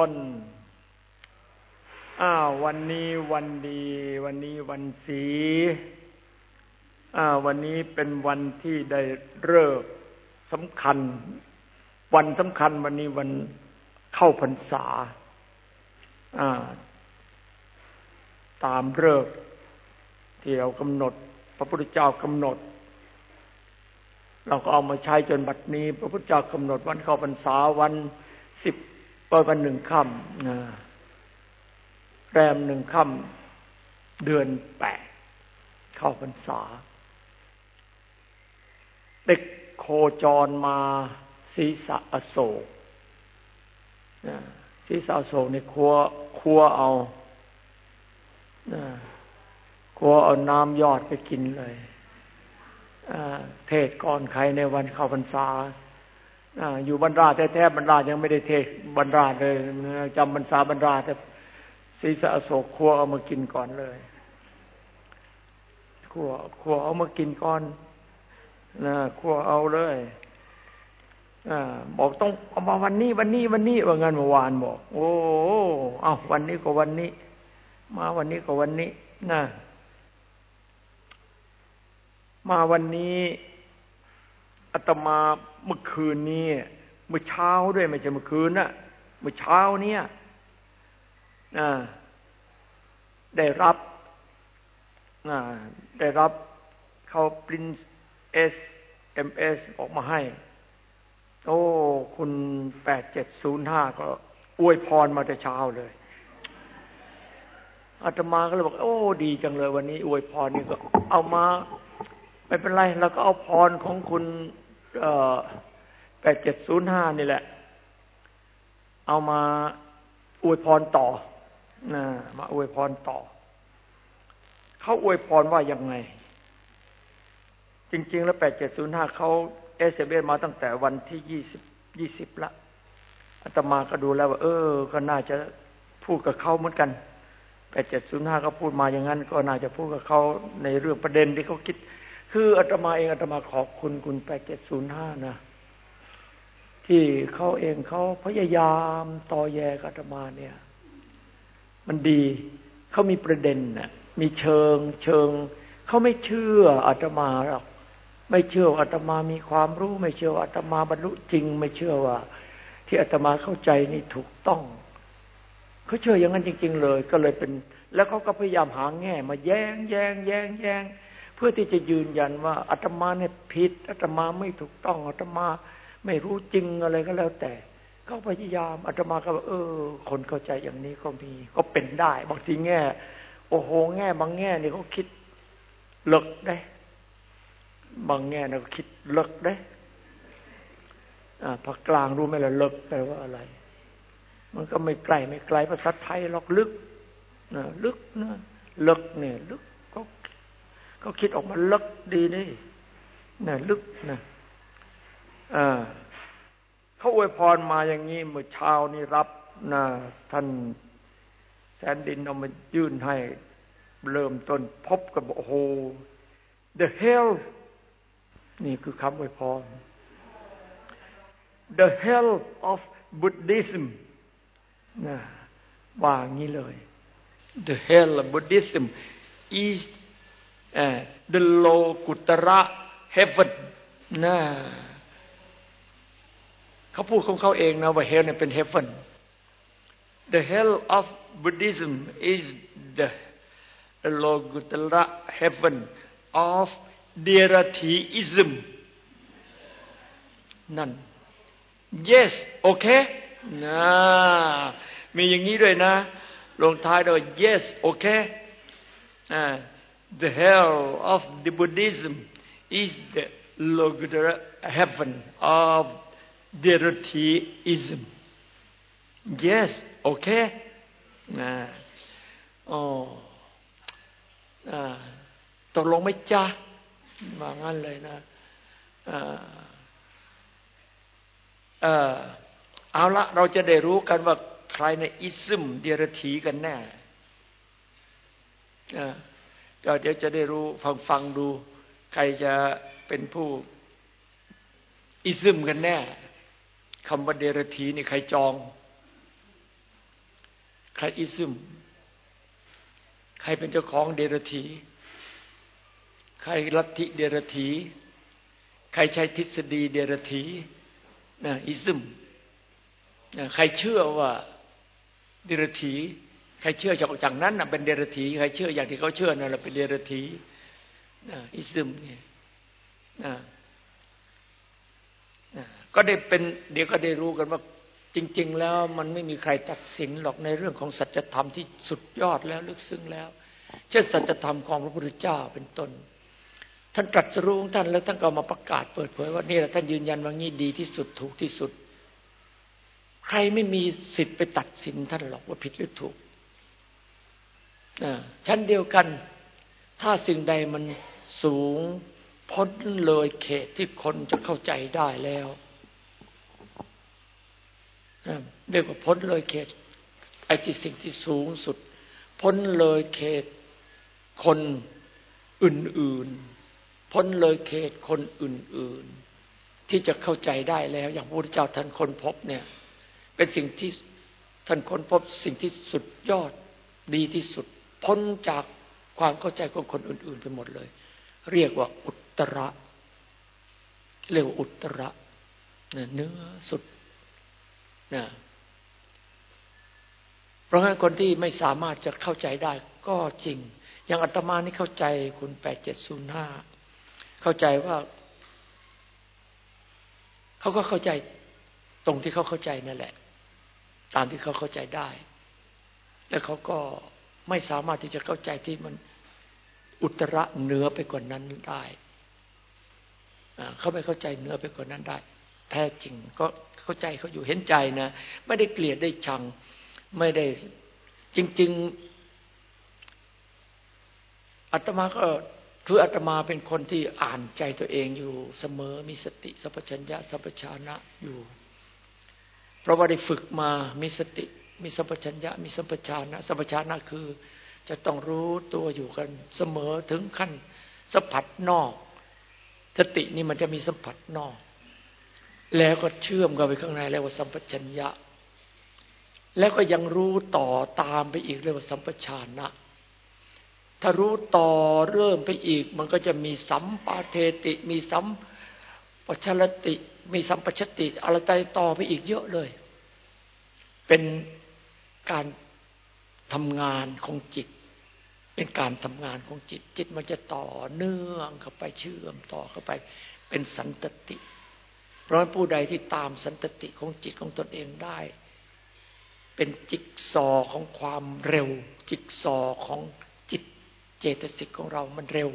ต้น อ้าววันนี้วันดี วันนี้วันสีอ้าววันนี้เป็นวันที่ได้เลิกสำคัญ วันสำคัญวันนี้วันเข้าพรรษาตามเลิกที่เรากำหนด พระพุทธเจ้ากำหนด เราก็เอามาใช้จนบัดนี้ พระพุทธเจ้ากำหนดวันเข้าพรรษาวันสิบ วันหนึ่งค่ำแรมหนึ่งค่ำเดือนแปดเข้าพรรษาเด็กโคจรมาศีสะอโศกศีสะอโศกในครัวครัวเอาครัวเอาน้ำยอดไปกินเลยเทศก่อนใครในวันเข้าพรรษา อยู่บรรดาแท้ๆบรรดายังไม่ได้เทศบรรดาเลยจำบรรษาบรรดาแต่ศีสะโศกครัวเอามากินก่อนเลยครัวครัวเอามากินก่อนนะครัวเอาเลยอบอกต้องเอามาวันนี้วันนี้วันนี้ว่างันเมื่อวานบอก โอ้เอาวันนี้ก็วันนี้ มาวันนี้ก็วันนี้นะมาวันนี้อาตมา เมื่อคืนนี้ เมื่อเช้าด้วยไม่ใช่เมื่อคืนนะเมื่อเช้าเนี่ยได้รับได้รับเขา print SMS ออกมาให้ โอ้ คุณแปดเจ็ดศูนย์ห้าก็อวยพรมาแต่เช้าเลยอาตมาก็เลยบอก โอ้ ดีจังเลยวันนี้ อวยพรนี่ก็เอามา ไม่เป็นไรเราก็เอาพรของคุณ แปดเจ็ดศูนย์ห้านี่แหละ เอามาอวยพรต่อนะมาอวยพรต่อ เขาอวยพรว่ายังไง จริง ๆ แล้วแปดเจ็ดศูนย์ห้าเขาเอสเอมาตั้งแต่วันที่ยี่สิบยี่สิบละอาตมาก็ดูแล้วว่า เออ ก็น่าจะพูดกับเขาเหมือนกันแปดเจ็ดศูนย์ห้าก็พูดมาอย่างนั้น ก็น่าจะพูดกับเขาในเรื่องประเด็นที่เขาคิด คืออาตมาเองอาตมาขอบคุณคุณแปดเจ็ดศูนย์ห้านะ ที่เขาเองเขาพยายามต่อแยกับอาตมาเนี่ย มันดีเขามีประเด็นน่ะมีเชิงเชิงเขาไม่เชื่ออาตมาหรอกไม่เชื่อว่าอาตมามีความรู้ ไม่เชื่อว่าอาตมาบรรลุจริง ไม่เชื่อว่า ที่อาตมาเข้าใจนี่ถูกต้องเขาเชื่ออย่างนั้นจริง ๆ เลย ก็เลยเป็น แล้วเขาก็พยายามหาแง่ มาแย้งแย้งแย้งแย้ง พื่อที่จะยืนยันว่าอาตมาเนี่ยผิดอาตมาไม่ถูกต้องอาตมาไม่รู้จริงอะไรก็แล้วแต่เขาพยายามอาตมาก็เออ คนเข้าใจอย่างนี้ก็มีก็เป็นได้บางทีแง่ โอ้โหแง่ บางแง่นี่เขาคิดเลิกได้ บางแง่เราคิดเลิกได้ภาคกลางรู้ไหมล่ะเลิกแปลว่าอะไร มันก็ไม่ไกลไม่ไกลภาษาไทยหรอกลึกนะลึกนะเลิกเนี่ย ลึก ก็คิดออกมาลึกดีนี่นะลึกนะอ่าเขาอวยพรมาอย่างนี้เมื่อเช้านี้รับนะท่านแสนดินเอามายื่นให้เริ่มต้นพบกับโอ้โห the hell นี่คือคำอวยพร the hell of Buddhism นะว่างี้เลย the hell of Buddhism is the Lokutara heaven นะเขาพูดของเขาเองนะว่า hell เนี่ยเป็น heaven the hell of Buddhism is the Lokutara heaven of เดียรถีอิซึมนั่น yes โอเคนะมีอย่างนี้ด้วยนะ ลงท้ายด้วย yes โอเค the hell of the Buddhism is the Logotra heaven of Deratheism yes โอเคนะอ๋อตกลงไหมจ๊ะมางั้นเลยนะเออเอาละเราจะได้รู้กันว่าใครในอิซึมเดียรถีกันแน่ ก็เดี๋ยวจะได้รู้ฟังฟังดู ใครจะเป็นผู้ อิซึมกันแน่คำว่าเดรถีนี่ใครจอง ใครอิซึม ใครเป็นเจ้าของเดรธีใครลัทธิเดรธีใครใช้ทฤษฎีเดรธีนะอิซึมนะใครเชื่อว่าเดรธี ใครเชื่อจากจากนั้นนะเป็นเดรธีใครเชื่ออย่างที่เขาเชื่อนั่นแหละเป็นเดรธีนะอิซึมเนี่ยนะนะก็ได้เป็น เดี๋ยวก็ได้รู้กันว่าจริง ๆ แล้วมันไม่มีใครตัดสินหรอกในเรื่องของสัจธรรมที่สุดยอดแล้วลึกซึ้งแล้ว เช่นสัจธรรมของพระพุทธเจ้าเป็นต้น ท่านตรัสรู้ของท่านแล้วท่านก็มาประกาศเปิดเผยว่านี่แหละท่านยืนยันว่างี้ดีที่สุดถูกที่สุด ใครไม่มีสิทธิ์ไปตัดสินท่านหรอกว่าผิดหรือถูก ชั้นเดียวกัน ถ้าสิ่งใดมันสูงพ้นเลยเขตที่คนจะเข้าใจได้แล้วเรียกว่าพ้นเลยเขต ไอ้ที่สิ่งที่สูงสุด พ้นเลยเขตคนอื่นๆ พ้นเลยเขตคนอื่น ๆ ที่จะเข้าใจได้แล้ว อย่างพระพุทธเจ้าท่านคนพบเนี่ย เป็นสิ่งที่ท่านคนพบสิ่งที่สุดยอดดีที่สุด พ้นจากความเข้าใจของคนอื่น ๆ ไปหมดเลย เรียกว่าอุตระ เรียกว่าอุตระเนื้อสุดนะเพราะงั้นคนที่ไม่สามารถจะเข้าใจได้ก็จริง อย่างอาตมานี่เข้าใจคุณแปดเจ็ดศูนย์ห้าเข้าใจว่า เขาก็เข้าใจตรงที่เขาเข้าใจนั่นแหละ ตามที่เขาเข้าใจได้ แล้วเขาก็ ไม่สามารถที่จะเข้าใจที่มันอุตระเหนือไปกว่านั้นได้เขาไม่เข้าใจเหนือไปกว่านั้นได้ แท้จริงก็เข้าใจเขาอยู่เห็นใจนะ ไม่ได้เกลียดได้ชัง ไม่ได้จริง ๆอาตมาก็คืออาตมาเป็นคนที่อ่านใจตัวเองอยู่เสมอมีสติสัพพัญญะสัพชานะอยู่ เพราะว่าได้ฝึกมามีสติ มีสัพชัญญะมีสัพชานะสัพชานะคือ จะต้องรู้ตัวอยู่กันเสมอถึงขั้นสัมผัสนอกสตินี่มันจะมีสัมผัสนอก แล้วก็เชื่อมกันไปข้างในเรียกว่าสัมปชัญญะ แล้วก็ยังรู้ต่อตามไปอีกเรียกว่าสัมปชานะ ถ้ารู้ต่อเริ่มไปอีก มันก็จะมีสัมปาเทติ มีสัมปชลติ มีสัมปชติ อะไรต่อไปอีกเยอะเลย เป็น การทำงานของจิต เป็นการทำงานของจิต จิตมันจะต่อเนื่องเข้าไปเชื่อมต่อเข้าไป เป็นสันตติ เพราะผู้ใดที่ตามสันตติของจิตของตนเองได้ เป็นจิกซอของความเร็ว จิกซอของจิตเจตสิกของเรามันเร็ว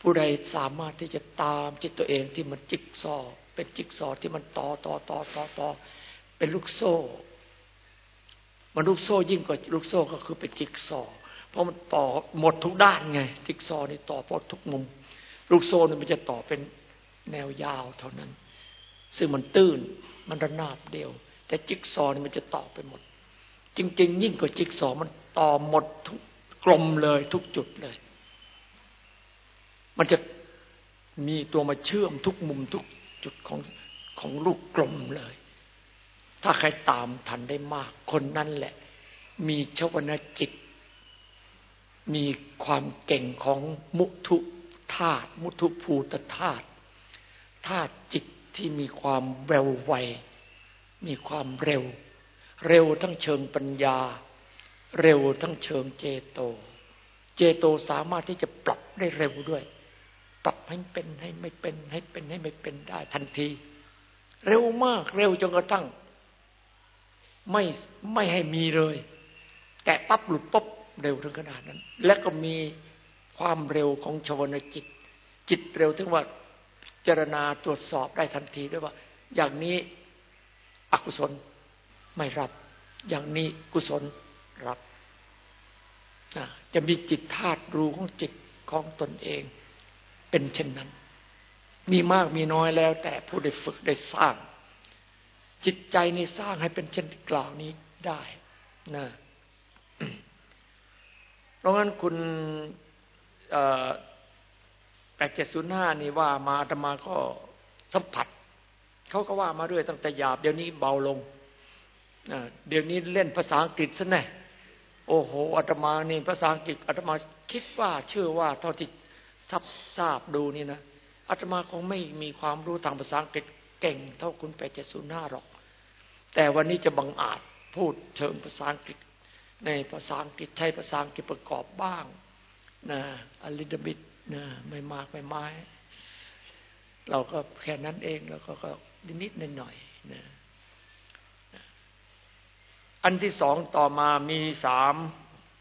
ผู้ใดสามารถที่จะตามจิตตัวเองที่มันจิกซอ เป็นจิกซอที่มันต่อต่อต่อต่อต่อเป็นลูกโซ่ มันลูกโซ่ยิ่งกว่าลูกโซ่ก็คือเป็นจิกซอ เพราะมันต่อหมดทุกด้านไง จิกซอนี่ต่อพอทุกมุม ลูกโซ่นี่มันจะต่อเป็นแนวยาวเท่านั้น ซึ่งมันตื้นมันระนาบเดียว แต่จิ๊กซอนี่มันจะต่อไปหมด จริง ๆ ยิ่งกว่าจิ๊กซอมันต่อหมดทุกกลมเลยทุกจุดเลย มันจะมีตัวมาเชื่อมทุกมุมทุกจุดของของลูกกลมเลย ถ้าใครตามทันได้มาก คนนั้นแหละ มีชวนาจิต มีความเก่งของมุทุธาตุมุทุภูตธาตุธาตุจิตที่มีความแววไว มีความเร็ว เร็วทั้งเชิงปัญญา เร็วทั้งเชิงเจโต เจโตสามารถที่จะปรับได้เร็วด้วย ปรับให้เป็นให้ไม่เป็นให้เป็นให้ไม่เป็นได้ทันที เร็วมากเร็วจนกระทั่ง ไม่ไม่ให้มีเลย แต่ปั๊บหลุดปั๊บเร็วถึงขนาดนั้น และก็มีความเร็วของชวนาจิต จิตเร็วถึงว่าจารณาตรวจสอบได้ทันทีด้วยว่า อย่างนี้อกุศลไม่รับ อย่างนี้กุศลรับจะมีจิตธาตุรู้ของจิตของตนเอง เป็นเช่นนั้น มีมากมีน้อยแล้ว แต่ผู้ได้ฝึกได้สร้าง จิตใจนี้สร้างให้เป็นเช่นกล่าวนี้ได้นะเพราะงั้นคุณแปดเจ็ดศูนย์ห้านี่ว่ามาธรรมาก็สัมผัส เขาก็ว่ามาเรื่อยตั้งแต่หยาบ เดี๋ยวนี้เบาลงเดี๋ยวนี้เล่นภาษาอังกฤษซะแน่โอ้โหอาตมานี่ภาษาอังกฤษอาตมาคิดว่าเชื่อว่าเท่าที่ซับทราบดูนี่นะอาตมาคงไม่มีความรู้ทางภาษาอังกฤษ เก่งเท่าคุณแปดเจ็ดศูนย์ห้าหรอก แต่วันนี้จะบังอาจพูดเชิงภาษาอังกฤษ ในภาษาอังกฤษใช้ภาษาอังกฤษประกอบบ้างนะอลิดบิดนะไม่มากไม่ไม้ เราก็แค่นั้นเองแล้วก็ก็นิดๆหน่อยๆนะอันที่สองต่อมามีสาม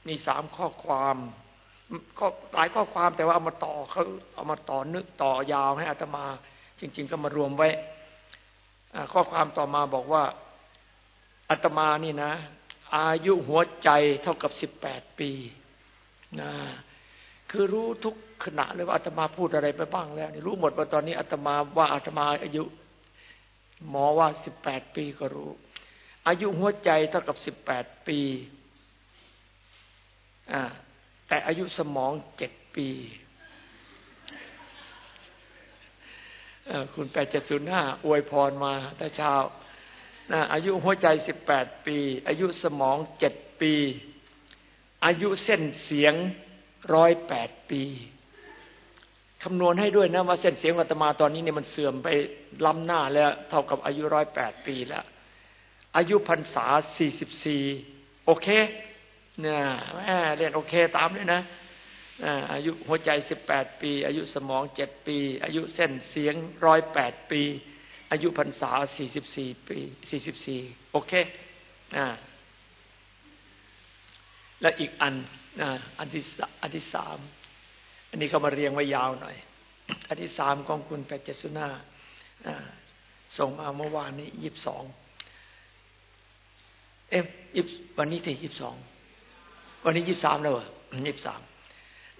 มีสามข้อความก็หลายข้อความแต่ว่าเอามาต่อเขาเอามาต่อนึกต่อยาวให้อาตมา จริง ๆ ก็มารวมไว้ ข้อความต่อมาบอกว่าอาตมานี่นะ อายุหัวใจเท่ากับสิบแปดปีนะคือรู้ทุกขณะเลยว่าอาตมาพูดอะไรไปบ้างแล้วนี่รู้หมดว่าตอนนี้อาตมาว่าอาตมาอายุ หมอว่าสิบแปดปีก็รู้ อายุหัวใจเท่ากับสิบแปดปีอ่าแต่อายุสมองเจ็ดปี คุณแปดเจ็ดศูนย์ห้าอวยพรมาแต่เช้านะอายุหัวใจสิบแปดปี อายุสมองเจ็ดปี อายุเส้นเสียงร้อยแปดปีคำนวณให้ด้วยนะว่าเส้นเสียงวัตมาตอนนี้เนี่ยมันเสื่อมไปล้ำหน้าแล้ว เท่ากับอายุร้อยแปดปีแล้ว อายุพรรษาสี่สิบสี่โอเคเนี่ยแม่เรียนโอเคตามเลยนะ อายุหัวใจสิบแปดปี อายุสมองเจ็ดปี อายุเส้นเสียงร้อยแปดปี อายุพรรษาสี่สิบสี่ปีสี่สิบสี่โอเคอ่าและอีกอันอันที่อันที่สามอันนี้เขามาเรียงไว้ยาวหน่อย อันที่สามของคุณแปดเจสุนาส่งมาเมื่อวานนี้ยี่สิบสองเอ๊ะวันนี้ที่ยี่สิบสองวันนี้ยี่สิบสามแล้วเหรอยี่สิบสาม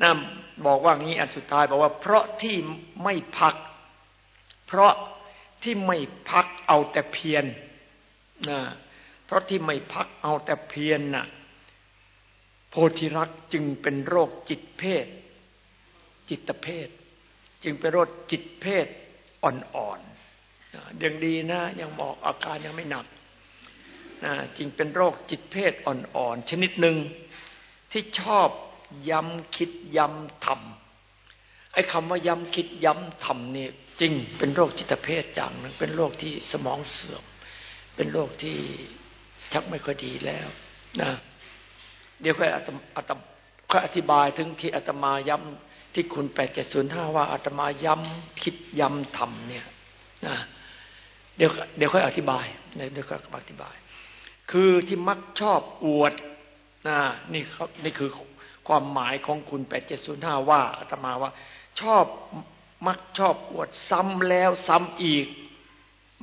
นั่นบอกว่างี้อันสุดท้ายบอกว่า เพราะที่ไม่พัก เพราะที่ไม่พักเอาแต่เพียรนะเพราะที่ไม่พักเอาแต่เพียรน่ะ โพธิรักจึงเป็นโรคจิตเพศ จิตเพศ จึงเป็นโรคจิตเพศอ่อนๆยังดีนะ ยังบอกอาการยังไม่หนักนะจึงเป็นโรคจิตเพศอ่อนๆ ชนิดหนึ่งที่ชอบ ย้ำคิดย้ำทำไอ้คำว่าย้ำคิดย้ำทำนี่จริงเป็นโรคจิตเภทอย่างหนึ่งเป็นโรคที่สมองเสื่อม เป็นโรคที่ชักไม่ค่อยดีแล้วนะเดี๋ยวค่อยอาตอาตค่อยอธิบายถึงที่อาตมาย้ำที่คุณแปดเจ็ดศูนย์ห้าว่าอาตมาย้ำคิดย้ำทำเนี่ยนะเดี๋ยวเดี๋ยวค่อยอธิบายเดี๋ยวค่อยอธิบาย คือที่มักชอบอวดนะนี่เขานี่คือ ความหมายของคุณแปดเจ็ดศูนย์ห้าว่าอาตมาว่า ชอบมักชอบอวดซ้ำแล้วซ้ำอีก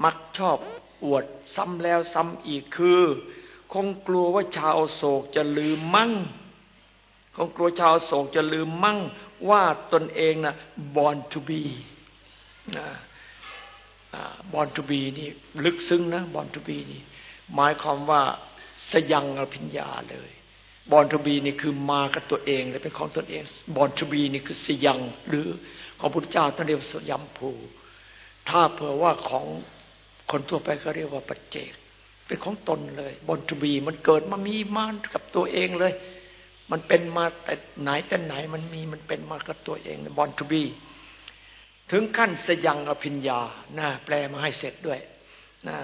มักชอบอวดซ้ำแล้วซ้ำอีกคือ คงกลัวว่าชาวโศกจะลืมมั่ง คงกลัวชาวโศกจะลืมมั่ง ว่าตนเองนะ born to be นะ born to be นี่ ลึกซึ้งนะ born to be นี่ หมายความว่าสยังอภิญญาเลย born to be นี่คือมากับตัวเองเลยเป็นของตนเอง born to be นี่คือสยัง หรือของพุทธเจ้าท่านเรียกสยัมภู ถ้าเผื่อว่าของคนทั่วไปก็เรียกว่าปัจเจก เป็นของตนเลย born to be มันเกิดมามีมากับตัวเองเลย มันเป็นมาแต่ไหนแต่ไหนมันมีมันเป็นมากับตัวเอง born to be ถึงขั้นสยังอภิญญานะแปลมาให้เสร็จด้วยนะ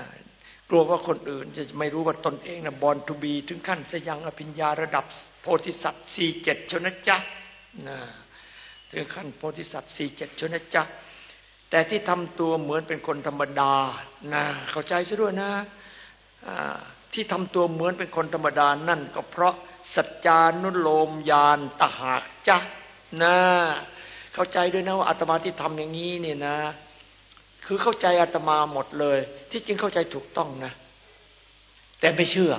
กลัวว่าคนอื่นจะไม่รู้ว่าตนเองนะ born to be ถึงขั้นสยังอภิญญาระดับโพธิสัตว์สี่เจ็ดชนะจ๊ะนะถึงขั้นโพธิสัตว์สี่เจ็ดชนะจ๊ะแต่ที่ทำตัวเหมือนเป็นคนธรรมดานะเข้าใจซะด้วยนะที่ทำตัวเหมือนเป็นคนธรรมดานั่นก็เพราะสัจจานุโลมยานตหากจ๊ะนะเข้าใจด้วยนะว่าอาตมาที่ทำอย่างนี้เนี่ยนะ คือเข้าใจอาตมาหมดเลย ที่จริงเข้าใจถูกต้องนะ แต่ไม่เชื่อ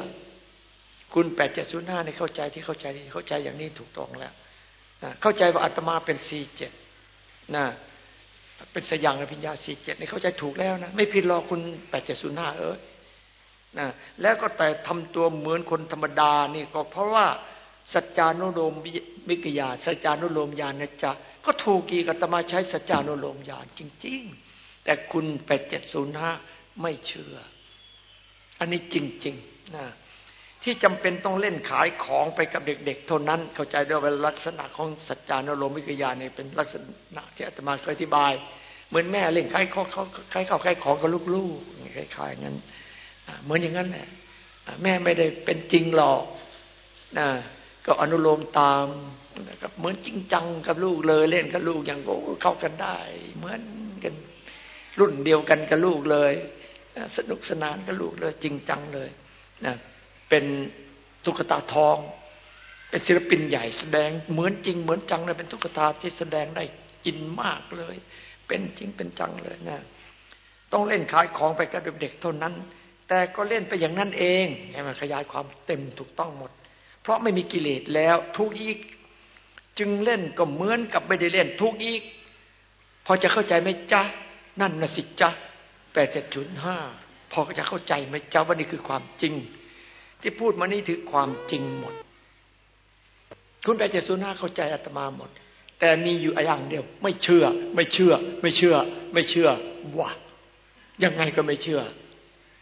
คุณแปดเจ็ดศูนย์ห้าในเข้าใจที่เข้าใจที่เข้าใจอย่างนี้ถูกต้องแล้วนะเข้าใจว่าอาตมาเป็นสี่เจ็ดนะเป็นสยังอภิญญาสี่เจ็ดในเข้าใจถูกแล้วนะ ไม่ผิดหรอกคุณแปดเจ็ดศูนย์ห้าเออนะแล้วก็แต่ทำตัวเหมือนคนธรรมดานี่ก็เพราะว่าสัจจานุโลมวิกยาสัจจานุโลมญาณนะจ๊ะก็ถูกกีกอาตมาใช้สัจจานุโลมญาณจริง ๆ แต่คุณแปดเจ็ดศูนย์ห้าไม่เชื่อ อันนี้จริงๆนะที่จำเป็นต้องเล่นขายของไปกับเด็ก ๆ เท่านั้น เข้าใจด้วยว่าลักษณะของสัจจานโรมิกยาเนี่ยเป็นลักษณะที่อาตมาเคยอธิบาย เหมือนแม่เล่นขายของเขาขายข้าวขายของกับลูกๆคล้ายๆงั้นเหมือนอย่างนั้นแหละแม่ไม่ได้เป็นจริงหรอกนะก็อนุโลมตามนะครับเหมือนจริงจังกับลูกเลยเล่นกับลูกอย่างโอ้เข้ากันได้ เหมือนกัน รุ่นเดียวกันกับลูกเลย สนุกสนานกับลูกเลย จริงจังเลยนะเป็นตุ๊กตาทอง เป็นศิลปินใหญ่แสดงเหมือนจริงเหมือนจังเลย เป็นตุ๊กตาที่แสดงได้อินมากเลย เป็นจริงเป็นจังเลยนะต้องเล่นขายของไปกับเด็กๆเท่านั้น แต่ก็เล่นไปอย่างนั้นเองให้มันขยายความเต็มถูกต้องหมด เพราะไม่มีกิเลสแล้วทุกอีก จึงเล่นก็เหมือนกับไม่ได้เล่นทุกอีก พอจะเข้าใจไหมจ๊ะ นั่นนะสิจ๊ะแปดเจ็ดจุดห้าพอจะเข้าใจไหมจ๊ะว่านี่คือความจริง ที่พูดมานี่ถือความจริงหมด คุณไปดเจสุนย์ห้าเข้าใจอาตมาหมด แต่มีอยู่อย่างเดียว ไม่เชื่อ ไม่เชื่อ ไม่เชื่อ ไม่เชื่อวะยังไงก็ไม่เชื่อ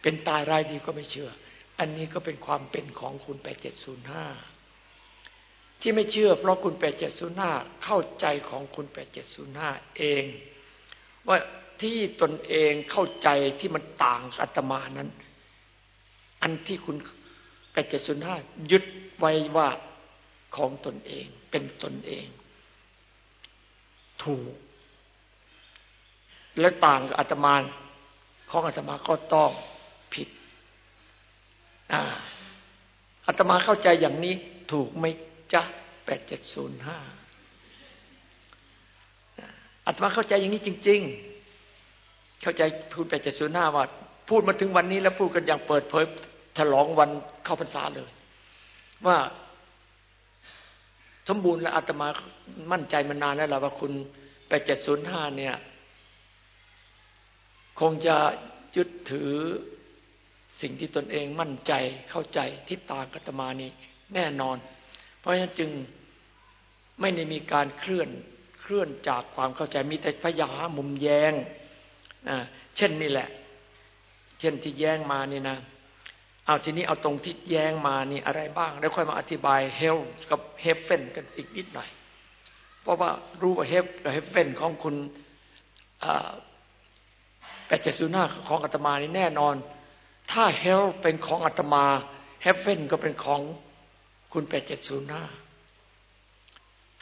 เป็นตายรายดีก็ไม่เชื่อ อันนี้ก็เป็นความเป็นของคุณแปดเจ็ดศูนย์ห้าที่ไม่เชื่อ เพราะคุณแปดเจ็ดศูนย์ห้าเข้าใจของคุณแปดเจ็ดศูนย์ห้าเอง ว่า ที่ตนเองเข้าใจที่มันต่างอาตมานั้น อันที่คุณแปดเจ็ดศูนย์ห้ายึดไว้ว่าของตนเอง เป็นตนเอง ถูก และต่างกับอาตมาของอาตมาก็ต้องผิดอาตมาเข้าใจอย่างนี้ถูกไหมจ๊ะแปดเจ็ดศูนย์ห้าอาตมาเข้าใจอย่างนี้จริง ๆ เข้าใจพูดแปดเจ็ดศูนย์ห้าว่า พูดมาถึงวันนี้แล้วพูดกันอย่างเปิดเผยฉลองวันเข้าพรรษาเลย ว่าสมบูรณ์และอาตมามั่นใจมานานแล้วล่ะว่าคุณแปดเจ็ดศูนย์ห้าเนี่ย คงจะยึดถือสิ่งที่ตนเองมั่นใจเข้าใจทิฏฐากัตมานี้แน่นอน เพราะฉะนั้นจึงไม่ได้มีการเคลื่อนเคลื่อนจากความเข้าใจมีแต่พยายามมุมแย้ง เช่นนี่แหละ เช่นที่แย้งมานี่นะ เอาทีนี้เอาตรงที่แย้งมานี่อะไรบ้าง แล้วค่อยมาอธิบาย hell กับ heaven กันอีกนิดหน่อย เพราะว่ารู้ว่า hell กับ heaven ของคุณแปดเจ็ดศูนย์ห้าของอาตมานี่แน่นอน ถ้าเฮลเป็นของอาตมาเฮฟเฟนก็เป็นของคุณแปดเจ็ดศูนย์ห้า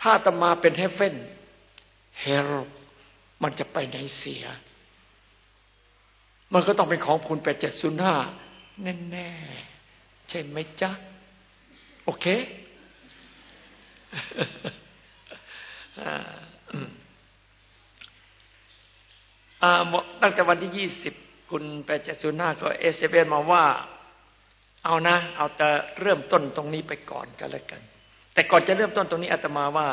ถ้าอาตมาเป็นเฮฟเฟนเฮลมันจะไปไหนเสีย มันก็ต้องเป็นของคุณแปดเจ็ดศูนย์ห้าแน่ๆ ใช่ไหมจ๊ะ โอเคตั้งแต่วันที่ยี่สิบคุณแปดเจ็ดศูนย์ห้าก็ SMS มาว่า เอานะ เอาแต่เริ่มต้นตรงนี้ไปก่อนกันแล้วกัน แต่ก่อนจะเริ่มต้นตรงนี้อาตมาว่า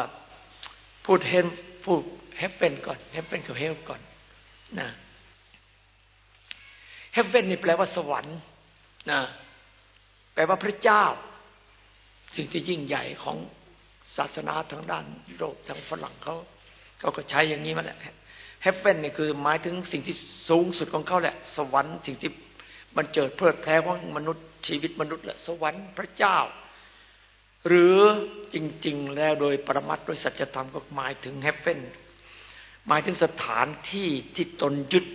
พูด hell พูด heaven ก่อน heaven กับ hell ก่อนนะ heaven นี่แปลว่าสวรรค์นะแปลว่าพระเจ้า สิ่งที่ยิ่งใหญ่ของศาสนาทางด้านยุโรปทางฝรั่งเขาเขาก็ใช้อย่างนี้มาแหละ heaven นี่คือหมายถึงสิ่งที่สูงสุดของเขาแหละ สวรรค์สิ่งที่มันเจิดเพลิดเพลินของมนุษย์ชีวิตมนุษย์แหละสวรรค์พระเจ้า หรือจริง ๆ แล้วโดยปรมัตถ์โดยสัจธรรมก็หมายถึง heaven หมายถึงสถานที่ที่ตนยึด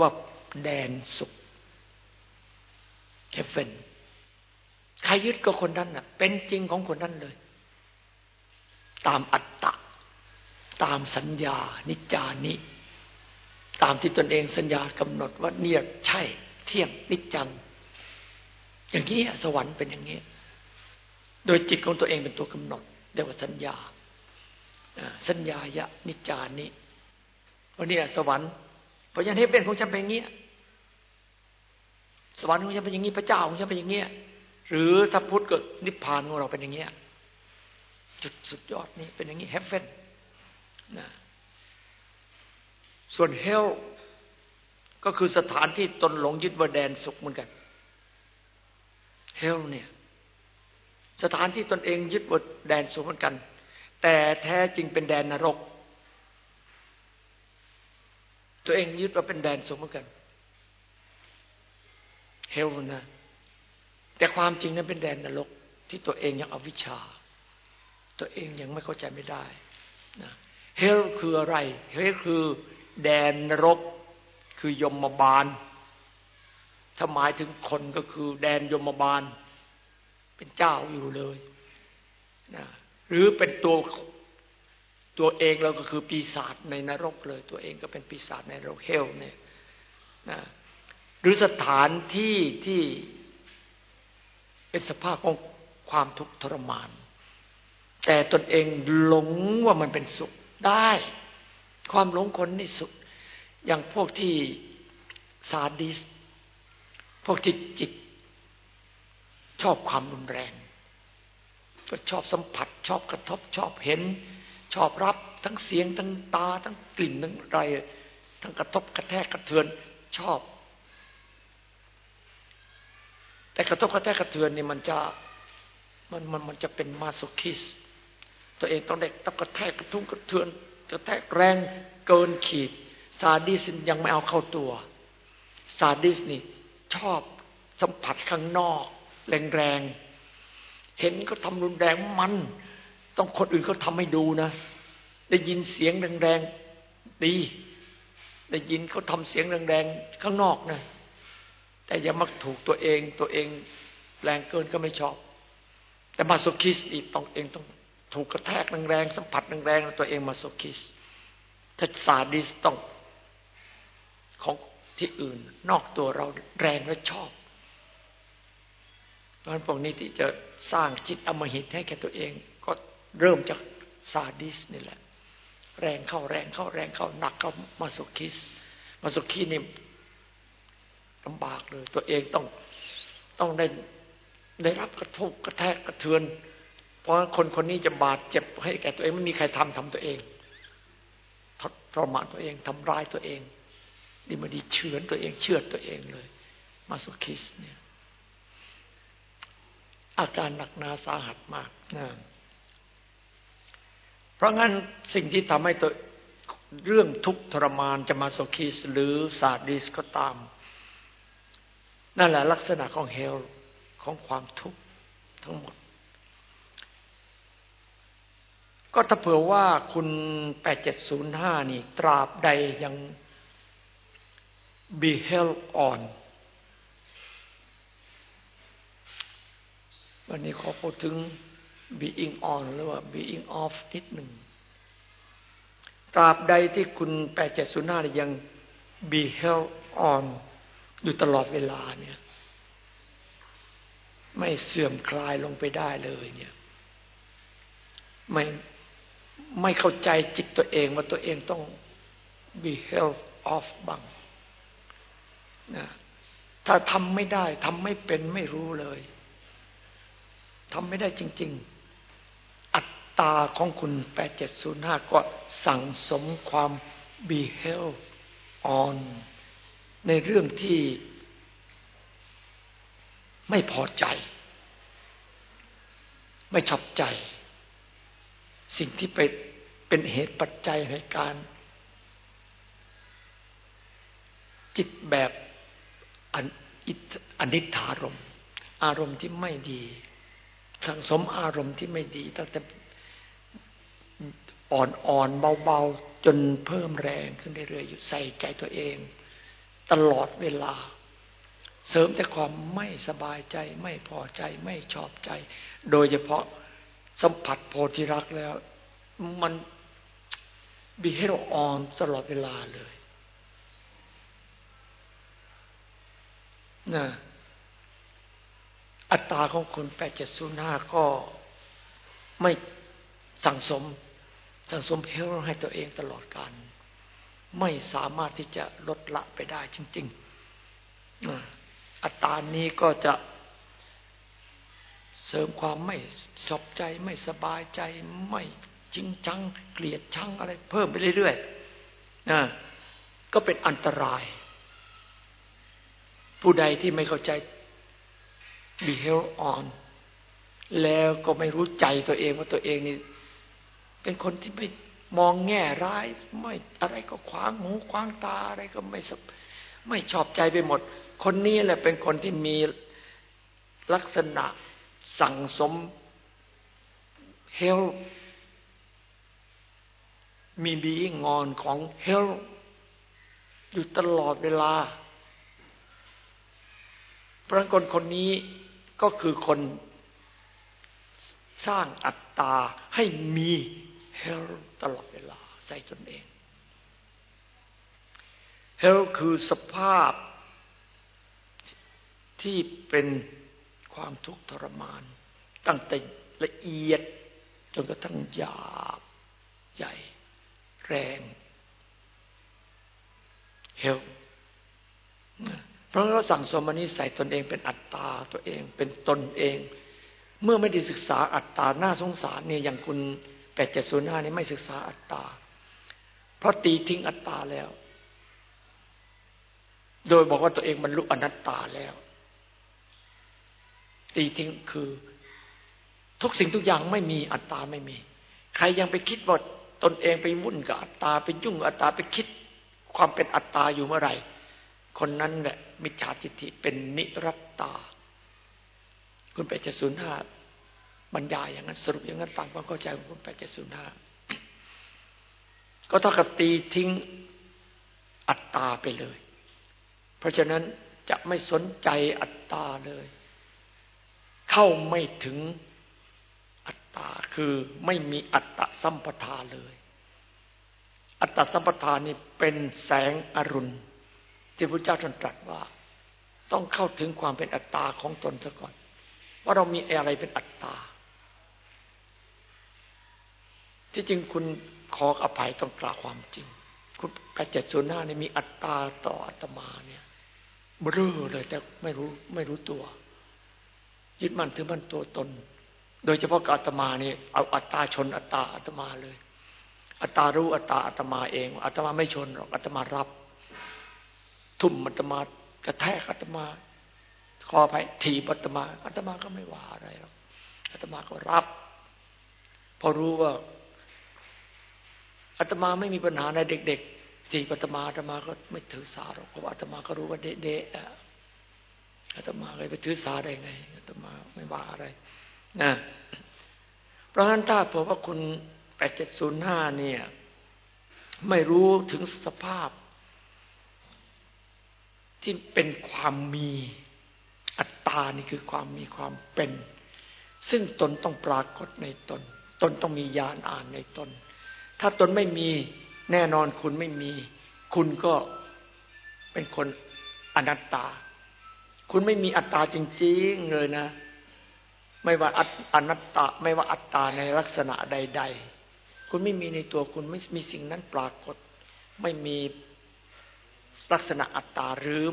ว่า แดนสุข heavenใครยึดก็คนนั้นน่ะ เป็นจริงของคนนั้นเลย ตามอัตตะ ตามสัญญา นิจานิ ตามที่ตนเองสัญญากำหนดว่าเนี่ยใช่ เที่ยงนิจจัง อย่างนี้สวรรค์เป็นอย่างนี้ โดยจิตของตัวเองเป็นตัวกำหนดเรียกว่าสัญญาสัญญายะนิจานิวันนี้สวรรค์เพราะฉะนั้นให้เป็นของฉันเป็นอย่างนี้ สวรรค์ของฉันเป็นอย่างนี้พระเจ้าของฉันเป็นอย่างเงี้ยหรือถ้าพุทธก็นิพพานของเราเป็นอย่างเงี้ยจุดสุดยอดนี่เป็นอย่างนี้เฮฟเฟนนะส่วนเฮลก็คือสถานที่ตนหลงยึดว่าแดนสุขเหมือนกันเฮลเนี่ย สถานที่ตนเองยึดว่าแดนสุขเหมือนกัน แต่แท้จริงเป็นแดนนรก ตัวเองยึดว่าเป็นแดนสุขเหมือนกัน เฮลนะ แต่ความจริงนั้นเป็นแดนนรกที่ตัวเองยังอวิชชา ตัวเองยังไม่เข้าใจไม่ได้นะเฮลคืออะไร เฮลคือแดนนรก คือยมบาลถ้าหมายถึงคนก็คือแดนยมบาล เป็นเจ้าอยู่เลยนะหรือเป็นตัวตัวเองเราก็คือปีศาจในนรกเลย ตัวเองก็เป็นปีศาจในนรกเฮลเนี่ยนะ หรือสถานที่ที่เป็นสภาพของความทุกข์ทรมาน แต่ตนเองหลงว่ามันเป็นสุขได้ ความหลงคนนี่สุข อย่างพวกที่ซาดิส พวกที่จิต ชอบความรุนแรง ก็ชอบสัมผัส ชอบกระทบ ชอบเห็น ชอบรับทั้งเสียงทั้งตา ทั้งกลิ่นทั้งอะไร ทั้งกระทบกระแทกกระเทือน ชอบ แต่กระทบกระแทกกระเทือนนี่มันจะมันมันมันจะเป็นมาสุคิส ตัวเองต้องได้ต้องกระแทกกระทุ้งกระเทือนกระแทกแรงเกินขีด ซาดิสยังไม่เอาเข้าตัว ซาดิสนี่ชอบสัมผัสข้างนอก แรงๆ เห็นเขาทำรุนแรงมัน ต้องคนอื่นเขาทาให้ดูนะ ได้ยินเสียงแรงๆดี ได้ยินเขาทำเสียงแรงๆข้างนอกนะ แต่อย่ามักถูกตัวเอง ตัวเองแรงเกินก็ไม่ชอบ แต่มาโซคิสอีกต้องเองต้องถูกกระแทกแรงๆสัมผัสแรงๆตัวเองมาโซคิสถ้าซาดิสต้องของที่อื่น นอกตัวเราแรงและชอบเพราะฉะนั้นพวกนี้ที่จะสร้างจิตอมหิตให้แก่ตัวเอง ก็เริ่มจากซาดิสนี่แหละ แรงเข้าแรงเข้าแรงเข้าหนักเข้ามาโซคิสมาโซคิสนี่ ลำบากเลย ตัวเองต้องต้องได้ได้รับกระทบกระแทกกระเทือน เพราะคนคนนี้จะบาดเจ็บให้แก่ตัวเองไม่มีใครทำทำตัวเองทรมานตัวเองทำร้ายตัวเองดีมาดีเฉือนตัวเองเชื่อตัวเองเลย มาสุคิสเนี่ย อาการหนักหนาสาหัสมากนะเพราะงั้นสิ่งที่ทำให้ตัวเรื่องทุกข์ทรมานจะมาโซคิสหรือซาดิสก็ตาม นั่นแหละลักษณะของเฮลของความทุกข์ทั้งหมด ก็ถ้าเผื่อว่าคุณ8705นี่ ตราบใดยัง be held on วันนี้ขอพูดถึง being on หรือว่า being off นิดหนึ่ง ตราบใดที่คุณ8705ยัง be held on อยู่ตลอดเวลาเนี่ย ไม่เสื่อมคลายลงไปได้เลยเนี่ย ไม่ไม่เข้าใจจิตตัวเองว่าตัวเองต้อง be held off บังนะถ้าทำไม่ได้ทำไม่เป็นไม่รู้เลยทำไม่ได้จริง ๆ อัตตาของคุณ8705ก็สั่งสมความ be held on ในเรื่องที่ไม่พอใจ ไม่ชอบใจ สิ่งที่ไปเป็นเหตุปัจจัยในการ จิตแบบอนิถารม อารมณ์ที่ไม่ดีสังสมอารมณ์ที่ไม่ดีตั้งแต่อ่อนๆเบาๆ จนเพิ่มแรงขึ้นเรื่อยๆอยู่ใส่ใจตัวเอง ตลอดเวลา เสริมแต่ความไม่สบายใจไม่พอใจไม่ชอบใจ โดยเฉพาะสัมผัสโพธิรักแล้ว มันบีให้เราอ่อนตลอดเวลาเลยนะอัตราของคนแปดเจ็ดศูนย์ห้าก็ไม่สั่งสม สั่งสมเฮลให้ตัวเองตลอดการ ไม่สามารถที่จะลดละไปได้จริงๆอัตานี้ก็จะเสริมความไม่สบใจ ไม่สบายใจ ไม่จริงจัง เกลียดชังอะไรเพิ่มไปเรื่อยๆนะก็เป็นอันตราย ผู้ใดที่ไม่เข้าใจ be held on แล้วก็ไม่รู้ใจตัวเองว่าตัวเองนี่ เป็นคนที่ไม่ มองแง่ร้ายไม่อะไรก็ขวางหูขวางตาอะไรก็ไม่ไม่ชอบใจไปหมด คนนี้แหละเป็นคนที่มีลักษณะสั่งสมเฮลมีบีงอนของเฮลอยู่ตลอดเวลาพระคนคนนี้ก็คือคนสร้างอัตตาให้มี เฮลตลอดเวลาใส่ตนเองเฮลคือสภาพที่เป็นความทุกข์ทรมาน ตั้งแต่ละเอียด จนกระทั่งหยาบใหญ่ แรงเฮลเพราะเราสั่งสมนี้ใส่ตนเองเป็นอัตตาตัวเอง เป็นตนเอง เมื่อไม่ได้ศึกษาอัตตาหน้าสงสารเนี่ยอย่างคุณ แปดเจ็ดศูนย์ห้านี่ไม่ศึกษาอัตตา เพราะตีทิ้งอัตตาแล้ว โดยบอกว่าตัวเองบรรลุอนัตตาแล้ว ตีทิ้งคือ ทุกสิ่งทุกอย่างไม่มีอัตตาไม่มี ใครยังไปคิดว่าตนเองไปวุ่นกับอัตตาไปยุ่งอัตตาไปคิดความเป็นอัตตาอยู่เมื่อไหร่ คนนั้นแหละมิจฉาทิฏฐิเป็นนิรัตตา คุณแปดเจ็ดศูนย์ห้า บรรยายอย่างนั้นสรุปอย่างนั้นตามความเข้าใจของคุณแปดเจ็ดศูนย์ห้าก็เท่ากับตีทิ้งอัตตาไปเลย เพราะฉะนั้นจะไม่สนใจอัตตาเลย เข้าไม่ถึงอัตตาคือไม่มีอัตตะสัมปทาเลย อัตตะสัมปทานี่เป็นแสงอรุณ ที่พระเจ้าท่านตรัสว่า ต้องเข้าถึงความเป็นอัตตาของตนซะก่อน ว่าเรามีอะไรเป็นอัตตา ที่จริงคุณขออภัยต้องกล่าวความจริง คุณแปดเจ็ดศูนย์ห้านี่มีอัตตาต่ออัตมาเนี่ยเบ้อเลยแต่ไม่รู้ไม่รู้ตัว ยึดมั่นถือมั่นตัวตน โดยเฉพาะกับอัตมานี่เอาอัตตาชนอัตตาอัตมาเลย อัตตารู้อัตตาอัตมาเอง อัตมาไม่ชนหรอกอัตมารับ ทุ่มอัตมากระแทกอัตมาขอไปถีบอัตมาอัตมาก็ไม่ว่าอะไรหรอกอัตมาก็รับ พอรู้ว่า อัตมาไม่มีปัญหาในเด็กๆถีบอัตมาอัตมาก็ไม่ถือสาหรอกเพราะอัตมาก็รู้ว่าเด็กๆอัตมาเลยไปถือสาได้ไงอัตมาไม่ว่าอะไรนะเพราะฉะนั้นถ้าผมว่าคุณแปดเจ็ดศูนย์ห้าเนี่ย ไม่รู้ถึงสภาพ ที่เป็นความมีอัตตานี่คือความมีความเป็น ซึ่งตนต้องปรากฏในตน ตนต้องมีญาณอ่านในตน ถ้าตนไม่มีแน่นอนคุณไม่มี คุณก็เป็นคนอนัตตา คุณไม่มีอัตตาจริง ๆ เลยนะ ไม่ว่าอนัตตา ไม่ว่าอัตตาในลักษณะใด ๆ คุณไม่มีในตัวคุณไม่มีสิ่งนั้นปรากฏ ไม่มีลักษณะอัตตาหรือ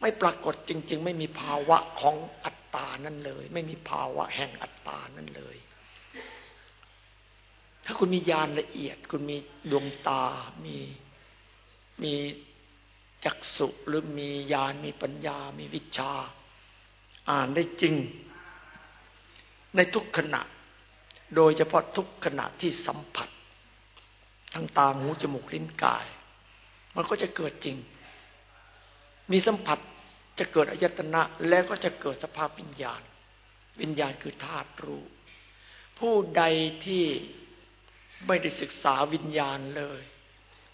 ไม่ปรากฏจริง ๆ ไม่มีภาวะของอัตตานั่นเลย ไม่มีภาวะแห่งอัตตานั่นเลย ถ้าคุณมีญาณละเอียด คุณมีดวงตา มีมีจักสุหรือมีญาณมีปัญญา มีวิชา อ่านได้จริง ในทุกขณะ โดยเฉพาะทุกขณะที่สัมผัส ทั้งตาหูจมูกลิ้นกาย มันก็จะเกิดจริง มีสัมผัสจะเกิดอายตนะแล้วก็จะเกิดสภาพวิญญาณ วิญญาณคือธาตุรู้ ผู้ใดที่ ไม่ได้ศึกษาวิญญาณเลย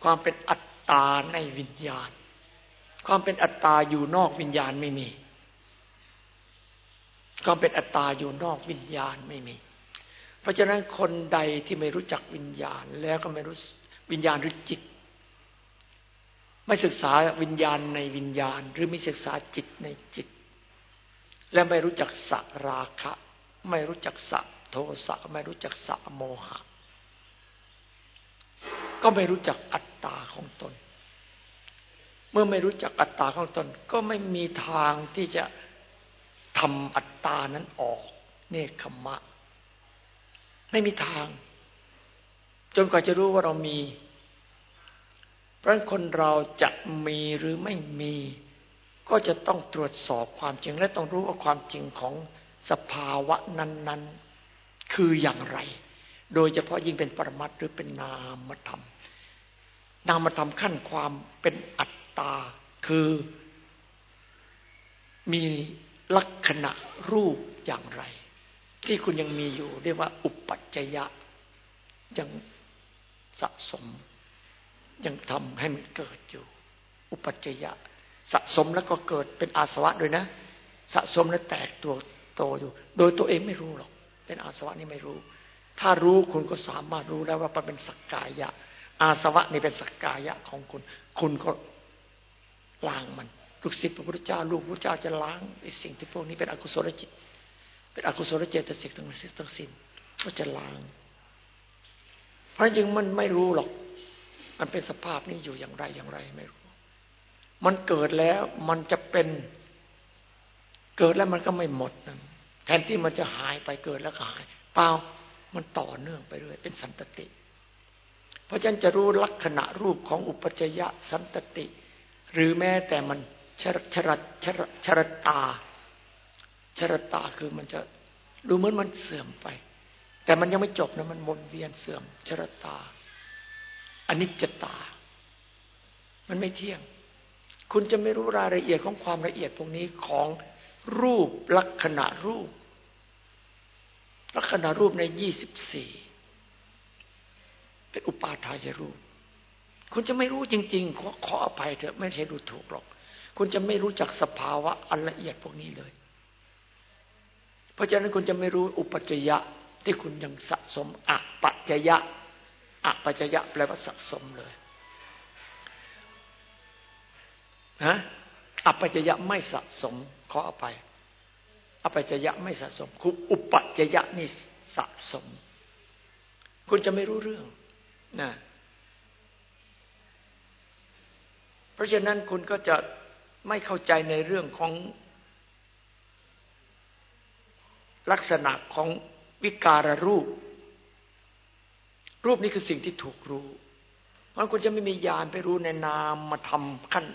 ความเป็นอัตตาในวิญญาณ ความเป็นอัตตาอยู่นอกวิญญาณไม่มี ความเป็นอัตตาอยู่นอกวิญญาณไม่มี เพราะฉะนั้นคนใดที่ไม่รู้จักวิญญาณ แล้วก็ไม่รู้วิญญาณหรือจิต ไม่ศึกษาวิญญาณในวิญญาณ หรือไม่ศึกษาจิตในจิต และไม่รู้จักสราคะ ไม่รู้จักสัโทสะไม่รู้จักสัโมหะ ก็ไม่รู้จักอัตตาของตน เมื่อไม่รู้จักอัตตาของตน ก็ไม่มีทางที่จะทำอัตตานั้นออก เนคขมะ ไม่มีทาง จนกว่าจะรู้ว่าเรามี เพราะคนเราจะมีหรือไม่มี ก็จะต้องตรวจสอบความจริง และต้องรู้ว่าความจริงของสภาวะนั้น ๆ คืออย่างไร โดยเฉพาะยิ่งเป็นปรมัตหรือเป็นนามธรรม นามธรรมขั้นความเป็นอัตตา คือมีลักษณะรูปอย่างไร ที่คุณยังมีอยู่ เรียกว่า อุปัจจยะ ยังสะสม ยังทำให้มันเกิดอยู่ อุปัจจยะ สะสมแล้วก็เกิดเป็นอาสวะด้วยนะ สะสมแล้วแตกตัวโตอยู่ โดยตัวเองไม่รู้หรอก เป็นอาสวะนี่ไม่รู้ ถ้ารู้คุณก็สามารถรู้แล้วว่ามันเป็นสักกายะ อาสวะนี่เป็นสักกายะของคุณ คุณก็ล้างมันลูกศิษย์พระพุทธเจ้าลูกพระเจ้าจะล้างไอ้สิ่งที่พวกนี้เป็นอกุศลจิต เป็นอกุศลเจตสิกทั้งสิ้นทั้งสิ้นก็จะล้าง เพราะจริงมันไม่รู้หรอก มันเป็นสภาพนี้อยู่อย่างไรอย่างไรไม่รู้ มันเกิดแล้วมันจะเป็นเกิดแล้วมันก็ไม่หมดนะแทนที่มันจะหายไปเกิดแล้วก็หาย เปล่า มันต่อเนื่องไปเรื่อยเป็นสันตติ เพราะฉะนั้นจะรู้ลักษณะรูปของอุปจยะสันตติ หรือแม้แต่มันชรชรชรชรตา ชรตาคือมันจะดูเหมือนมันเสื่อมไป แต่มันยังไม่จบนะมันวนเวียนเสื่อม ชรตาอนิจจตา มันไม่เที่ยง คุณจะไม่รู้รายละเอียดของความละเอียดพวกนี้ของรูปลักษณะรูป ลักษณะรูปในยี่สิบสี่เป็นอุปาทายรูป คุณจะไม่รู้จริงๆขอขออภัยเถอะไม่ใช่ดูถูกหรอก คุณจะไม่รู้จักสภาวะอันละเอียดพวกนี้เลย เพราะฉะนั้นคุณจะไม่รู้อุปจยะที่คุณยังสะสมอปัจจยะอปัจจยะแปลว่าสะสมเลยฮะอปัจจยะไม่สะสมขออภัย อปัจจยะไม่สะสมคุณอุปจยะนี่สะสม คุณจะไม่รู้เรื่องนะเพราะฉะนั้นคุณก็จะไม่เข้าใจในเรื่องของลักษณะของวิการรูป รูปนี้คือสิ่งที่ถูกรู้มันคุณจะไม่มียานไปรู้ในนามมาทำขั้น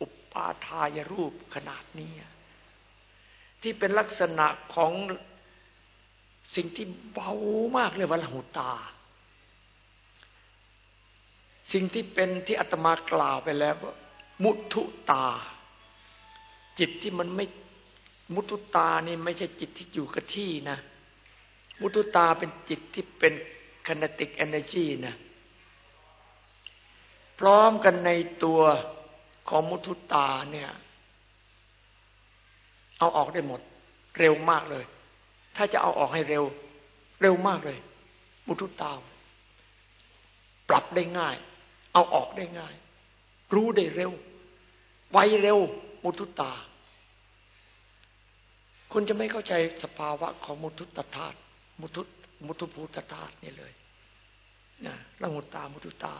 อุปาทายรูปขนาดนี้ ที่เป็นลักษณะของสิ่งที่เบามากเลยวันหูตา สิ่งที่เป็นที่อาตมากล่าวไปแล้วว่ามุทุตา จิตที่มันไม่มุทุตานี่ไม่ใช่จิตที่อยู่กับที่นะ มุทุตาเป็นจิตที่เป็นค i นติกเอเนจีนะพร้อมกันในตัวของมุทุตาเนี่ย เอาออกได้หมด เร็วมากเลย ถ้าจะเอาออกให้เร็ว เร็วมากเลยมุทุตาปรับได้ง่าย เอาออกได้ง่าย รู้ได้เร็ว ไวเร็วมุทุตา คุณจะไม่เข้าใจสภาวะของมุทุตธาตุมุทุมุทุภูตธาตุนี่เลยนะละมุตามุทุตา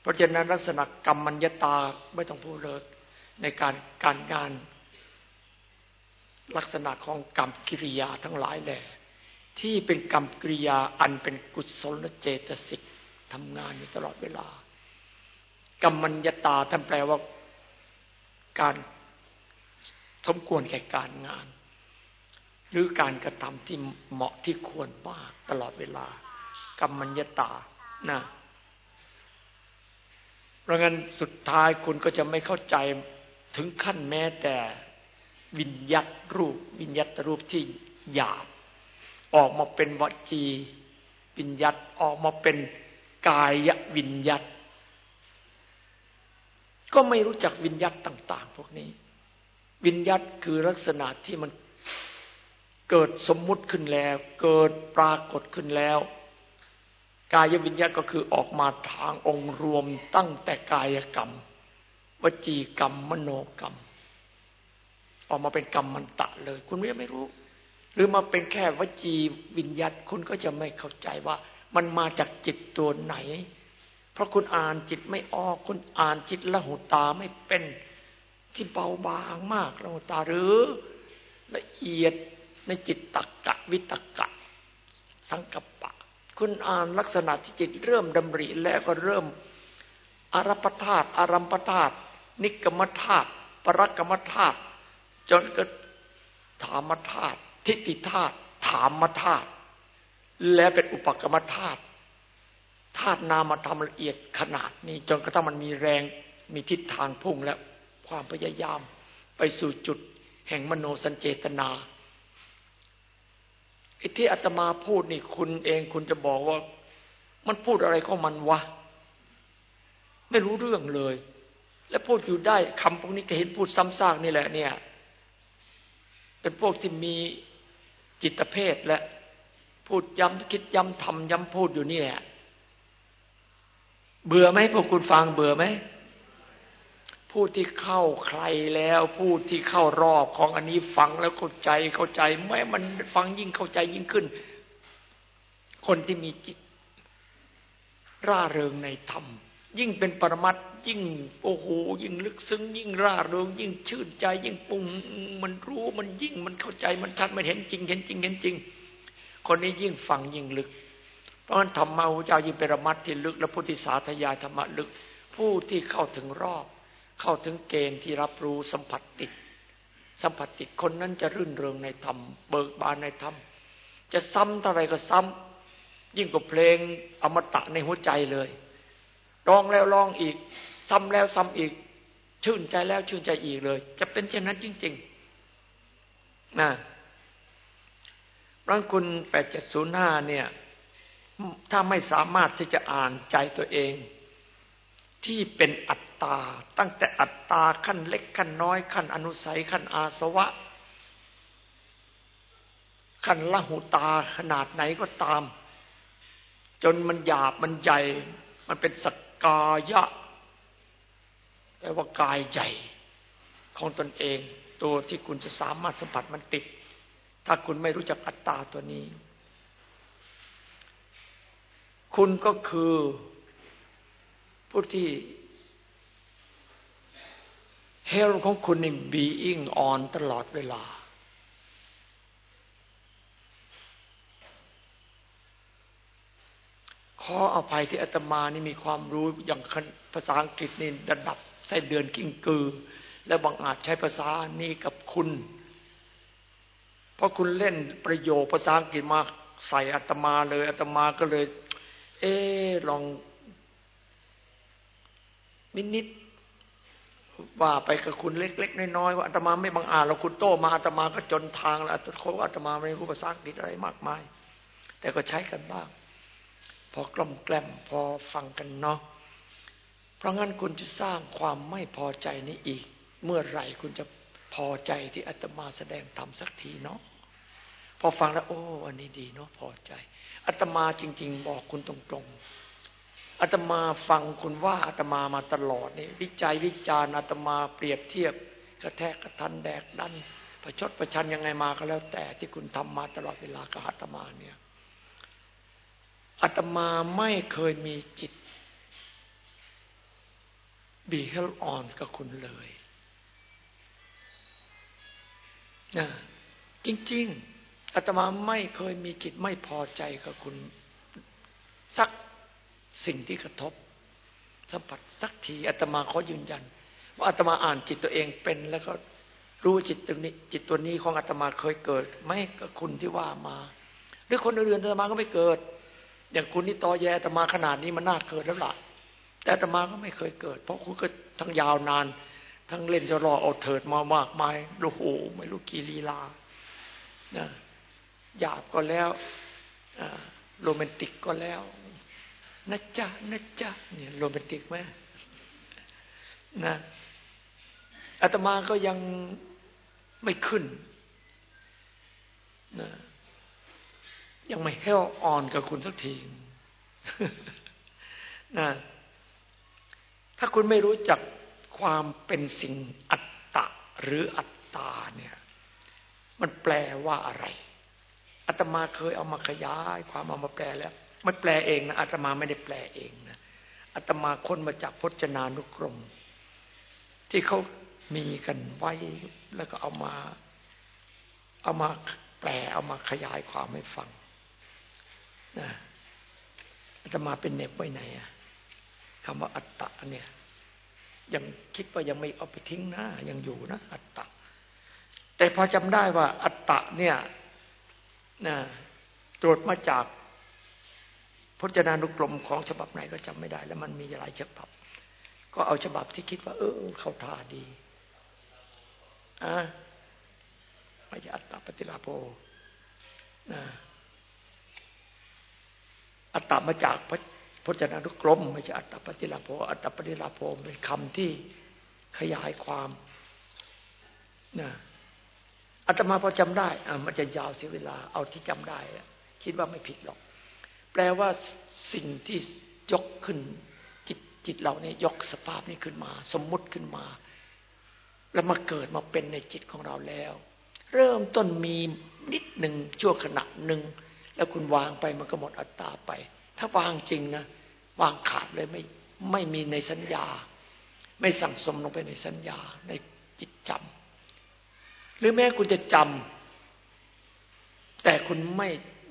เพราะฉะนั้นลักษณะกรรมัญญาตาไม่ต้องพูดเลยในการการงาน ลักษณะของกรรมกิริยาทั้งหลายแหละที่เป็นกรรมกิริยาอันเป็นกุศลเจตสิกทำงานอยู่ตลอดเวลา กรรมัญญาตาท่านแปลว่าการสมควรแก่การงาน หรือการกระทำที่เหมาะที่ควรมากตลอดเวลา กรรมัญญาตานะเพราะงั้นสุดท้ายคุณก็จะไม่เข้าใจถึงขั้นแม้แต่ วิญญัตรูป วิญญัตรูปที่หยาบออกมาเป็นวจีวิญญัตออกมาเป็นกายวิญญัตก็ไม่รู้จักวิญญัตต่าง ๆ พวกนี้ วิญญัตคือลักษณะที่มันเกิดสมมุติขึ้นแล้ว เกิดปรากฏขึ้นแล้ว กายวิญญาตก็คือออกมาทางองค์รวมตั้งแต่กายกรรม วจีกรรม มโนกรรม ออกมาเป็นกรรมมันตะเลย คุณไม่รู้ หรือมาเป็นแค่วจีวิญญาตคุณก็จะไม่เข้าใจว่า มันมาจากจิตตัวไหน เพราะคุณอ่านจิตไม่ออก คุณอ่านจิตละหูตาไม่เป็นที่เบาบางมากละหูตาหรือ ละเอียดในจิตตักกะวิตกะ สังกปะ คุณอ่านลักษณะที่จิตเริ่มดำริแล้วก็เริ่มอารัปธาตุอารัมปธาตุนิกรรมธาตุปรักรรมธาตุ จนก็ถามธาตุทิฏฐิธาตุถามธาตุและเป็นอุปกรรมธาตุธาตุนามธรรมละเอียดขนาดนี้ จนกระทั่งมันมีแรงมีทิศทางพุ่งและความพยายาม ไปสู่จุดแห่งมโนสัญเจตนาไอ้ที่อาตมาพูดนี่คุณเองคุณจะบอกว่า มันพูดอะไรของมันวะ ไม่รู้เรื่องเลย และพูดอยู่ได้คำพวกนี้ก็เห็นพูดซ้ำซากนี่แหละเนี่ย เป็นพวกที่มีจิตเพศและพูดย้ำคิดย้ำทำย้ำพูดอยู่นี่แหละเบื่อไหมพวกคุณฟังเบื่อไหมผู้ที่เข้าใครแล้วผู้ที่เข้ารอบของอันนี้ฟังแล้วเข้าใจเข้าใจแม้มันฟังยิ่งเข้าใจยิ่งขึ้น คนที่มีจิต ร่าเริงในธรรม ยิ่งเป็นปรมัตยิ่งโอ้โหยิ่งลึกซึ้ง ยิ่งร่าเริงยิ่งชื่นใจ ยิ่งปุ่งมันรู้มันยิ่งมันเข้าใจมันชัดมันเห็นจริง เห็นจริงเห็นจริง คนนี้ยิ่งฟังยิ่งลึก เพราะฉะนั้นธรรมะพระเจ้ายิ่งเป็นปรมัตที่ลึก และพุทธิสาธยายธรรมะลึก ผู้ที่เข้าถึงรอบ เข้าถึงเกณฑ์ที่รับรู้สัมผัสติด สัมผัสติดคนนั้นจะรื่นเริงในธรรมเบิกบานในธรรมจะซ้ำเท่าไรก็ซ้ำยิ่งกว่าเพลงอมตะในหัวใจเลย ร้องแล้วร้องอีก ซ้ำแล้วซ้ำอีก ชื่นใจแล้วชื่นใจอีกเลย จะเป็นเช่นนั้นจริงๆนะรังคุณแปดเจ็ดศูนย์ห้าเนี่ย ถ้าไม่สามารถที่จะอ่านใจตัวเอง ที่เป็นอัตตา ตั้งแต่อัตตาขั้นเล็กขั้นน้อยขั้นอนุสัยขั้นอาสวะ ขั้นละหุตาขนาดไหนก็ตาม จนมันหยาบมันใหญ่ มันเป็นสก กายะแปลว่ากายใหญ่ของตนเอง ตัวที่คุณจะสามารถสัมผัสมันติด ถ้าคุณไม่รู้จักอัตตาตัวนี้ คุณก็คือผู้ที่เฮลของคุณนี่บีอิงออนตลอดเวลา ขออภัยที่อาตมานี่มีความรู้อย่างภาษาอังกฤษนี่ระดับใส่เดือนกิ้งกือ และบางอาจใช้ภาษานี้กับคุณ เพราะคุณเล่นประโยคภาษาอังกฤษมาใส่อาตมาเลยอาตมาก็เลย เออลองนิดนิดว่าไปกับคุณเล็ก ๆ น้อยๆว่าอาตมาไม่บังอาจเราคุณโตมาอาตมาก็จนทางแล้วอาตมาไม่รู้ภาษาอังกฤษอะไรมากมาย แต่ก็ใช้กันบ้าง พอกล่อมแกล้มพอฟังกันเนาะเพราะงั้นคุณจะสร้างความไม่พอใจนี้อีก เมื่อไหร่คุณจะพอใจที่อาตมาแสดงธรรมสักทีเนาะพอฟังแล้วโอ้อันนี้ดีเนาะพอใจอาตมาจริง ๆ บอกคุณตรงๆอาตมาฟังคุณว่าอาตมามาตลอดนี่วิจัยวิจารณ์อาตมาเปรียบเทียบ กระแทกกระทันแดกดันประชดประชันยังไงมาก็แล้วแต่ที่คุณทำมาตลอดเวลากับอาตมาเนี่ย อาตมาไม่เคยมีจิต บีเฮลออนกับคุณเลยนะจริง ๆอาตมาไม่เคยมีจิตไม่พอใจกับคุณ สักสิ่งที่กระทบ สัมผัสสักทีอาตมาขอยืนยัน ว่าอาตมาอ่านจิตตัวเองเป็นแล้วก็รู้จิตตัวนี้ จิตตัวนี้ของอาตมาเคยเกิด ไม่กับคุณที่ว่ามา หรือคนอื่นอาตมาก็ไม่เกิด อย่างคุณนี่ตอแยตมาขนาดนี้มันน่าเกิดแล้วล่ะ แต่ตมาก็ไม่เคยเกิด เพราะคุณก็ทั้งยาวนาน ทั้งเล่นจะรอเอาเถิดมามากมายโอ้โหไม่รู้กี่ลีลานะหยาบก็แล้วโรแมนติกก็แล้วนะจ๊ะนะจ๊ะเนี่ยโรแมนติกไหมนะอาตมาก็ยังไม่ขึ้นนะ ยังไม่เฮลออนกับคุณสักทีนะถ้าคุณไม่รู้จักความเป็นสิ่งอัตตะหรืออัตตาเนี่ย มันแปลว่าอะไรอาตมาเคยเอามาขยายความเอามาแปลแล้ว มันแปลเองนะอาตมาไม่ได้แปลเองนะอาตมาค้นมาจากพจนานุกรม ที่เขามีกันไว้แล้วก็เอามา เอามาแปลเอามาขยายความให้ฟัง นะอาตมาเป็นเน็บไว้ไหนอะคำว่าอัตตะเนี่ยยังคิดว่ายังไม่เอาไปทิ้งนะยังอยู่นะอัตตะ แต่พอจำได้ว่า อัตตะเนี่ยนะตรวจมาจากพจนานุกรมของฉบับไหนก็จำไม่ได้ แล้วมันมีหลายฉบับ ก็เอาฉบับที่คิดว่า เออเขาท่าดีอะไม่ใช่อัตตาปฏิลาโภนะ อัตตามาจากพจนานุกรมไม่ใช่อัตตาปฏิลาโภอัตตาปฏิลาโภเป็นคำที่ขยายความนะอาตมาพอจำได้อะมันจะยาวเสียเวลาเอาที่จำได้คิดว่าไม่ผิดหรอก แปลว่าสิ่งที่ยกขึ้น จิตจิตเราเนี่ยยกสภาพนี้ขึ้นมา สมมุติขึ้นมา แล้วมาเกิดมาเป็นในจิตของเราแล้ว เริ่มต้นมีนิดหนึ่งชั่วขณะหนึ่ง แล้วคุณวางไปมันก็หมดอัตตาไป ถ้าวางจริงนะวางขาดเลยไม่ไม่มีในสัญญา ไม่สั่งสมลงไปในสัญญาในจิตจำหรือแม้คุณจะจำแต่คุณไม่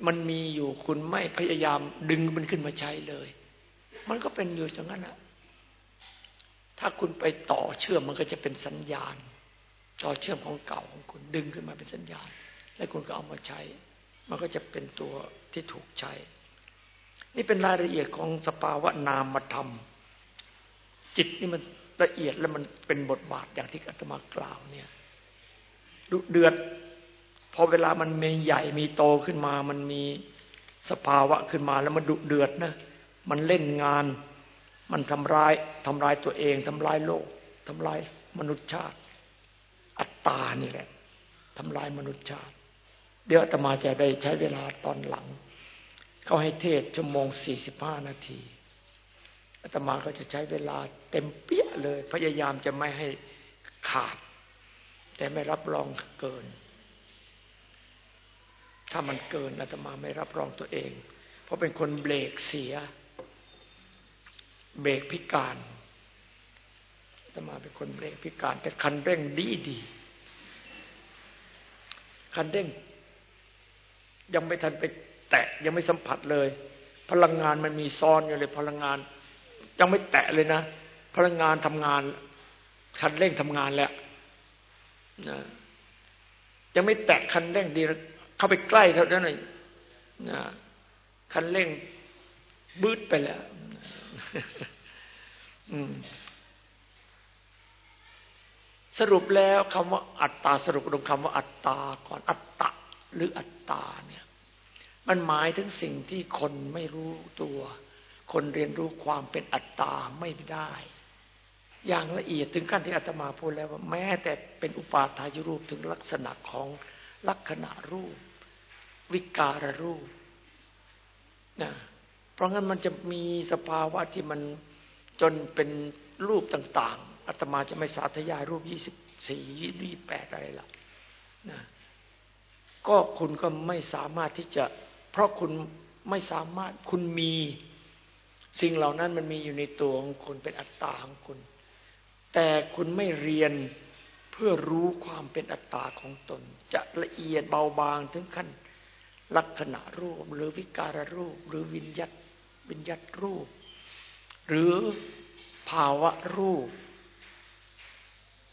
มันมีอยู่คุณไม่พยายามดึงมันขึ้นมาใช้เลย มันก็เป็นอยู่อย่างนั้นอะถ้าคุณไปต่อเชื่อมมันก็จะเป็นสัญญาณ ต่อเชื่อมของเก่าของคุณดึงขึ้นมาเป็นสัญญาณ แล้วคุณก็เอามาใช้ มันก็จะเป็นตัวที่ถูกใช้ นี่เป็นรายละเอียดของสภาวะนามธรรม จิตนี่มันละเอียดแล้วมันเป็นบทบาทอย่างที่อาตมากล่าวเนี่ยดุเดือด พอเวลามันมีใหญ่มีโตขึ้นมา มันมีสภาวะขึ้นมาแล้วมันดุเดือดนะมันเล่นงาน มันทำร้ายทำร้ายตัวเองทำร้ายโลกทำร้ายมนุษยชาติ อัตตานี่แหละทำลายมนุษยชาติ เดี๋ยวอาตมาจะได้ใช้เวลาตอนหลัง เขาให้เทศชั่วโมงสี่สิบห้านาทีอาตมาก็จะใช้เวลาเต็มเปี้ยเลย พยายามจะไม่ให้ขาด แต่ไม่รับรองเกิน ถ้ามันเกินอาตมาไม่รับรองตัวเอง เพราะเป็นคนเบรกเสีย เบรกพิการอาตมาเป็นคนเบรกพิการ แต่คันเร่งดีดีคันเร่ง ยังไม่ทันไปแตะยังไม่สัมผัสเลย พลังงานมันมีซ้อนอยู่เลย พลังงาน ยังไม่แตะเลยนะ พลังงานทำงานคันเร่งทำงานแล้วนะยังไม่แตะคันเร่งดี เข้าไปใกล้เท่านั้นเลยนะคันเร่งบืดไปแล้วสรุปแล้วคำว่าอัตตาสรุปตรงคำว่าอัตตาก่อนอัตตะ หรืออัตตาเนี่ยมันหมายถึงสิ่งที่คนไม่รู้ตัว คนเรียนรู้ความเป็นอัตตาไม่ได้ อย่างละเอียดถึงขั้นที่อาตมาพูดแล้วว่าแม้แต่เป็นอุปาทายรูปถึงลักษณะของลักษณะรูป วิการรูปนะเพราะงั้นมันจะมีสภาวะที่มันจนเป็นรูปต่าง ๆอาตมาจะไม่สาธยายรูปยี่สิบสี่ยี่แปดอะไรละนะ ก็คุณก็ไม่สามารถที่จะ เพราะคุณไม่สามารถคุณมี สิ่งเหล่านั้นมันมีอยู่ในตัวของคุณเป็นอัตตาของคุณ แต่คุณไม่เรียนเพื่อรู้ความเป็นอัตตาของตน จะละเอียดเบาบางถึงขั้น ลักษณะรูป หรือวิการรูป หรือวิญญัตวิญญัตรูป หรือภาวะรูป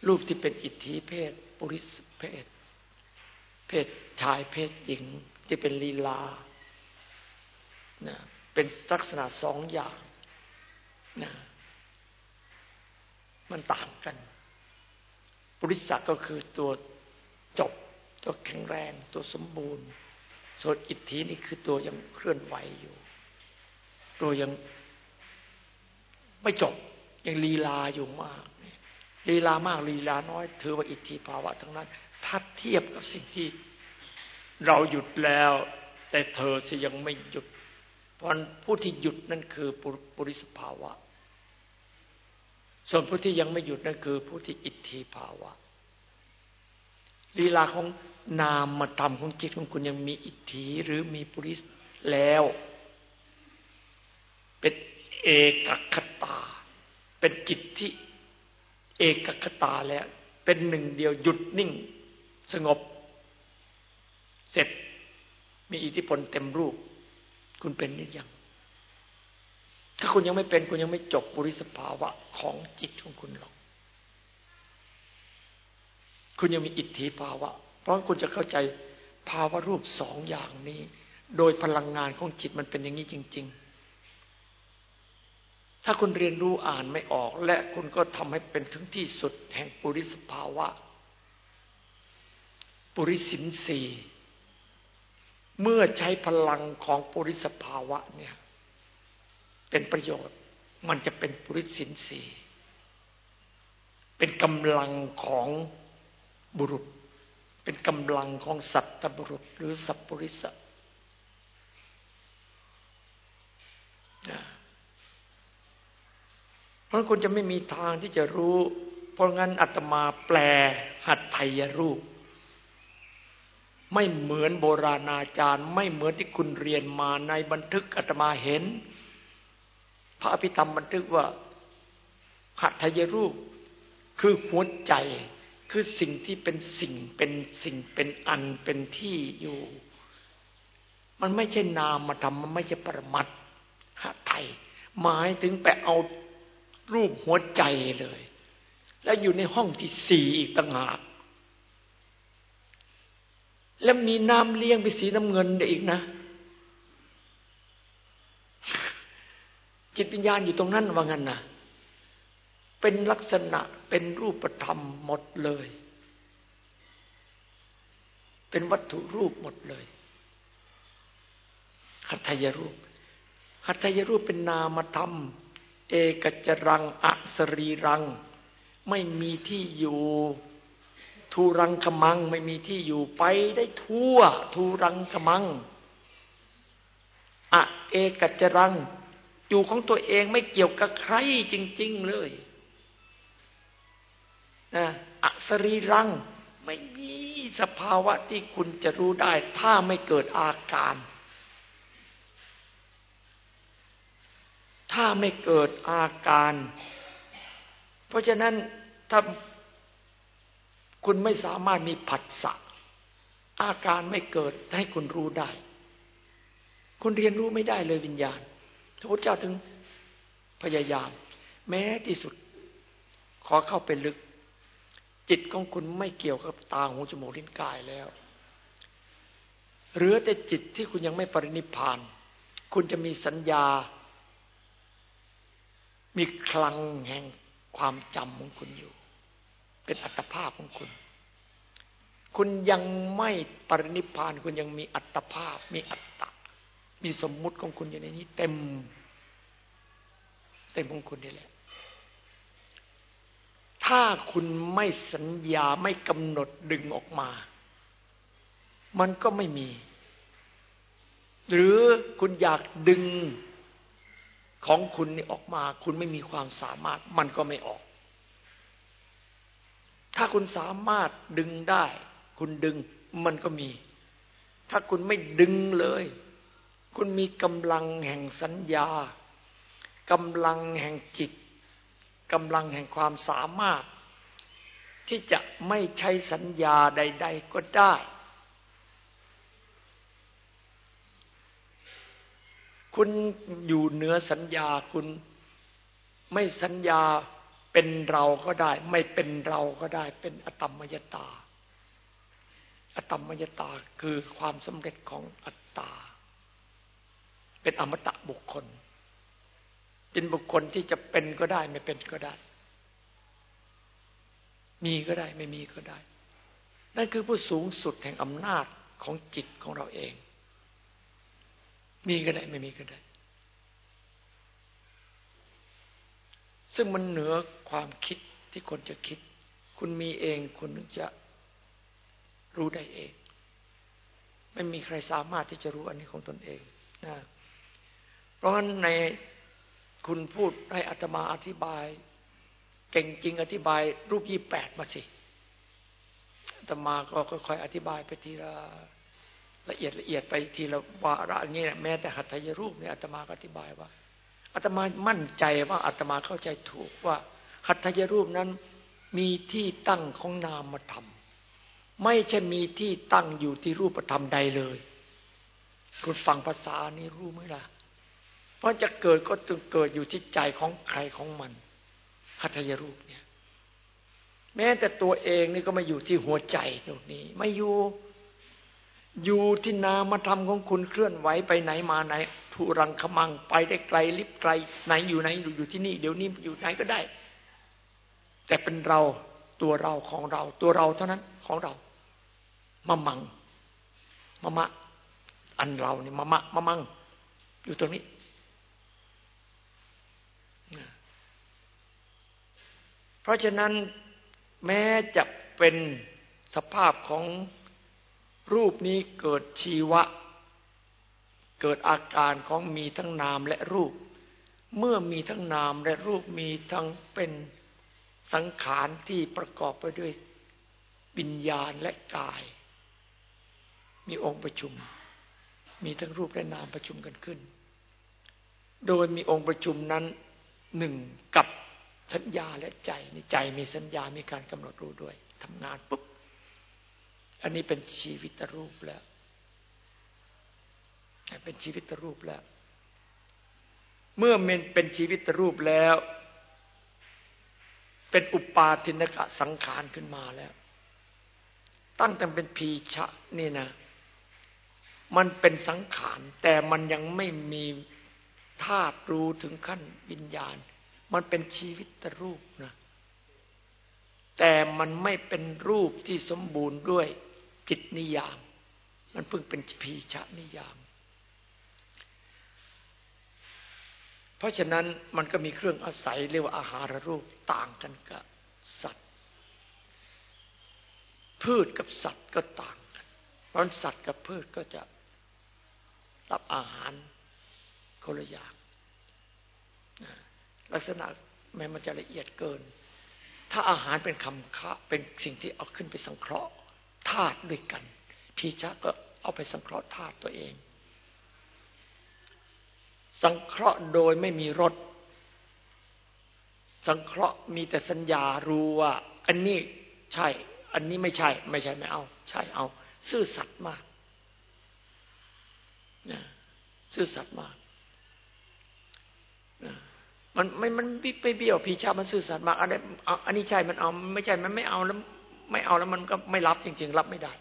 รูปที่เป็นอิทธิเพศ ปุริสเพศ เพศชายเพศหญิงที่เป็นลีลานะเป็นลักษณะสองอย่างนะมันต่างกันปุริสะก็คือตัวจบ ตัวแข็งแรง ตัวสมบูรณ์ ส่วนอิทธินี่คือตัวยังเคลื่อนไหวอยู่ ตัวยังไม่จบ ยังลีลาอยู่มากลีลามากลีลาน้อย ถือว่าอิทธิภาวะทั้งนั้น ถ้าเทียบกับสิ่งที่เราหยุดแล้ว แต่เธอจะยังไม่หยุด เพราะผู้ที่หยุดนั่นคือปุริสภาวะ ส่วนผู้ที่ยังไม่หยุดนั่นคือผู้ที่อิทธิภาวะลีลาของนามมาทำของจิตของคุณยังมีอิทธิหรือมีปุริสแล้ว เป็นเอกคตา เป็นจิตที่เอกคตาแล้ว เป็นหนึ่งเดียวหยุดนิ่ง สงบ เสร็จ มีอิทธิพลเต็มรูป คุณเป็นหรือยัง ถ้าคุณยังไม่เป็น คุณยังไม่จบปุริสภาวะของจิตของคุณหรอก คุณยังมีอิทธิภาวะ เพราะคุณจะเข้าใจภาวะรูปสองอย่างนี้ โดยพลังงานของจิตมันเป็นอย่างนี้จริง ๆถ้าคุณเรียนรู้อ่านไม่ออก และคุณก็ทำให้เป็นถึงที่สุดแห่งปุริสภาวะ ปุริสินสีเมื่อใช้พลังของปุริสภาวะเนี่ย เป็นประโยชน์มันจะเป็นปุริสินสีเป็นกำลังของบุรุษ เป็นกำลังของสัตตบุรุษ หรือสัพปริสะเพราะคุณจะไม่มีทางที่จะรู้ เพราะงั้นอาตมาแปลหัตถยรูป ไม่เหมือนโบราณอาจารย์ ไม่เหมือนที่คุณเรียนมาในบันทึกอาตมาเห็น พระอภิธรรมบันทึกว่าหัตถยรูป คือหัวใจ คือสิ่งที่เป็นสิ่งเป็นสิ่งเป็นอันเป็นที่อยู่ มันไม่ใช่นามธรรมมันไม่ใช่ปรมัตหะไทยหมายถึงไปเอารูปหัวใจเลย แล้วอยู่ในห้องที่สี่อีกต่างหาก แล้วมีน้ำเลี้ยงไปสีน้ำเงินได้อีกนะ จิตวิญญาณอยู่ตรงนั้นว่างั้นนะเป็นลักษณะเป็นรูปธรรมหมดเลย เป็นวัตถุรูปหมดเลย หัตถยรูป หัตถยรูปเป็นนามธรรม เอกจรังอสรีรัง ไม่มีที่อยู่ ทูรังกมังไม่มีที่อยู่ไปได้ทั่วทูรังกมังอะเอกจรัง อยู่ของตัวเองไม่เกี่ยวกับใครจริง ๆ เลยนะอสรีรัง ไม่มีสภาวะที่คุณจะรู้ได้ ถ้าไม่เกิดอาการ ถ้าไม่เกิดอาการ เพราะฉะนั้นถ้า คุณไม่สามารถมีผัสสะอาการไม่เกิดให้คุณรู้ได้ คุณเรียนรู้ไม่ได้เลยวิญญาณพระพุทธเจ้าถึงพยายาม แม้ที่สุด ขอเข้าไปลึก จิตของคุณไม่เกี่ยวกับตาหูจมูกลิ้นกายแล้วเหลือแต่จิตที่คุณยังไม่ปรินิพาน คุณจะมีสัญญา มีคลังแห่งความจำของคุณอยู่ เป็นอัตภาพของคุณ คุณยังไม่ปรินิพานคุณยังมีอัตภาพ มีอัตตะ มีสมมุติของคุณอยู่ในนี้ เต็ม เต็มของคุณนี่แหละ ถ้าคุณไม่สัญญาไม่กำหนดดึงออกมา มันก็ไม่มี หรือคุณอยากดึงของคุณนี่ออกมา คุณไม่มีความสามารถ มันก็ไม่ออก ถ้าคุณสามารถดึงได้ คุณดึงมันก็มี ถ้าคุณไม่ดึงเลย คุณมีกำลังแห่งสัญญากำลังแห่งจิตกำลังแห่งความสามารถ ที่จะไม่ใช้สัญญาใด ๆ ก็ได้ คุณอยู่เหนือสัญญาคุณไม่สัญญา เป็นเราก็ได้ ไม่เป็นเราก็ได้ เป็นอตมยตา อตมมยตาคือความสำเร็จของอัตตา เป็นอมตะบุคคล เป็นบุคคลที่จะเป็นก็ได้ ไม่เป็นก็ได้ มีก็ได้ ไม่มีก็ได้ นั่นคือผู้สูงสุดแห่งอำนาจของจิตของเราเอง มีก็ได้ ไม่มีก็ได้ ซึ่งมันเหนือความคิดที่คนจะคิด คุณมีเองคุณจะรู้ได้เอง ไม่มีใครสามารถที่จะรู้อันนี้ของตนเองนะเพราะฉะนั้นในคุณพูดให้อัตมาอธิบาย เก่งจริงอธิบายรูปยี่แปดมาสิอัตมาก็ค่อยๆอธิบายไปทีละละเอียดละเอียดไปทีละวาระอย่างนี้แม้แต่หัตถยรูปเนี่ยอาตมาก็อธิบายว่า อาตมามั่นใจว่าอาตมาเข้าใจถูกว่า หัตถยรูปนั้นมีที่ตั้งของนามธรรม ไม่ใช่มีที่ตั้งอยู่ที่รูปธรรมใดเลย คุณฟังภาษานี้รู้ไหมล่ะ เพราะจะเกิดก็ต้องเกิดอยู่ที่ใจของใครของมัน หัตถยรูปเนี่ย แม้แต่ตัวเองนี่ก็มาอยู่ที่หัวใจตรงนี้ ไม่อยู่ อยู่ที่นามธรรมของคุณเคลื่อนไหวไปไหนมาไหนทุรังขมังไปได้ไกลลิบไกล ไหนอยู่ไหนอยู่ที่นี่ เดี๋ยวนี้อยู่ไหนก็ได้ แต่เป็นเราตัวเราของเรา ตัวเราเท่านั้นของเรามะมังมะมะ อันเราเนี่ยมะมะมะมัง อยู่ตรงนี้เพราะฉะนั้นแม้จะเป็นสภาพของ รูปนี้เกิดชีวะ เกิดอาการของมีทั้งนามและรูป เมื่อมีทั้งนามและรูปมีทั้งเป็นสังขารที่ประกอบไปด้วยวิญญาณและกาย มีองค์ประชุม มีทั้งรูปและนามประชุมกันขึ้น โดยมีองค์ประชุมนั้นหนึ่งกับสัญญาและใจในใจมีสัญญามีการกำหนดรู้ด้วยทำงานปุ๊บ อันนี้เป็นชีวิตรูปแล้ว เป็นชีวิตรูปแล้ว เมื่อมันเป็นชีวิตรูปแล้ว เป็นอุปาทินกะสังขารขึ้นมาแล้ว ตั้งแต่เป็นพีชะนี่นะ มันเป็นสังขาร แต่มันยังไม่มีธาตุรู้ถึงขั้นวิญญาณ มันเป็นชีวิตรูปนะแต่มันไม่เป็นรูปที่สมบูรณ์ด้วย จิตนิยาม มันเพิ่งเป็นพีชะนิยาม เพราะฉะนั้นมันก็มีเครื่องอาศัยเรียกว่าอาหารรูปต่างกันกับสัตว์ พืชกับสัตว์ก็ต่างกัน เพราะสัตว์กับพืชก็จะรับอาหารคนละอย่างลักษณะแม้มันจะละเอียดเกิน ถ้าอาหารเป็นคำคะเป็นสิ่งที่เอาขึ้นไปสังเคราะห์ ธาตุด้วยกัน พีชะก็เอาไปสังเคราะห์ธาตุตัวเอง สังเคราะห์โดยไม่มีรสสังเคราะห์มีแต่สัญญารู้ว่า อันนี้ใช่ อันนี้ไม่ใช่ ไม่ใช่ไม่เอา ใช่เอา ซื่อสัตย์มากนะซื่อสัตย์มากนะมันไม่มันไปเบี้ยวพีชามันซื่อสัตย์มากอันนี้อันนี้ใช่มันเอา ไม่ใช่มันไม่เอาแล้ว ไม่เอาแล้วมันก็ไม่รับจริง ๆ รับไม่ได้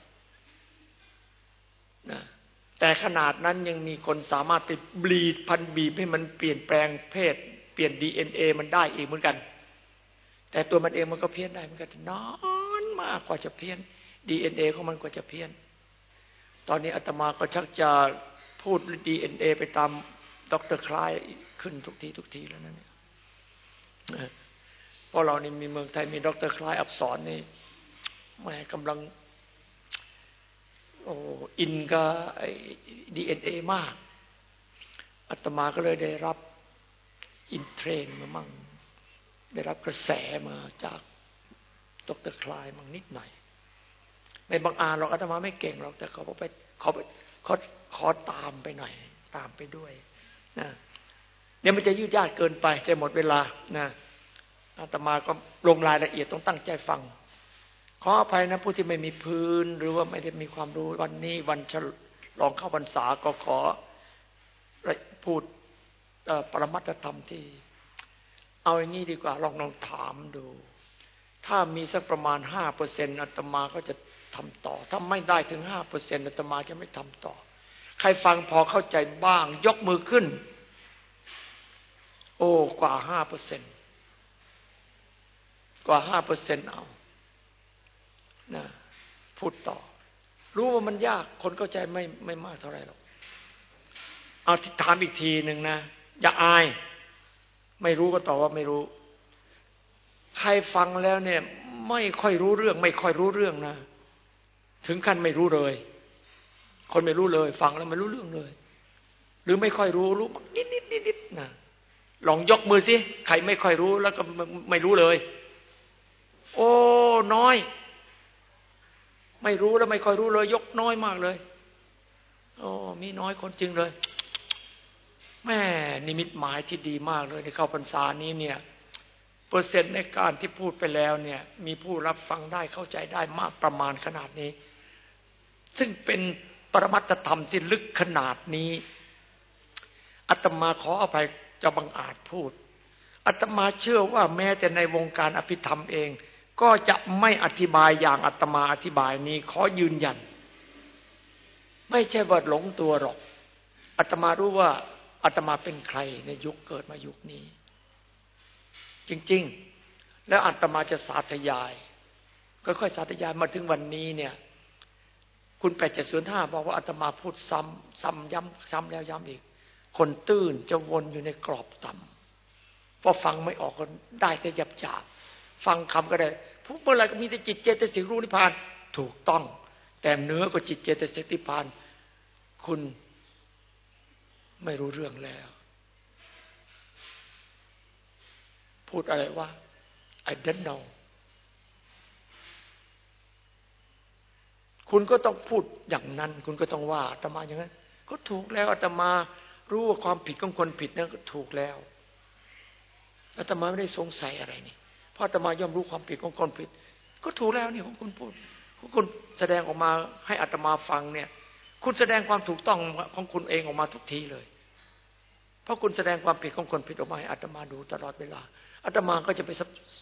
นะแต่ขนาดนั้นยังมีคนสามารถไปบีดพันบีบให้มันเปลี่ยนแปลงเพศ เปลี่ยนดีเอ็นเอมันได้อีกเหมือนกัน แต่ตัวมันเองมันก็เพี้ยนได้มันก็นานมากกว่าจะเพี้ยนดีเอ็นเอของมันกว่าจะเพี้ยน ตอนนี้อาตมาก็ชักจะพูดดีเอ็นเอไปตามด็อกเตอร์คลายขึ้นทุกทีทุกทีแล้วนั่นเนี่ยเพราะเรานี่มีเมืองไทยมีด็อกเตอร์คลายอับสอนนี่ แหมกำลังโอ้อินกับดีเอ็นเอมากอาตมาก็เลยได้รับอินเทรนมามั่ง ได้รับกระแสมาจากดรคลายมั่งนิดหน่อยในบางอาเราอาตมาไม่เก่งหรอกแต่เขาไปเขาไปเขาขอตามไปหน่อย ตามไปด้วยนะเดี๋ยวมันจะยืดยาดเกินไปจะหมดเวลานะอาตมาก็ลงรายละเอียดต้องตั้งใจฟัง ขออภัยนะผู้ที่ไม่มีพื้น หรือว่าไม่ได้มีความรู้วันนี้วันฉลองเข้าพรรษาก็ขอพูดปรมัตธรรมที่ เอาอย่างนี้ดีกว่าลองลองถามดู ถ้ามีสักประมาณห้าเปอร์เซ็นต์อาตมาก็จะทำต่อ ถ้าไม่ได้ถึงห้าเปอร์เซ็นต์อาตมาจะไม่ทำต่อ ใครฟังพอเข้าใจบ้าง ยกมือขึ้น โอ้กว่าห้าเปอร์เซ็นกว่าห้าเปอร์เซ็นเอา นะพูดต่อ รู้ว่ามันยากคนเข้าใจไม่ไม่มากเท่าไหร่หรอกเอาถามอีกทีหนึ่งนะ อย่าอาย ไม่รู้ก็ตอบว่าไม่รู้ ใครฟังแล้วเนี่ย ไม่ค่อยรู้เรื่อง ไม่ค่อยรู้เรื่องนะ ถึงขั้นไม่รู้เลย คนไม่รู้เลย ฟังแล้วไม่รู้เรื่องเลย หรือไม่ค่อยรู้รู้นิดนิดนิดนิดนะลองยกมือสิใครไม่ค่อยรู้แล้วก็ไม่รู้เลย โอ้ น้อย ไม่รู้แล้วไม่ค่อยรู้เลย ยกน้อยมากเลย โอ้มีน้อยคนจริงเลย แม่นิมิตหมายที่ดีมากเลยในเข้าพรรษานี้เนี่ย เปอร์เซ็นต์ในการที่พูดไปแล้วเนี่ย มีผู้รับฟังได้เข้าใจได้มากประมาณขนาดนี้ ซึ่งเป็นปรมัตธรรมที่ลึกขนาดนี้อาตมาขออภัยจะบังอาจพูดอาตมาเชื่อว่าแม้แต่ในวงการอภิธรรมเอง ก็จะไม่อธิบายอย่างอาตมาอธิบายนี้ ขอยืนยัน ไม่ใช่ว่าหลงตัวหรอกอาตมารู้ว่าอาตมาเป็นใครในยุคเกิดมายุคนี้ จริง ๆ แล้วอาตมาจะสาธยายค่อยๆสาธยายมาถึงวันนี้เนี่ย คุณแปดเจ็ดศูนย์ห้าบอกว่าอาตมาพูดซ้ำซ้ำย้ำซ้ำแล้วย้ำอีก คนตื้นจะวนอยู่ในกรอบต่ำพอฟังไม่ออกก็ได้แต่หยับหยาบฟังคำก็ได้ พูดเมื่อไรก็มีแต่จิตเจตสิกรู้นิพพานถูกต้อง แต่เนื้อกว่าจิตเจตสิกนิพพาน คุณไม่รู้เรื่องแล้ว พูดอะไรว่า I don't know คุณก็ต้องพูดอย่างนั้น คุณก็ต้องว่าอาตมาอย่างนั้น ก็ถูกแล้วอาตมารู้ว่าความผิดของคนผิดนั่นก็ถูกแล้วอาตมาไม่ได้สงสัยอะไรนี่เราะอาตมาย่อมรู้ความผิดของคนผิด ก็ถูกแล้วนี่ของคุณพูดของคุณแสดงออกมาให้อาตมาฟังเนี่ย คุณแสดงความถูกต้องของคุณเองออกมาทุกทีเลย เพราะคุณแสดงความผิดของคนผิดออกมาให้อาตมาดูตลอดเวลาอาตมาก็จะไป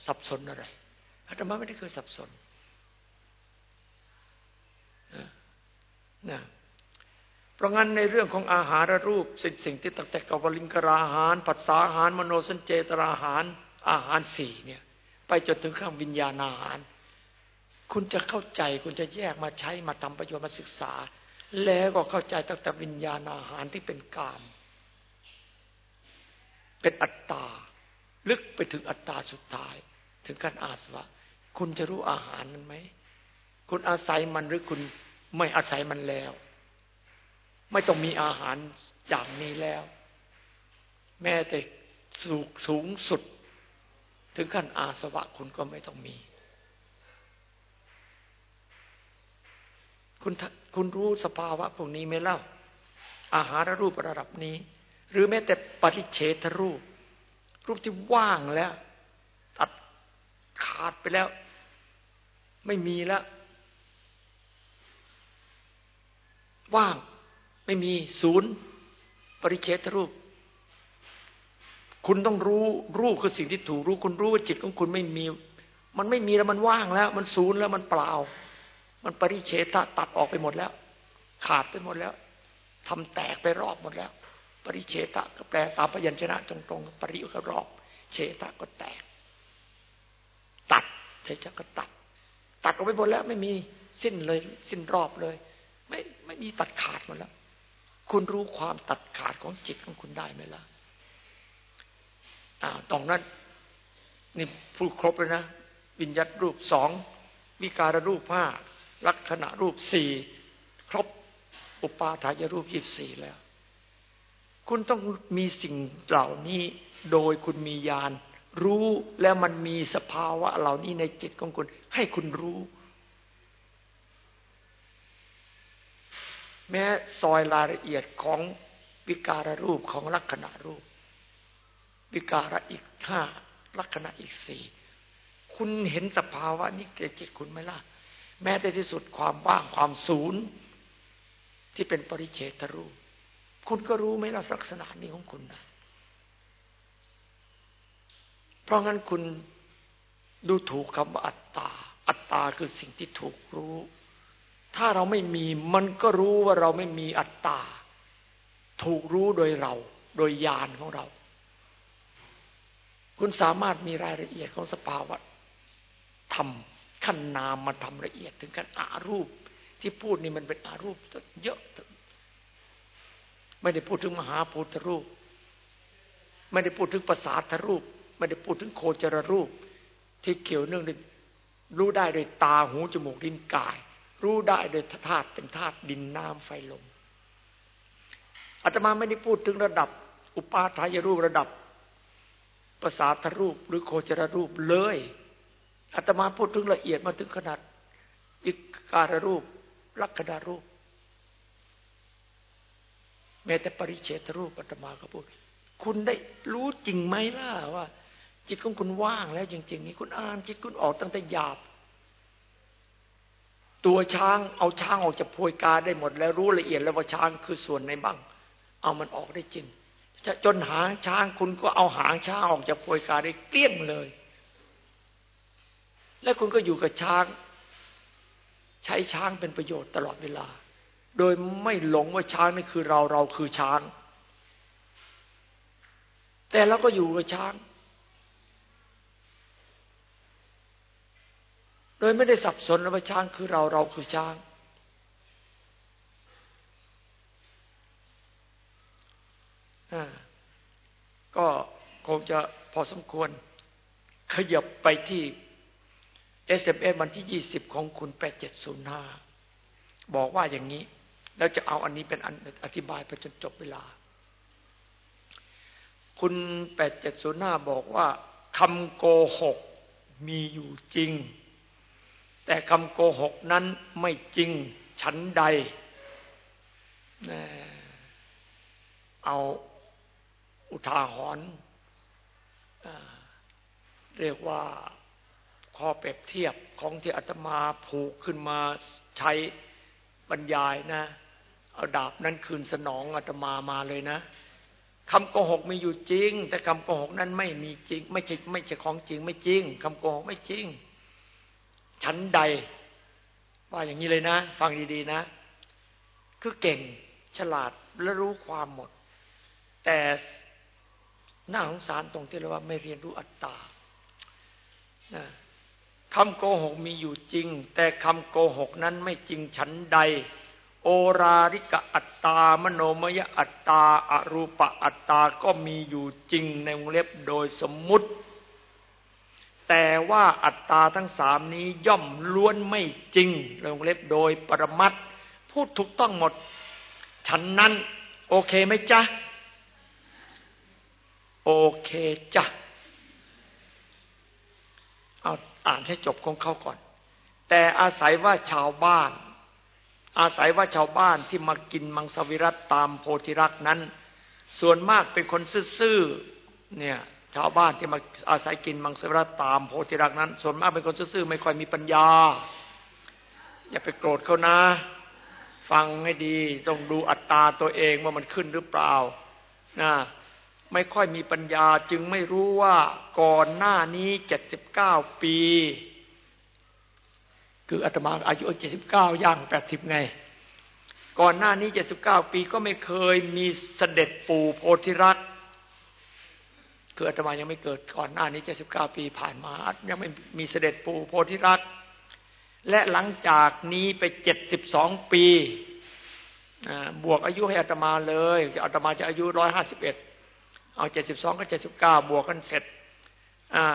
สับสนอะไรอาตมาไม่ได้เคยสับสนนะเพราะงั้นในเรื่องของอาหารรูปสิ่งสิ่งที่ตั้งแต่กวลิงกราหารปัสสาหาร มโนสัญเจตราหารอาหารสี่เนี่ย ไปจนถึงข้างวิญญาณอาหาร คุณจะเข้าใจคุณจะแยกมาใช้มาทำประโยชน์มาศึกษา แล้วก็เข้าใจตั้งแต่วิญญาณอาหารที่เป็นกาม เป็นอัตตา ลึกไปถึงอัตตาสุดท้าย ถึงการอาสวะ คุณจะรู้อาหารนั้นไหม คุณอาศัยมันหรือคุณไม่อาศัยมันแล้ว ไม่ต้องมีอาหารอย่างนี้แล้ว แม้แต่สูงสูงสุด ถึงขั้นอาสวะคุณก็ไม่ต้องมี คุณคุณรู้สภาวะพวกนี้ไหมเล่า อาหารรูประดับนี้ หรือแม้แต่ปริเฉทรูป รูปที่ว่างแล้ว ตัดขาดไปแล้ว ไม่มีแล้ว ว่าง ไม่มีศูนย์ ปริเฉทรูป คุณต้องรู้รูปคือสิ่งที่ถูกรู้ คุณรู้ว่าจิตของคุณไม่มี มันไม่มีแล้วมันว่างแล้ว มันศูนย์แล้วมันเปล่า มันปริเฉทตัดออกไปหมดแล้ว ขาดไปหมดแล้วทำแตกไปรอบหมดแล้ว ปริเฉตะก็แปลตามพยัญชนะตรงๆปริก็รอบ เฉตะก็แตก ตัดเฉตะก็ตัด ตัดออกไปหมดแล้ว ไม่มีสิ้นเลย สิ้นรอบเลย ไม่ไม่มีตัดขาดหมดแล้ว คุณรู้ความตัดขาดของจิตของคุณได้ไหมล่ะ อ่าตรงนั้น นี่พูดครบเลยนะ วิญญาตรูปสองวิการรูปห้าลักษณะรูปสี่ครบอุปาทายรูปยี่สี่แล้ว คุณต้องมีสิ่งเหล่านี้โดยคุณมีญาณรู้แล้วมันมีสภาวะเหล่านี้ในจิตของคุณ ให้คุณรู้ แม้ซอยรายละเอียดของวิการรูปของลักษณะรูป วิการะอีกห้าลักษณะอีกสี่คุณเห็นสภาวะนี้แก่จิตคุณไหมล่ะ แม้แต่ที่สุดความว่างความศูนย์ที่เป็นปริเฉทรูปคุณก็รู้ไหมล่ะลักษณะนี้ของคุณนะเพราะงั้นคุณดูถูกคำว่าอัตตา อัตตาคือสิ่งที่ถูกรู้ ถ้าเราไม่มีมันก็รู้ว่าเราไม่มีอัตตา ถูกรู้โดยเรา โดยญาณของเรา คุณสามารถมีรายละเอียดของสภาวะทำขั้นนามมาทำละเอียดถึงการอารูป ที่พูดนี่มันเป็นอารูปเยอะไม่ได้พูดถึงมหาพุทธรูป ไม่ได้พูดถึงภาษาทรูป ไม่ได้พูดถึงโคจรรูป ที่เกี่ยวเนื่องด้วยรู้ได้โดยตาหูจมูกลิ้นกาย รู้ได้โดยธาตุเป็นธาตุดินน้ำไฟลมอาตมาไม่ได้พูดถึงระดับ อุปาทายรูประดับ ภาษาทรูปหรือโคจรรูปเลยอาตมาพูดถึงละเอียดมาถึงขนาดวิการรูป ลักษณะรูป แม้แต่ปริเฉทรูปอาตมาก็พูด คุณได้รู้จริงไหมล่ะว่า จิตของคุณว่างแล้วจริง ๆ นี่คุณอ่านจิตคุณออกตั้งแต่หยาบ ตัวช้างเอาช้างออกจากพวยกาได้หมด แล้วรู้ละเอียดแล้วว่าช้างคือส่วนในบ้าง เอามันออกได้จริง จะจนหางช้างคุณก็เอาหางช้างออกจากพยกาได้เกลี้ยงเลย แล้วคุณก็อยู่กับช้าง ใช้ช้างเป็นประโยชน์ตลอดเวลา โดยไม่หลงว่าช้างนี่คือเราเราคือช้าง แต่เราก็อยู่กับช้าง โดยไม่ได้สับสนว่าช้างคือเราเราคือช้าง ก็คงจะพอสมควร ขยับไปที่ SMS วันที่ยี่สิบของคุณแปดเจ็ดศูนย์ห้าบอกว่าอย่างนี้ แล้วจะเอาอันนี้เป็นอันอธิบายไปจนจบเวลา คุณแปดเจ็ดศูนย์ห้าบอกว่าคำโกหกมีอยู่จริง แต่คำโกหกนั้นไม่จริงชั้นใด เอา อุทาหรณ์เรียกว่าข้อเปรียบเทียบของที่อาตมาผูกขึ้นมาใช้บรรยายนะเอาดาบนั้นคืนสนองอาตมามาเลยนะคำโกหกมีอยู่จริง แต่คำโกหกนั้นไม่มีจริง ไม่ใช่ไม่ใช่ของจริง ไม่จริงคำโกหกไม่จริง ชั้นใด ว่าอย่างนี้เลยนะ ฟังดีๆนะ คือเก่งฉลาดและรู้ความหมด แต่ น่าสงสารตรงที่เราว่าไม่เรียนรู้อัตตาคำโกหกมีอยู่จริง แต่คำโกหกนั้นไม่จริงฉันใด โอราริกะอัตตามโนมยอัตตาอรูปะอัตตาก็มีอยู่จริงในวงเล็บโดยสมมุติ แต่ว่าอัตตาทั้งสามนี้ย่อมล้วนไม่จริงในวงเล็บโดยปรมัตพูดถูกต้องหมด ฉันนั้น โอเคไหมจ๊ะ โอเคจ้ะเอาอ่านให้จบของเขาก่อน แต่อาศัยว่าชาวบ้าน อาศัยว่าชาวบ้านที่มากินมังสวิรัตตามโพธิรักนั้น ส่วนมากเป็นคนซื่อๆเนี่ยชาวบ้านที่มาอาศัยกินมังสวิรัตตามโพธิรักนั้น ส่วนมากเป็นคนซื่อๆไม่ค่อยมีปัญญา อย่าไปโกรธเขานะ ฟังให้ดีต้องดูอัตตาตัวเองว่ามันขึ้นหรือเปล่านะ ไม่ค่อยมีปัญญาจึงไม่รู้ว่าก่อนหน้านี้เจ็ดสิบเก้าปี คืออาตมาอายุเจ็ดสิบเก้าย่างแปดสิบไง ก่อนหน้านี้เจ็ดสิบเก้าปีก็ไม่เคยมีเสด็จปู่โพธิรักคืออาตมายังไม่เกิดก่อนหน้านี้เจ็ดสิบเก้าปีผ่านมายังไม่มีเสด็จปู่โพธิรักและหลังจากนี้ไปเจ็ดสิบสองปีบวกอายุให้อาตมาเลยอาตมาจะอายุร้อยห้าสิบเอ็ด เอาเจ็ดสิบสองก็เจ็ดสิบเก้าบวกกันเสร็จอ่า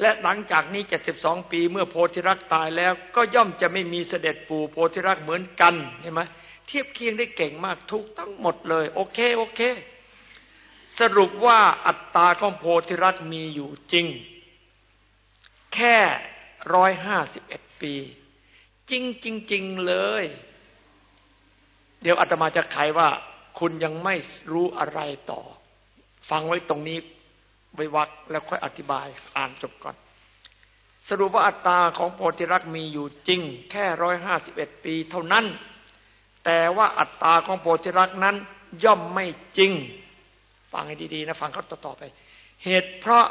และหลังจากนี้เจ็ดสิบสองปีเมื่อโพธิรักตายแล้วก็ย่อมจะไม่มีเสด็จปู่โพธิรักเหมือนกันใช่ไหมเทียบเคียงได้เก่งมากทุกทั้งหมดเลย โอเคโอเค สรุปว่าอัตตาของโพธิรักมีอยู่จริง แค่ร้อยห้าสิบเอ็ดปี จริงจริงจริงเลย เดี๋ยวอาตมาจะไขว่า คุณยังไม่รู้อะไรต่อ ฟังไว้ตรงนี้ไว้วักแล้วค่อยอธิบายอ่านจบก่อน สรุปว่าอัตตาของโพธิรักมีอยู่จริง แค่ร้อยห้าสิบเอ็ดปีเท่านั้น แต่ว่าอัตตาของโพธิรักนั้นย่อมไม่จริง ฟังให้ดีๆนะฟังเขาต่อไป เหตุเพราะ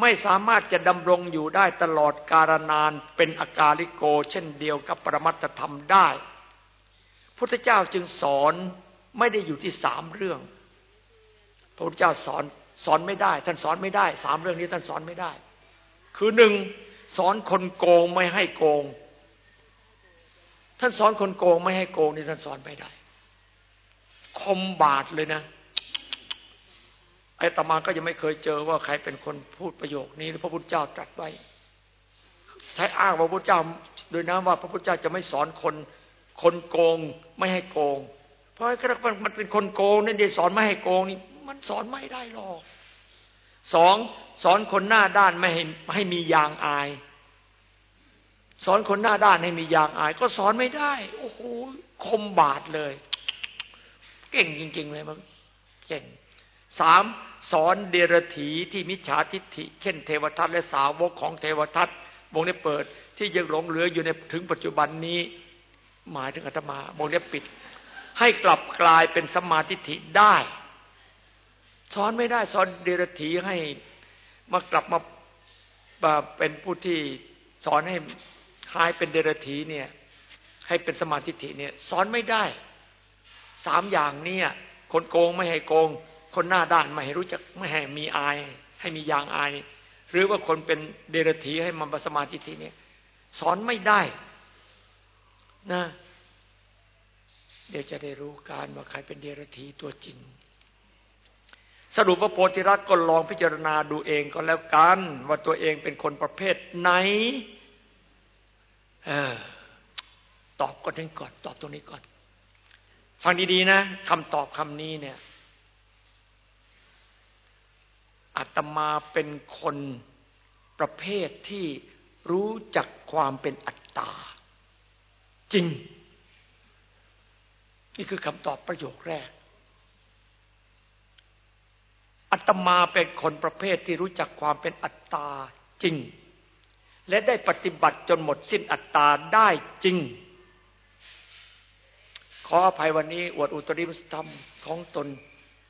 ไม่สามารถจะดำรงอยู่ได้ตลอดกาลนานเป็นอากาลิโก เช่นเดียวกับปรมัตธรรมได้ พุทธเจ้าจึงสอนไม่ได้อยู่ที่สามเรื่อง ระพุทธเจ้าสอนสอนไม่ได้ ท่านสอนไม่ได้สามเรื่องนี้ท่านสอนไม่ได้ คือหนึ่งสอนคนโกงไม่ให้โกง ท่านสอนคนโกงไม่ให้โกงนี่ท่านสอนไม่ได้ คมบาดเลยนะไอ้ตมาก็ยังไม่เคยเจอว่าใครเป็นคนพูดประโยคนี้หรือพระพุทธเจ้าตรัสไว้ใช้อ้างว่าพระพุทธเจ้า โดยนะว่าพระพุทธเจ้าจะไม่สอนคน คนโกงไม่ให้โกง เพราะไอ้กระมันเป็นคนโกงนั่นเดียสอนไม่ให้โกงนี่ มันสอนไม่ได้หรอกสองสอนคนหน้าด้านไม่ให้ให้มียางอาย สอนคนหน้าด้านให้มียางอาย ก็สอนไม่ได้ โอ้โหคมบาดเลย เก่งจริง ๆ เลยมันเก่งสามสอนเดรถีที่มิจฉาทิฏฐิ เช่น เทวทัตและสาวกของเทวทัตวงนี้เปิด ที่ยังหลงเหลืออยู่ในถึงปัจจุบันนี้ หมายถึงอาตมาวงนี้ปิด ให้กลับกลายเป็นสมาธิิได้ สอนไม่ได้สอนเดรถีให้มากลับมาเป็นผู้ที่สอนให้หายเป็นเดรถีเนี่ย ให้เป็นสมาธิิเนี่ย สอนไม่ได้สามอย่างเนี่ย คนโกงไม่ให้โกง คนหน้าด้านไม่ให้รู้จักไม่ให้มีอาย ให้มียางอาย หรือว่าคนเป็นเดรธีให้มันสมาธิทีนี้สอนไม่ได้นะเดี๋ยวจะได้รู้การว่าใครเป็นเดรธีตัวจริง สรุปว่าโพธิรัตก็ลองพิจารณาดูเองก็แล้วกัน ว่าตัวเองเป็นคนประเภทไหนออตอบก็นี้ก่อนตอบตรงนี้ก่อน ฟังดีๆนะคำตอบคำนี้เนี่ยอาตมาเป็นคนประเภทที่รู้จักความเป็นอัตตา จริง นี่คือคำตอบประโยคแรก อัตมาเป็นคนประเภทที่รู้จักความเป็นอัตตาจริง และได้ปฏิบัติจนหมดสิ้นอัตตาได้จริง ขออภัยวันนี้อวดอุตริมธรรมของตน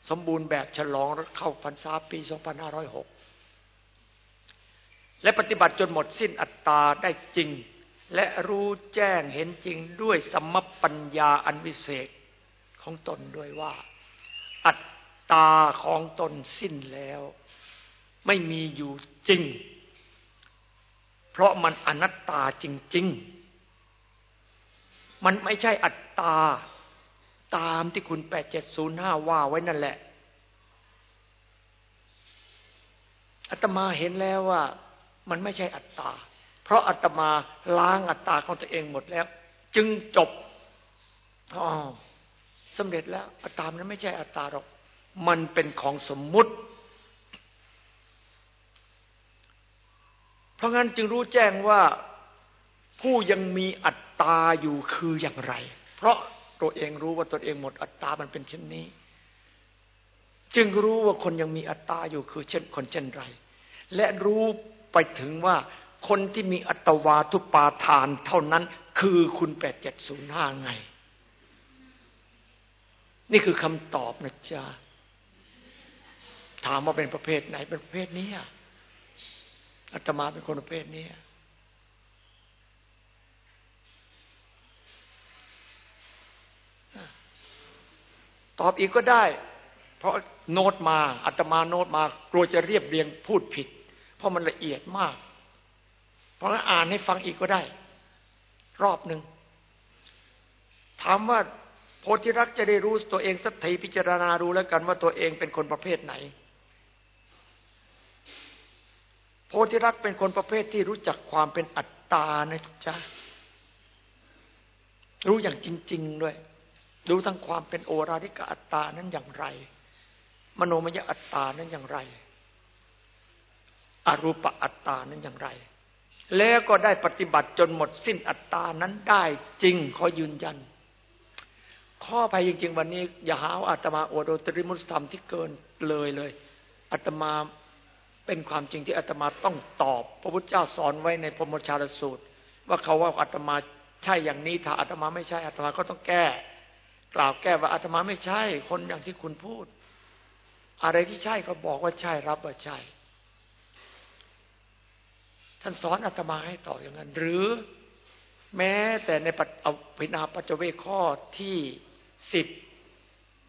สมบูรณ์แบบฉลองเข้าพรรษาปี 2506 และปฏิบัติจนหมดสิ้นอัตตาได้จริง และรู้แจ้งเห็นจริงด้วยสมปัญญาอันวิเศษของตนด้วยว่า อัต ตาของตนสิ้นแล้ว ไม่มีอยู่จริง เพราะมันอนัตตาจริง ๆ มันไม่ใช่อัตตา ตามที่คุณแปดเจ็ดศูนย์ห้าว่าไว้นั่นแหละอาตมาเห็นแล้วว่า มันไม่ใช่อัตตา เพราะอาตมาล้างอัตตาของตัวเองหมดแล้ว จึงจบอ๋อสำเร็จแล้วอัตตามันไม่ใช่อัตตาหรอก มันเป็นของสมมุติ เพราะงั้นจึงรู้แจ้งว่าผู้ยังมีอัตตาอยู่คืออย่างไร เพราะตัวเองรู้ว่าตัวเองหมดอัตตามันเป็นเช่นนี้ จึงรู้ว่าคนยังมีอัตตาอยู่คือเช่นคนเช่นไร และรู้ไปถึงว่าคนที่มีอัตวาทุปาทานเท่านั้น คือคุณแปดเจ็ดศูนย์ห้าไง นี่คือคำตอบนะจ๊ะ ถามว่าเป็นประเภทไหนเป็นประเภทนี้อาตมาเป็นคนประเภทนี้ตอบอีกก็ได้ เพราะโน้ตมาอาตมาโน้ตมากลัวจะเรียบเรียงพูดผิด เพราะมันละเอียดมาก เพราะงั้นอ่านให้ฟังอีกก็ได้ รอบหนึ่งถามว่าโพธิรักจะได้รู้ตัวเองสักทีพิจารณาดูแล้วกันว่าตัวเองเป็นคนประเภทไหน โพธิรักเป็นคนประเภทที่รู้จักความเป็นอัตตานะจ๊ะรู้อย่างจริง ๆ ด้วยดูทั้งความเป็นโอราธิกอัตตานั้นอย่างไร มโนมยอัตตานั้นอย่างไร อรูปอัตตานั้นอย่างไร แล้วก็ได้ปฏิบัติจนหมดสิ้นอัตตานั้นได้จริงขอยืนยัน ข้อไปจริง ๆ วันนี้ อย่าหาอาตมาโอโดตริมุสธรรมที่เกินเลยเลยอาตมา เป็นความจริงที่อาตมาต้องตอบ พระพุทธเจ้าสอนไว้ในพรมชาลสูตร ว่าเขาว่าอาตมาใช่อย่างนี้ถ้าอาตมาไม่ใช่อาตมาก็ต้องแก้ กล่าวแก้ว่าอาตมาไม่ใช่ คนอย่างที่คุณพูด อะไรที่ใช่ก็บอกว่าใช่รับว่าใช่ ท่านสอนอาตมาให้ต่ออย่างนั้น หรือแม้แต่ในเอาพินาปัจเจเวข้อที่สิบ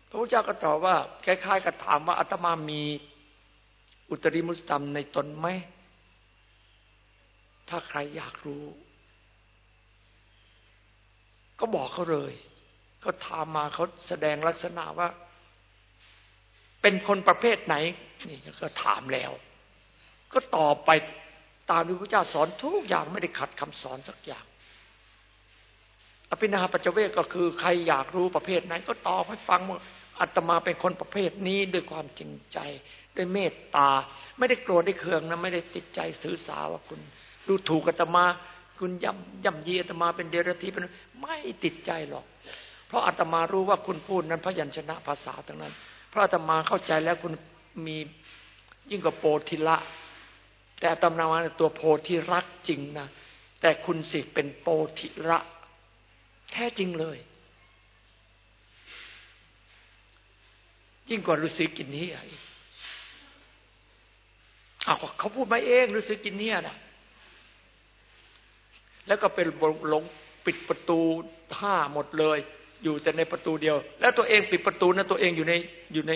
พระพุทธเจ้าก็ตอบว่าคล้ายๆกับถามว่าอาตมามี อุตริมุสตัมในตนไหม ถ้าใครอยากรู้ ก็บอกเขาเลยก็ถามมาเขาแสดงลักษณะว่า เป็นคนประเภทไหน นี่ก็ถามแล้ว ก็ตอบไปตามที่พระเจ้าสอนทุกอย่างไม่ได้ขัดคำสอนสักอย่างอภินาปัจเวกก็คือใครอยากรู้ประเภทไหน ก็ตอบให้ฟังว่าอาตมาเป็นคนประเภทนี้ด้วยความจริงใจ ด้วยเมตตา ไม่ได้โกรธได้เคืองนะไม่ได้ติดใจถือสาว่าคุณดูถูกอาตมา คุณย่ำย่ำยีอาตมาเป็นเดรัจฉีเป็นไม่ติดใจหรอก เพราะอาตมารู้ว่าคุณพูดนั้นพยัญชนะภาษาทั้งนั้น เพราะอาตมาเข้าใจแล้วคุณมียิ่งกว่าโพธิละ แต่อาตมาตัวโพธิรักจริงนะแต่คุณสิเป็นโพธิระ แท้จริงเลย ยิ่งกว่าฤาษีกินนี้อีก อ้าวเขาพูดมาเองฤาษีกินเนี่ยนะแล้วก็เป็นลงปิดประตูห้าหมดเลย อยู่แต่ในประตูเดียว แล้วตัวเองปิดประตูนะตัวเองอยู่ในอยู่ใน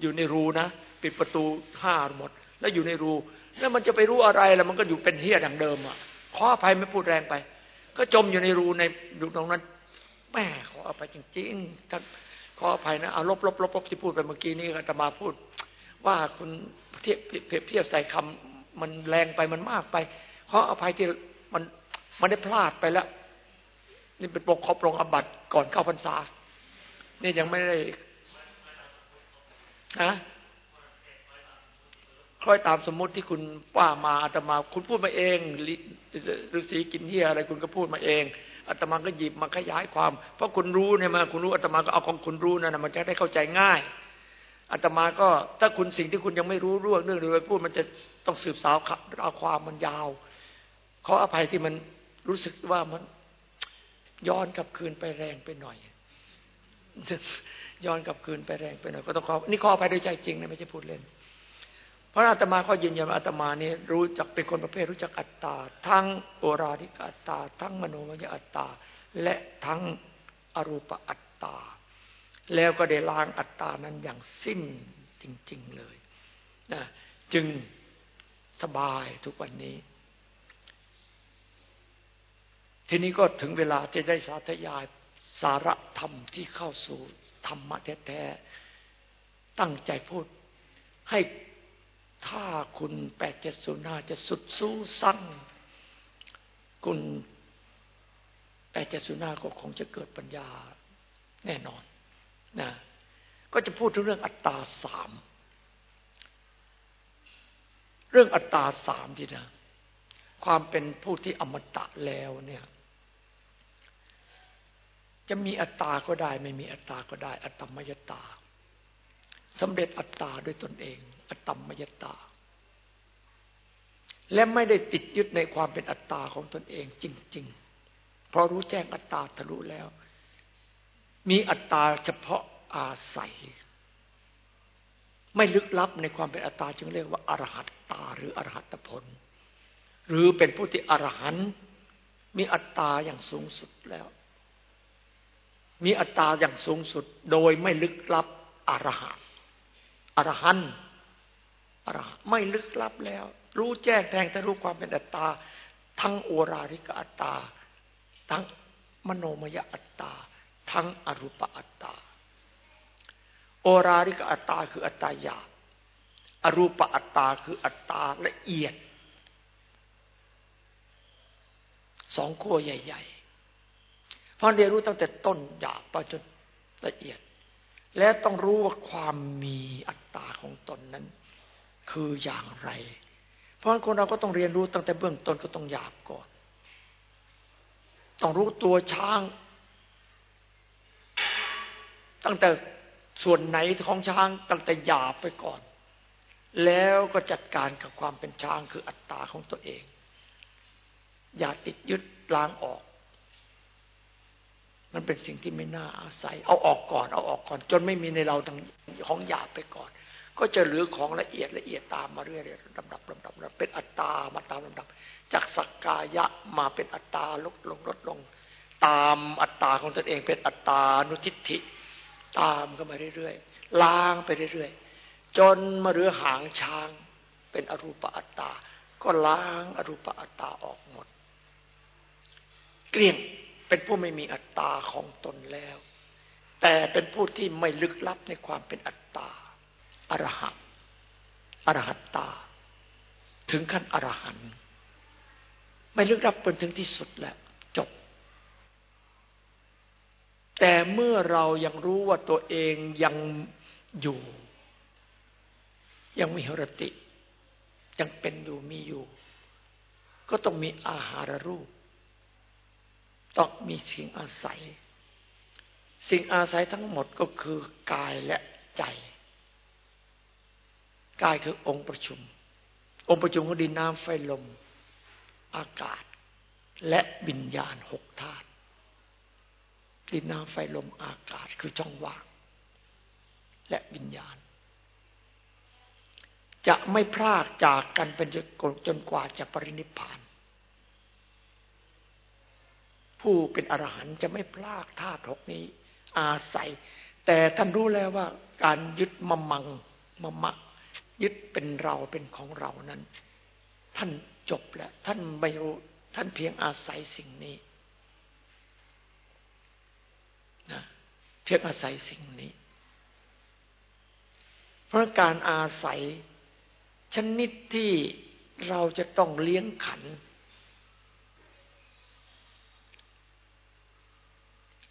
อยู่ในรูนะปิดประตูห้าหมด แล้วอยู่ในรู แล้วมันจะไปรู้อะไรแล้วมันก็อยู่เป็นเฮียดังเดิมอะขออภัยไม่พูดแรงไป ก็จมอยู่ในรูในรูตรงนั้นแม่ขออภัยจริงๆท่านขออภัยนะเอาลบลบลบลบที่พูดไปเมื่อกี้นี้อาตมาพูด ว่าคุณเทียบเทียบเทียบใส่คำมันแรงไปมันมากไปขออภัยที่มันมันได้พลาดไปแล้ว นี่เป็นปกครอบลงอบัตก่อนเข้าพรรษานี่ยังไม่ได้ฮะคล้อยตามสมมุติที่คุณว่ามาอาตมา คุณพูดมาเองฤาษีกินเฮียอะไรคุณก็พูดมาเองอาตมาก็หยิบมาขยายความ เพราะคุณรู้เนี่ยมาคุณรู้อาตมาก็เอาของคุณรู้นั่นมันจะได้เข้าใจง่าย อาตมาก็ถ้าคุณสิ่งที่คุณยังไม่รู้เรื่องเรื่องเลยพูดมันจะต้องสืบสาวเอาความมันยาวขออภัยที่มันรู้สึกว่ามันย้อนกลับคืนไปแรงไปหน่อย ย้อนกลับคืนไปแรงไปหน่อยก็ต้องขอนี่ขออภัยด้วยใจจริงนะไม่ใช่พูดเล่น เพราะอาตมาก็ยืนยันอาตมานี่รู้จักเป็นคนประเภทรู้จักอัตตา ทั้งโอราธิกอัตตา ทั้งมโนมยอัตตา และทั้งอรูปอัตตา แล้วก็ได้ล้างอัตตานั้นอย่างสิ้นจริง ๆเลยนะจึงสบายทุกวันนี้ ทีนี้ก็ถึงเวลาจะได้สาธยายสาระธรรมที่เข้าสู่ธรรมะแท้ๆตั้งใจพูด ให้ถ้าคุณแปดเจ็ดศูนย์ห้าจะสุดสู้สั้นคุณแปดเจ็ดศูนย์ห้าก็คงจะเกิดปัญญาแน่นอน นะก็จะพูดถึงเรื่องอัตตาสาม เรื่องอัตตาสามทีนะความเป็นผู้ที่อมตะแล้วเนี่ย จะมีอัตตาก็ได้ ไม่มีอัตตาก็ได้ อัตตมยตาสำเร็จอัตตาด้วยตนเอง อัตตมยตา และไม่ได้ติดยึดในความเป็นอัตตาของตนเองจริง ๆ เพราะรู้แจ้งอัตตาทะลุแล้ว มีอัตตาเฉพาะอาศัย ไม่ลึกลับในความเป็นอัตตาจึงเรียกว่าอรหัตตาหรืออรหัตผล หรือเป็นผู้ที่อรหันต์มีอัตตาอย่างสูงสุดแล้ว มีอัตตาอย่างสูงสุด โดยไม่ลึกลับอรหันอรหันอรหันไม่ลึกลับแล้ว รู้แจ้งแทงทะลุความเป็นอัตตา ทั้งโอราริกอัตตา ทั้งมโนมยอัตตา ทั้งอรูปอัตตา โอราริกอัตตาคืออัตตาหยาบอรูปอัตตาคืออัตตาละเอียด สองขั้วใหญ่เพราะเรียนรู้ตั้งแต่ต้นหยาบไปจนละเอียด และต้องรู้ว่าความมีอัตตาของตนนั้น คืออย่างไร เพราะคนเราก็ต้องเรียนรู้ตั้งแต่เบื้องต้นก็ต้องหยาบก่อน ต้องรู้ตัวช้าง ตั้งแต่ส่วนไหนของช้างตั้งแต่หยาบไปก่อน แล้วก็จัดการกับความเป็นช้างคืออัตตาของตัวเอง อย่าติดยึดล้างออก มันเป็นสิ่งที่ไม่น่าอาศัย เอาออกก่อนเอาออกก่อน จนไม่มีในเราทั้งของหยาบไปก่อน ก็จะเหลือของละเอียดละเอียดตามมาเรื่อยๆลำดับลำดับเป็นอัตตามาตามลำดับ จากสักกายะมาเป็นอัตตาลดลงลดลง ตามอัตตาของตนเองเป็นอัตตานุทิฏฐิ ตามก็มาเรื่อยๆล้างไปเรื่อยๆจนมาเรือหางช้างเป็นอรูปอัตตา ก็ล้างอรูปอัตตาออกหมด เกลี้ยงเป็นผู้ไม่มีอัตตาของตนแล้ว แต่เป็นผู้ที่ไม่ลึกลับในความเป็นอัตตาอรหัตอรหัตตา ถึงขั้นอรหันต์ไม่ลึกลับเป็นถึงที่สุดแล้วจบ แต่เมื่อเรายังรู้ว่าตัวเองยังอยู่ ยังมีหรติ ยังเป็นอยู่มีอยู่ ก็ต้องมีอาหารรูป ต้องมีสิ่งอาศัย สิ่งอาศัยทั้งหมดก็คือกายและใจ กายคือองค์ประชุม องค์ประชุมของดินน้ำไฟลม อากาศ และวิญญาณหกธาตุ ดินน้ำไฟลมอากาศคือช่องว่าง และวิญญาณ จะไม่พรากจากกันเป็นจนกว่าจะปรินิพพานผู้เป็นอรหันต์จะไม่พลากธาตุหกนี้ อาศัย แต่ท่านรู้แล้วว่า การยึดมะมังมะมะ ยึดเป็นเราเป็นของเรานั้น ท่านจบแล้ว ท่านไม่รู้ ท่านเพียงอาศัยสิ่งนี้นะ เพียงอาศัยสิ่งนี้ เพราะการอาศัยชนิดที่เราจะต้องเลี้ยงขัน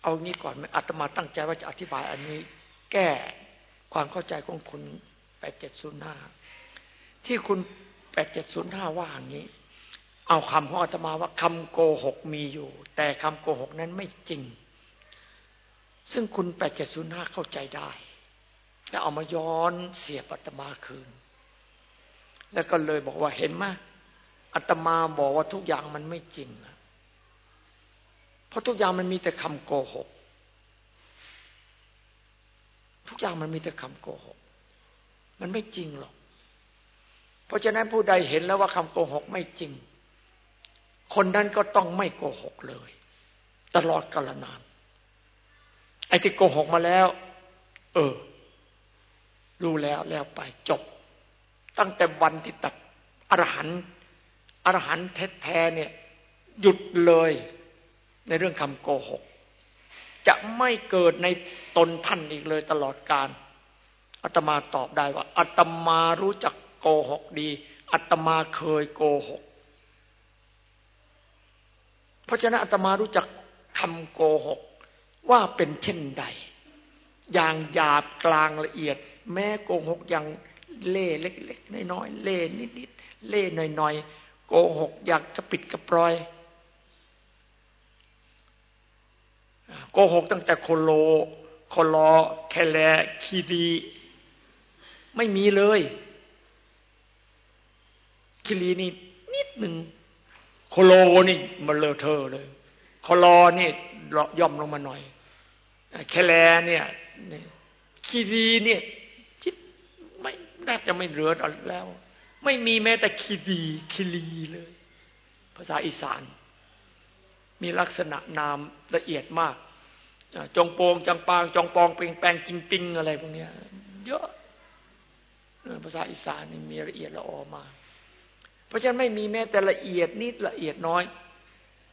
เอางี้ก่อนอาตมาตั้งใจว่าจะอธิบายอันนี้ แก้ความเข้าใจของคุณแปดเจ็ดศูนย์ห้าที่คุณแปดเจ็ดศูนย์ห้าว่าอย่างนี้ เอาคำของอาตมาว่าคำโกหกมีอยู่ แต่คำโกหกนั้นไม่จริง ซึ่งคุณแปดเจ็ดศูนย์ห้าเข้าใจได้ แล้วเอามาย้อนเสียบอาตมาคืน แล้วก็เลยบอกว่าเห็นไหมอาตมาบอกว่าทุกอย่างมันไม่จริงเพราะทุกอย่างมันมีแต่คำโกหก ทุกอย่างมันมีแต่คำโกหก มันไม่จริงหรอก เพราะฉะนั้นผู้ใดเห็นแล้วว่าคำโกหกไม่จริง คนนั้นก็ต้องไม่โกหกเลย ตลอดกาลนาน อ้ที่โกหกมาแล้ว เออ รู้แล้วแล้วไปจบ ตั้งแต่วันที่ตัดอรหันต์อรหันต์แท้ๆเนี่ย หยุดเลยในเรื่องคำโกหก จะไม่เกิดในตนท่านอีกเลยตลอดการอาตมาตอบได้ว่าอาตมารู้จักโกหกดีอาตมาเคยโกหก เพราะฉะนั้นอาตมารู้จักคำโกหก ว่าเป็นเช่นใด อย่างหยาบกลางละเอียด แม้โกหกอย่างเล่เล็กๆน้อยๆเล่นิดๆเล่หน่อยๆโกหกอยากกระปิดกระปลอยโกหกตั้งแต่โคโลโคลอแคลคีดีไม่มีเลย คิรีนี่นิดหนึ่งโคโลนี่มันเลอเทอเลยโคลอนี่ย่อมลงมาหน่อย แคลเนี่ยคีดีเนี่ยจิตไม่แทบจะไม่เหลือแล้ว ไม่มีแม้แต่คีดีคิลีเลย ภาษาอีสาน มีลักษณะนามละเอียดมาก จงโปงจังปาง จงปองเปงแปงจิงปิงอะไรพวกนี้เยอะภาษาอีสานนี่มีละเอียดละออมา เพราะฉะนั้นไม่มีแม้แต่ละเอียดนิดละเอียดน้อย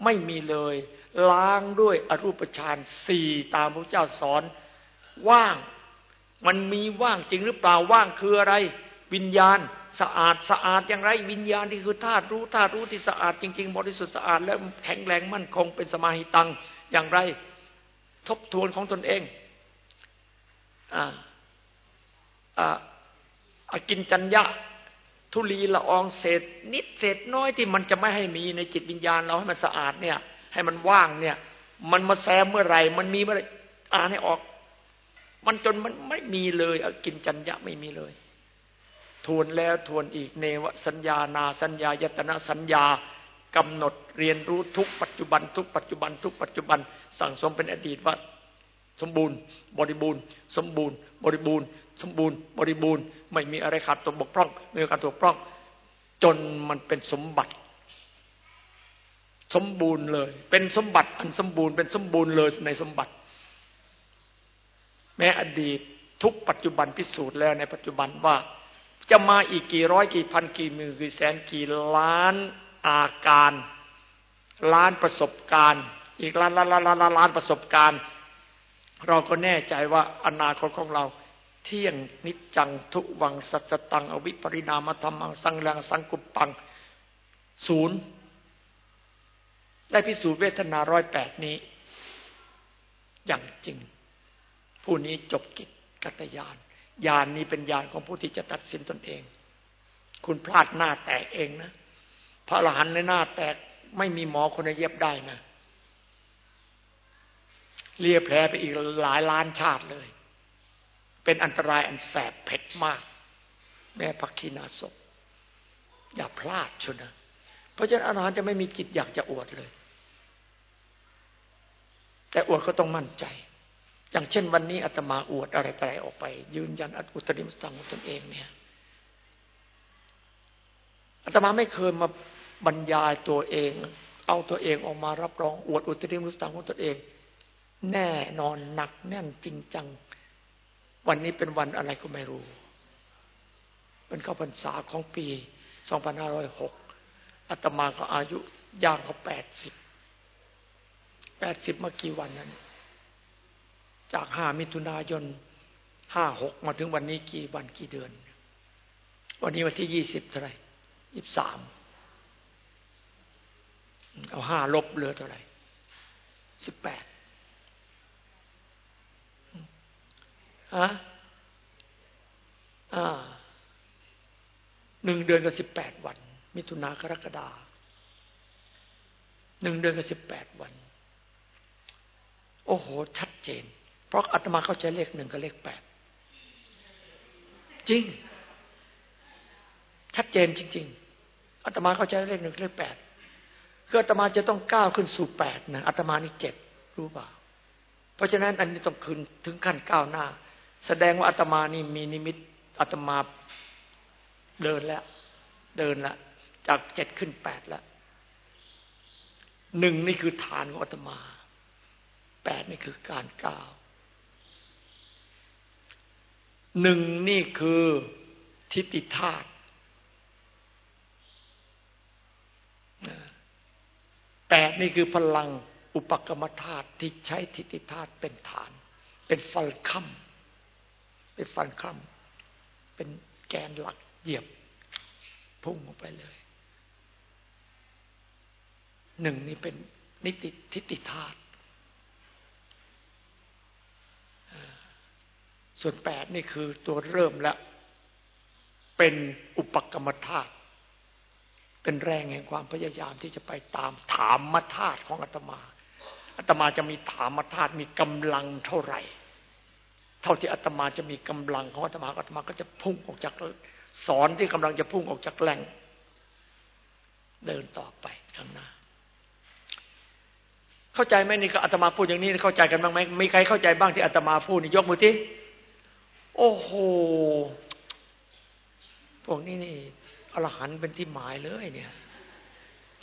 ไม่มีเลย ล้างด้วยอรูปฌานสี่ตามพระเจ้าสอน ว่าง มันมีว่างจริงหรือเปล่าว่างคืออะไร วิญญาณสะอาดสะอาดอย่างไร วิญญาณที่คือธาตุรู้ธาตุรู้ที่สะอาดจริง ๆ บริสุทธิ์สะอาดและแข็งแรงมั่นคงเป็นสมาหิตังอย่างไร ทบทวนของตนเองอ่าอ่าอากินจัญญะทุลีละอองเศษ นิดเศษน้อยที่มันจะไม่ให้มีในจิตวิญญาณเราให้มันสะอาดเนี่ย ให้มันว่างเนี่ย มันมาแซมเมื่อไหร่ มันมีเมื่อไหร่อ่านให้ออก มันจนมันไม่มีเลยอกินจัญญะไม่มีเลย ทวนแล้วทวนอีกเนวสัญญานาสัญญายตนะสัญญากำหนดเรียนรู้ทุกปัจจุบัน ทุกปัจจุบัน ทุกปัจจุบัน สั่งสมเป็นอดีตว่าสมบูรณ์ บริบูรณ์ สมบูรณ์ บริบูรณ์ สมบูรณ์ บริบูรณ์ ไม่มีอะไรขาดตกบกพร่องไม่มีการตกพร่อง จนมันเป็นสมบัติ สมบูรณ์เลย เป็นสมบัติอันสมบูรณ์เป็นสมบูรณ์เลยในสมบัติ แม้อดีตทุกปัจจุบันพิสูจน์แล้วในปัจจุบันว่า จะมาอีกกี่ร้อยกี่พันกี่หมื่นกี่แสนกี่ล้านอาการ ล้านประสบการณ์ อีกล้านล้านล้านล้านล้านประสบการณ์ เราก็แน่ใจว่าอนาคตของเราเที่ยงนิจจังทุวังสัจตัง อวิปริณามธรรมังสังลังสังกุปปังศูนย์ ได้พิสูจน์เวทนาร้อยแปดนี้ อย่างจริง ผู้นี้จบกิจกัตยานญาณนนี้เป็นญาณของผู้ที่จะตัดสินตนเอง คุณพลาดหน้าแตกเองนะ พระอรหันต์ในหน้าแตกไม่มีหมอคนเย็บได้นะเลียแผลไปอีกหลายล้านชาติเลย เป็นอันตรายอันแสบเผ็ดมาก แม่พักคีนาศพอย่าพลาดชนะ เพราะฉะนั้นอรหันจะไม่มีจิตอยากจะอวดเลย แต่อวดก็ต้องมั่นใจ อย่างเช่นวันนี้อาตมาอวดอะไรอะไรออกไป ยืนยันอุตริมสังของตนเองเนี่ยอาตมาไม่เคยมาบรรยายตัวเอง เอาตัวเองออกมารับรองอวดอุตริมรุสตังของตนเอง แน่นอนหนักแน่นจริงจัง วันนี้เป็นวันอะไรก็ไม่รู้ เป็นเข้าพรรษาของปี 2506อาตมาก็อายุย่างเขาแปดสิบ แปดสิบมากี่วันนั้นจากห้ามิถุนายนห้าหกมาถึงวันนี้กี่วันกี่เดือน วันนี้วันที่ยี่สิบเท่าไหร่ยี่สามเอาห้าลบเหลือเท่าไหร่สิบแปดฮะอ่าหนึ่งเดือนกับสิบแปดวัน มิถุนากรกฎาหนึ่งเดือนกับสิบแปดวัน โอ้โห ชัดเจน เพราะอาตมาเข้าใจเลขหนึ่งกับเลขแปดจริง ชัดเจนจริง ๆอาตมาเข้าใจเลขหนึ่งเลขแปดคืออาตมาจะต้องก้าวขึ้นสู่แปดนะอาตมานี่เจ็ดรู้เปล่า เพราะฉะนั้นอันนี้ต้องขึ้นถึงขั้นก้าวหน้า แสดงว่าอาตมานี่มีนิมิตอาตมาเดินแล้ว เดินละจากเจ็ดขึ้นแปดแล้วหนึ่งนี่คือฐานของอาตมา แปดนี่คือการก้าวหนึ่งนี่คือทิฏฐิธาตุแปดนี่คือพลังอุปกรรมธาตุที่ใช้ทิฏฐิธาตุเป็นฐาน เป็นฟันค่ำเป็นฟันค่ำเป็นแกนหลักเหยียบ พุ่งออกไปเลยหนึ่งนี่เป็นนิติทิฏฐิธาตุ ส่วนแปดนี่คือตัวเริ่มแล้ว เป็นอุปกรรมธาตุเป็นแรงแห่งความพยายามที่จะไปตามถามมาธาตุของอาตมาอาตมาจะมีถามมาธาตุมีกำลังเท่าไหร่ เท่าที่อาตมาจะมีกำลังของอาตมาอาตมาก็จะพุ่งออกจากสอนที่กำลังจะพุ่งออกจากแหล่ง เดินต่อไปข้างหน้า เข้าใจไหมนี่ก็อาตมาพูดอย่างนี้เข้าใจกันบ้างไหมมีใครเข้าใจบ้างที่อาตมาพูดนี่ยกมือที่ โอ้โห พวกนี้นี่อรหันเป็นที่หมายเลยเนี่ย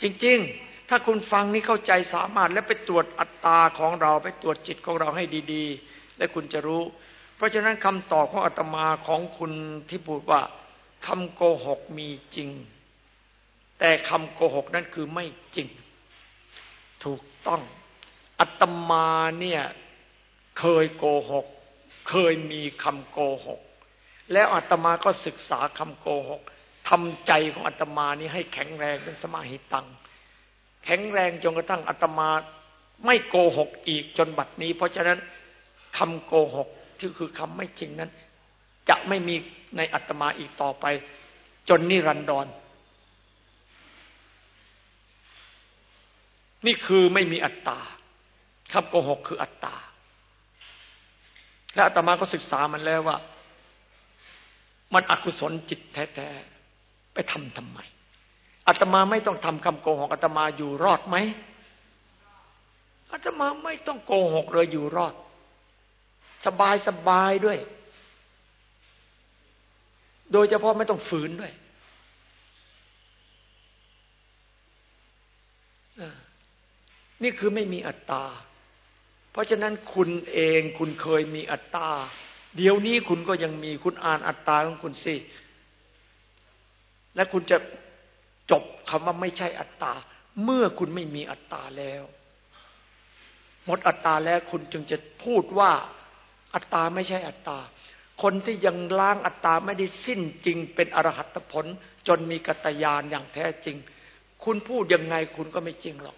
จริง ๆ ถ้าคุณฟังนี่เข้าใจสามารถและไปตรวจอัตตาของเราไปตรวจจิตของเราให้ดี ๆ และคุณจะรู้ เพราะฉะนั้นคำตอบของอาตมาของคุณที่พูดว่าคำโกหกมีจริง แต่คำโกหกนั้นคือไม่จริง ถูกต้องอาตมาเนี่ยเคยโกหก เคยมีคำโกหก แล้วอาตมาก็ศึกษาคำโกหกทำใจของอาตมานี้ให้แข็งแรงเป็นสมาหิตัง แข็งแรงจนกระทั่งอาตมาไม่โกหกอีกจนบัดนี้ เพราะฉะนั้นคำโกหกที่คือคำไม่จริงนั้น จะไม่มีในอาตมาอีกต่อไป จนนิรันดร นี่คือไม่มีอัตตาคำโกหกคืออัตตา และอาตมาก็ศึกษามันแล้วว่า มันอกุศลจิตแท้ๆไปทำทำไมอาตมาไม่ต้องทำคำโกหกอาตมาอยู่รอดไหมอาตมาไม่ต้องโกหกเลยอยู่รอด สบายสบายด้วย โดยเฉพาะไม่ต้องฝืนด้วยนี่คือไม่มีอัตตา ราะฉะนั้นคุณเองคุณเคยมีอัตตา เดี๋ยวนี้คุณก็ยังมีคุณอ่านอัตตาของคุณสิ และคุณจะจบคำว่าไม่ใช่อัตตา เมื่อคุณไม่มีอัตตาแล้ว หมดอัตตาแล้วคุณจึงจะพูดว่าอัตตาไม่ใช่อัตตา คนที่ยังล้างอัตตาไม่ได้สิ้นจริง เป็นอรหัตผล จนมีกัตยานอย่างแท้จริง คุณพูดยังไงคุณก็ไม่จริงหรอก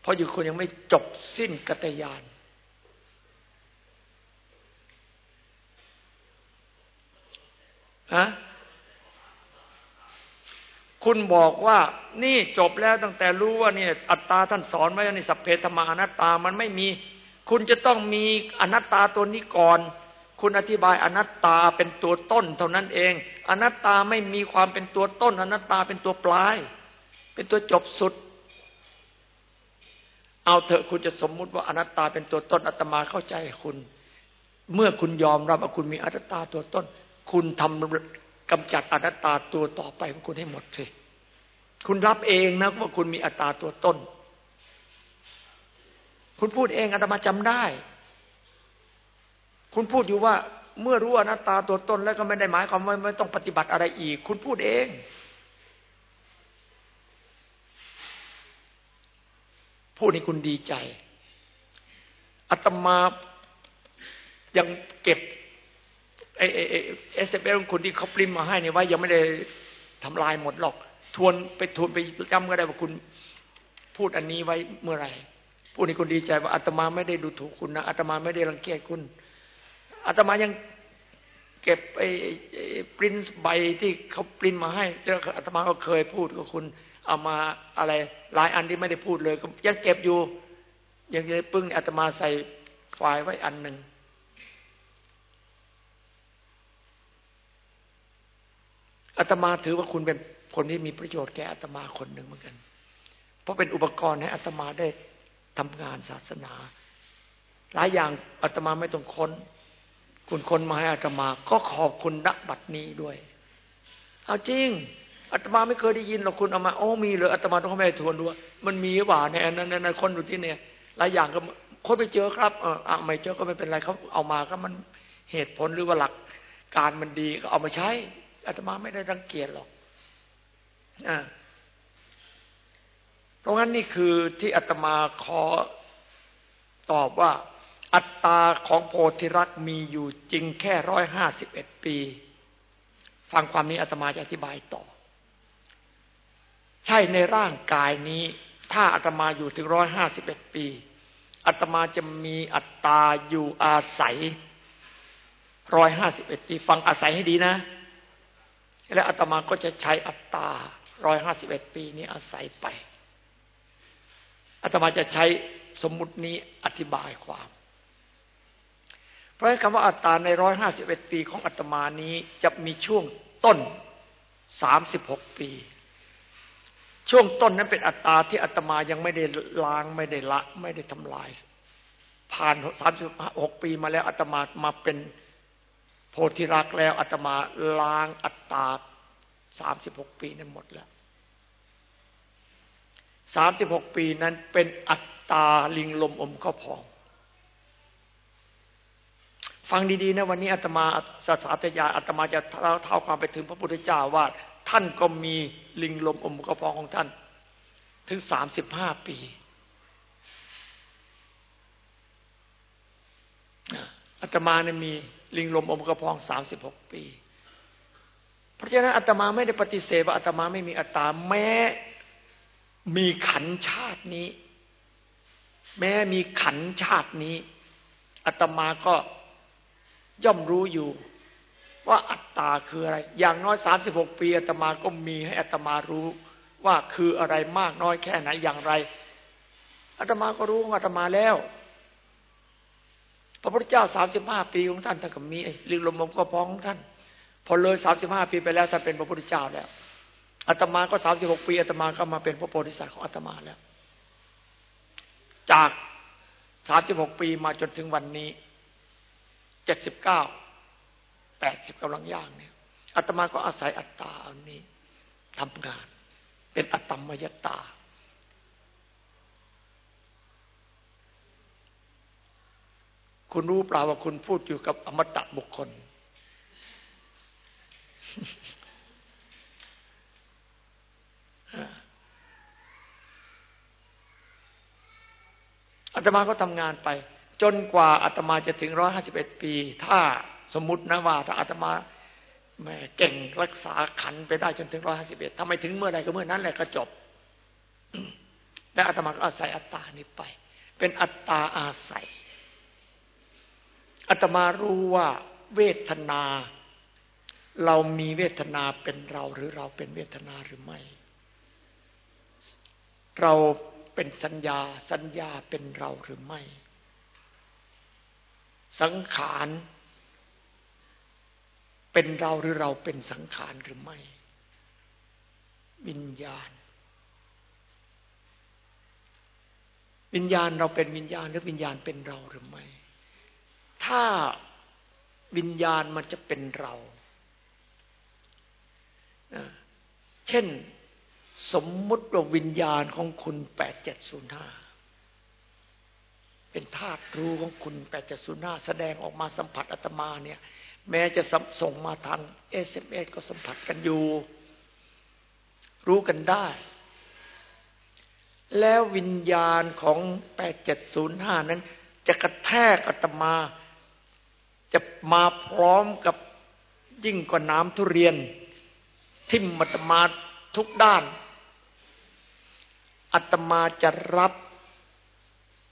เพราะอยู่คนยังไม่จบสิ้นกัตยาน ฮะ คุณบอกว่า นี่จบแล้วตั้งแต่รู้ว่านี่อัตตาท่านสอนไว้ในสัพเพธรรมาอนัตตามันไม่มี คุณจะต้องมีอนัตตาตัวนี้ก่อน คุณอธิบายอนัตตาเป็นตัวต้น เท่านั้นเอง อนัตตาไม่มีความเป็นตัวต้น อนัตตาเป็นตัวปลาย เป็นตัวจบสุด เอาเถอะคุณจะสมมุติว่าอนัตตาเป็นตัวต้นอาตมาเข้าใจคุณ เมื่อคุณยอมรับว่าคุณมีอนัตตาตัวต้น คุณทำกำจัดอนัตตาตัวต่อไปของคุณให้หมดสิคุณรับเองนะว่าคุณมีอัตตาตัวตนคุณพูดเองอาตมาจำได้ คุณพูดอยู่ว่าเมื่อรู้อนัตตาตัวตนแล้วก็ไม่ได้หมายความว่าไม่ต้องปฏิบัติอะไรอีก คุณพูดเอง พูดให้คุณดีใจอาตมายังเก็บไอเอเอสเอของคุณที่เขาปริ้นมาให้เนี่ยไว้ยังไม่ได้ทำลายหมดหรอก ทวนไปทวนไปจำก็ได้ว่าคุณ พูดอันนี้ไว้เมื่อไหร่พูดให้คุณดีใจว่าอาตมาไม่ได้ดูถูกคุณนะอาตมาไม่ได้รังเกียจคุณอาตมายังเก็บไอ้ปริ้นใบที่เขาปริ้นมาให้แล้วอาตมาก็เคยพูดกับคุณ เอามาอะไรหลายอันที่ไม่ได้พูดเลยก็ยังเก็บอยู่ ยังยังปึ้งอาตมาใส่ไฟล์ไว้อันหนึ่งอาตมาถือว่าคุณเป็นคนที่มีประโยชน์แก่อาตมาคนหนึ่งเหมือนกัน เพราะเป็นอุปกรณ์ให้อาตมาได้ทำงานศาสนา หลายอย่างอาตมาไม่ต้องค้น คุณคนมาให้อาตมา ก็ขอบคุณนักบัตรนี้ด้วย เอาจริง อาตมาไม่เคยได้ยินหรอกคุณเอามาโอ้มีเลยอาตมาต้องให้ทวนดูว่ามันมีหรือเปล่าเนี่ยนั่นนั่นคนอยู่ที่เนี่ย หลายอย่างก็คนไปเจอครับเออไม่เจอก็ไม่เป็นไรเขาเอามาก็มันเหตุผลหรือว่าหลักการมันดีก็เอามาใช้อาตมาไม่ได้รังเกียจหรอกอ่าเพราะงั้นนี่คือที่อาตมาขอตอบว่า อัตตาของโพธิรักมีอยู่จริงแค่ร้อยห้าสิบเอ็ดปี ฟังความนี้อาตมาจะอธิบายต่อ ใช่ในร่างกายนี้ ถ้าอาตมาอยู่ถึงร้อยห้าสิบเอ็ดปีอาตมาจะมีอัตตาอยู่อาศัยร้อยห้าสิบเอ็ดปีฟังอาศัยให้ดีนะ และอาตมาก็จะใช้อัตตาร้อยห้าสิบเอ็ดปีนี้อาศัยไปอาตมาจะใช้สมมุตินี้อธิบายความ เพราะคำว่าอัตตาในร้อยห้าสิบเอ็ดปีของอาตมานี้จะมีช่วงต้นสามสิบหกปี ช่วงต้นนั้นเป็นอัตตาที่อาตมายังไม่ได้ล้างไม่ได้ละ ไม่ได้ทำลาย ผ่านสามสิบหกปีมาแล้วอาตมามาเป็นโพธิรักแล้วอาตมาล้างอัตตาสามสิบหกปีนั้นหมดแล้วสามสิบหกปีนั้นเป็นอัตตาลิงลมอมข้าพอง ฟังดีๆนะวันนี้อาตมาศาสตยาอาตมาจะเท่าความไปถึงพระพุทธเจ้าว่า ท่านก็มีลิงลมอมข้าพองของท่าน ถึงสามสิบห้าปี อาตมาเนี่ยมีลิงลมอมกระพองสามสิบหกปี เพราะฉะนั้นอาตมาไม่ได้ปฏิเสธว่าอาตมาไม่มีอัตตาแม้มีขันชาตินี้ แม้มีขันชาตินี้อาตมาก็ย่อมรู้อยู่ ว่าอัตตาคืออะไร อย่างน้อยสามสิบหกปีอาตมาก็มีให้อัตมารู้ ว่าคืออะไรมากน้อยแค่ไหนอย่างไรอาตมาก็รู้ของอาตมาแล้ว พระพุทธเจ้าสามสิบห้าปีของท่านท่านก็มีลิงลมมก็พองของท่าน พอเลยสามสิบห้าปีไปแล้วท่านเป็นพระพุทธเจ้าแล้วอาตมาก็สามสิบหกปีอาตมาก็มาเป็นพระโพธิสัตว์ของอาตมาแล้ว จากสามสิบหกปีมาจนถึงวันนี้เจ็ดสิบเก้า แปดสิบกำลังย่างเนี่ยอาตมาก็อาศัยอัตตาอันนี้ทำงาน เป็นอัตตมยตา คุณรู้เปล่าว่าคุณพูดอยู่กับอมตะบุคคล อาตมาก็ทำงานไป จนกว่าอาตมาจะถึงร้อยห้าสิบเอ็ดปี ถ้า สมมตินะว่าถ้าอาตมาแม่เก่งรักษาขันไปได้จนถึงร้อยห้าสิบเอ็ดทำไมถึงเมื่อไรก็เมื่อนั้นแหละก็จบ และอาตมาก็อาศัยอัตตานี้ไป เป็นอัตตาอาศัยอาตมารู้ว่าเวทนา เรามีเวทนาเป็นเราหรือเราเป็นเวทนาหรือไม่ เราเป็นสัญญาสัญญาเป็นเราหรือไม่ สังขาร เป็นเราหรือเราเป็นสังขารหรือไม่ วิญญาณ วิญญาณเราเป็นวิญญาณหรือวิญญาณเป็นเราหรือไม่ ถ้าวิญญาณมันจะเป็นเรา เช่นสมมุติว่าวิญญาณของคุณแปดเจ็ดศูนย์ห้าเป็นธาตุรู้ของคุณแปดเจ็ดศูนย์ห้าแสดงออกมาสัมผัสอาตมาเนี่ย แม้จะส่งมาทางเอสเอ็มเอสก็สัมผัสกันอยู่ รู้กันได้ แล้ววิญญาณของแปดเจ็ดศูนย์ห้านั้น จะกระแทกอาตมา จะมาพร้อมกับยิ่งกว่าหนามทุเรียน ทิ่มอาตมาทุกด้านอาตมาจะรับ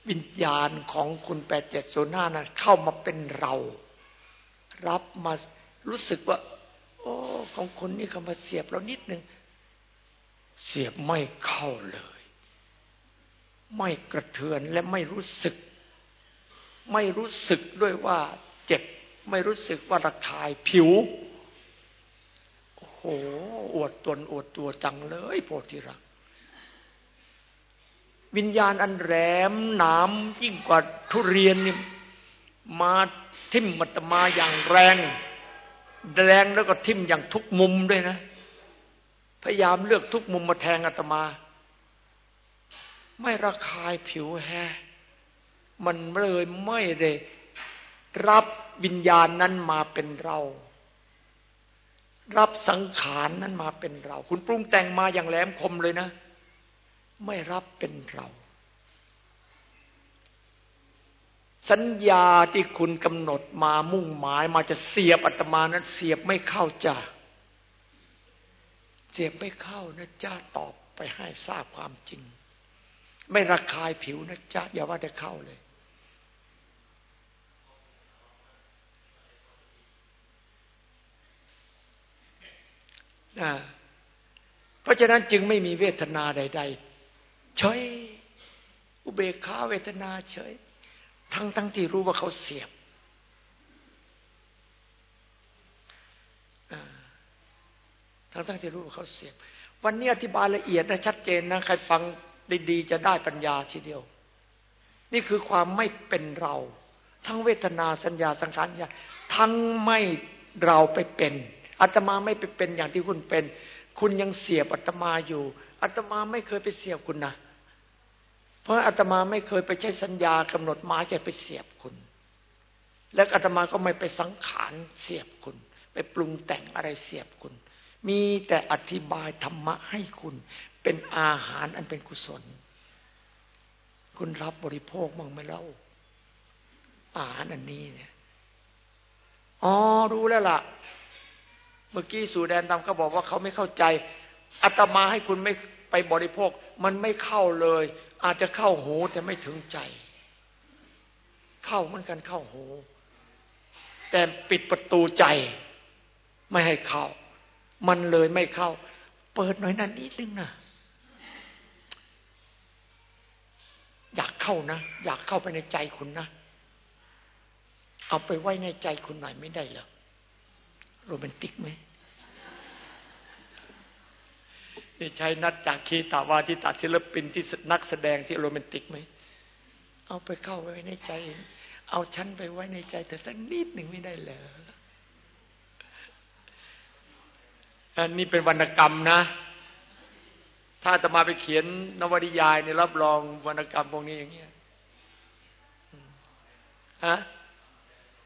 วิญญาณของคุณแปดเจ็ดศูนย์ห้านั้นเข้ามาเป็นเรา รับมารู้สึกว่า โอ้ของคนนี้เขามาเสียบเรานิดหนึ่งเสียบไม่เข้าเลย ไม่กระเทือนและไม่รู้สึก ไม่รู้สึกด้วยว่าเจ็บ ไม่รู้สึกว่าระคายผิว โอ้โห อวดตนอวดตัวจังเลยโพธิรัก วิญญาณอันแหลมหนามยิ่งกว่าทุเรียนนี่มา ทิ่มมัตมาอย่างแรง แรงแล้วก็ทิ่มอย่างทุกมุมด้วยนะ พยายามเลือกทุกมุมมาแทงอาตมา ไม่ระคายผิวแฮมันเลยไม่ได้รับวิญญาณนั้นมาเป็นเรา รับสังขารนั้นมาเป็นเรา คุณปรุงแต่งมาอย่างแหลมคมเลยนะ ไม่รับเป็นเรา สัญญาที่คุณกำหนดมามุ่งหมายมาจะเสียบอัตมานั้น เสียบไม่เข้าจ้าเสียบไม่เข้านะจ้าตอบไปให้ทราบความจริง ไม่ระคายผิวนะจ้าอย่าว่าจะเข้าเลยนะเพราะฉะนั้นจึงไม่มีเวทนาใด ๆ เฉยอุเบกขาเวทนาเฉย ทั้งทั้งที่รู้ว่าเขาเสียบทั้งทั้งที่รู้ว่าเขาเสียบ วันนี้อธิบายละเอียดนะชัดเจนนะใครฟังดีๆจะได้ปัญญาทีเดียว นี่คือความไม่เป็นเรา ทั้งเวทนาสัญญาสังขารญาทั้งไม่เราไปเป็นอาตมาไม่ไปเป็นอย่างที่คุณเป็น คุณยังเสียบอาตมาอยู่อาตมาไม่เคยไปเสียบคุณนะ เพราะอาตมาไม่เคยไปใช้สัญญากำหนดหมายจะไปเสียบคุณ และอาตมาก็ไม่ไปสังขารเสียบคุณ ไปปรุงแต่งอะไรเสียบคุณ มีแต่อธิบายธรรมะให้คุณ เป็นอาหารอันเป็นกุศล คุณรับบริโภคมั้งไหมเล่าอาหารอันนี้เนี่ยอ๋อรู้แล้วล่ะ เมื่อกี้สู่แดนดำเขาบอกว่าเขาไม่เข้าใจอาตมาให้คุณไม่ ไปบริโภคมันไม่เข้าเลย อาจจะเข้าหูแต่ไม่ถึงใจ เข้าเหมือนกันเข้าหู แต่ปิดประตูใจ ไม่ให้เข้า มันเลยไม่เข้า เปิดหน่อยนั้นนิดนึงนะอยากเข้านะ อยากเข้าไปในใจคุณนะ เอาไปไว้ในใจคุณหน่อยไม่ได้เหรอโรแมนติกไหม นี่ใช้นัดจากคีตาวาที่ตัดศิลปินที่นักแสดงที่โรแมนติกไหม เอาไปเข้าไว้ในใจ เอาฉันไปไว้ในใจแต่สักนิดหนึ่งไม่ได้เลยอันนี้เป็นวรรณกรรมนะ ถ้าจะมาไปเขียนนวนิยายในรับรองวรรณกรรมพวกนี้อย่างเงี้ยฮะ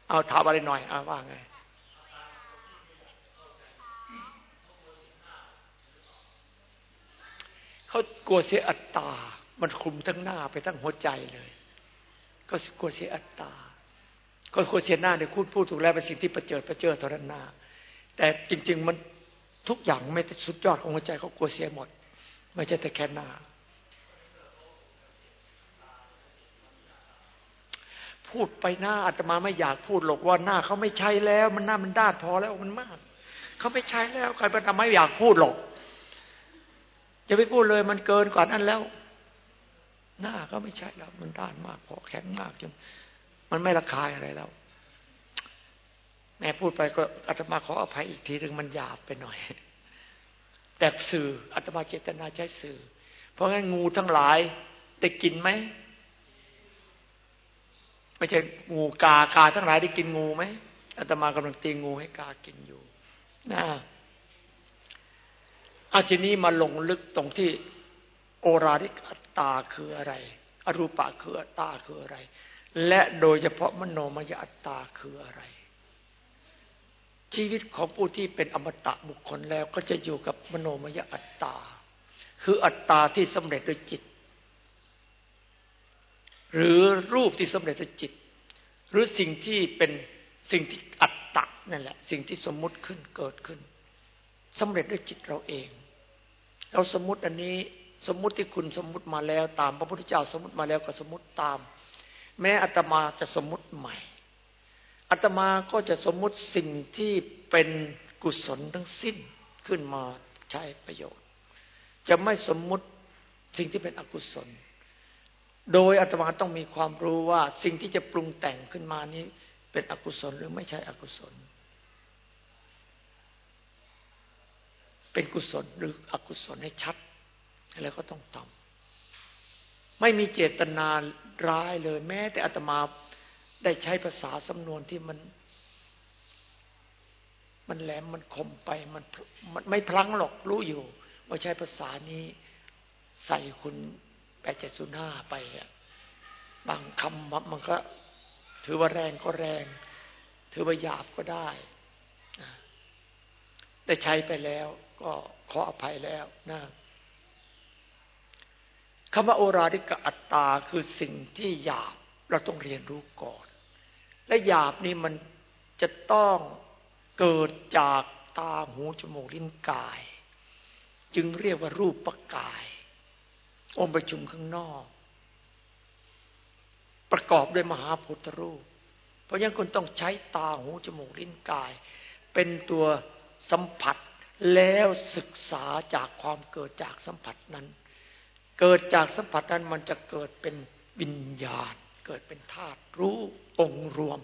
เอาถามอะไรหน่อยอาว่าไง เขากลัวเสียอัตตา มันคลุมทั้งหน้าไปทั้งหัวใจเลยก็กลัวเสียอัตตา ก็กลัวเสียหน้าเนี่ยคุณพูดถูกแล้วเป็นสิ่งที่ประเจิดประเจิดทรนาแต่จริง ๆ มันทุกอย่างไม่สุดยอดของหัวใจเขากลัวเสียหมด ไม่ใช่แต่แค่หน้า พูดไปหน้าอาตมาไม่อยากพูดหรอกว่าหน้าเขาไม่ใช่แล้ว มันหน้ามันด้านพอแล้วมันมากเขาไม่ใช่แล้วใครเป็นทำไม่อยากพูดหรอก จะไปพูดเลยมันเกินกว่านั้นแล้ว หน้าก็ไม่ใช่แล้ว มันด้านมากพอแข็งมากจน มันไม่ระคายอะไรแล้ว แม่พูดไปก็อาตมาขออภัยอีกทีหนึ่งมันหยาบไปหน่อย แต่สื่ออาตมาเจตนาใช้สื่อ เพราะงั้นงูทั้งหลายได้กินไหมไม่ใช่งูกากาทั้งหลายได้กินงูไหมอาตมากำลังตีงูให้กากินอยู่นะ อาทีนี้มาลงลึกตรงที่โอราริกอัตตาคืออะไร อรูปะคืออัตตาคืออะไร และโดยเฉพาะมโนมยอัตตาคืออะไร ชีวิตของผู้ที่เป็นอมตะบุคคลแล้วก็จะอยู่กับมโนมยอัตตา คืออัตตาที่สำเร็จด้วยจิต หรือรูปที่สำเร็จด้วยจิต หรือสิ่งที่เป็นสิ่งที่อัตตะนั่นแหละ สิ่งที่สมมุติขึ้นเกิดขึ้นสำเร็จด้วยจิตเราเอง เราสมมติอันนี้สมมติที่คุณสมมติมาแล้ว ตามพระพุทธเจ้าสมมติมาแล้วก็สมมติตาม แม้อัตมาจะสมมติใหม่อัตมาก็จะสมมติสิ่งที่เป็นกุศลทั้งสิ้นขึ้นมาใช้ประโยชน์ จะไม่สมมติสิ่งที่เป็นอกุศล โดยอัตมาต้องมีความรู้ว่าสิ่งที่จะปรุงแต่งขึ้นมานี้เป็นอกุศลหรือไม่ใช่อกุศล เป็นกุศลหรืออกุศลให้ชัด แล้วก็ต้องทำไม่มีเจตนาร้ายเลย แม้ แต่อาตมาได้ใช้ภาษาสำนวนที่มัน มันแหลมมันคมไปมันมันไม่พลั้งหรอกรู้อยู่ ว่าใช้ภาษานี้ใส่คุณแปดเจ็ดศูนย์ห้าไปบางคำมันก็ ถือว่าแรงก็แรง ถือว่าหยาบก็ได้ ได้ใช้ไปแล้ว ก็ขออภัยแล้วนะคำว่าโอราดิกอัตตาคือสิ่งที่หยาบเราต้องเรียนรู้ก่อน และหยาบนี้มันจะต้องเกิดจากตาหูจมูกลิ้นกาย จึงเรียกว่ารูปปกาย องค์ประชุมข้างนอก ประกอบด้วยมหาพุทธรูป เพราะฉะนั้นคุณต้องใช้ตาหูจมูกลิ้นกาย เป็นตัว สัมผัสแล้วศึกษาจากความเกิดจากสัมผัสนั้น เกิดจากสัมผัสนั้นมันจะเกิดเป็นวิญญาณ เกิดเป็นธาตุรู้องค์รวม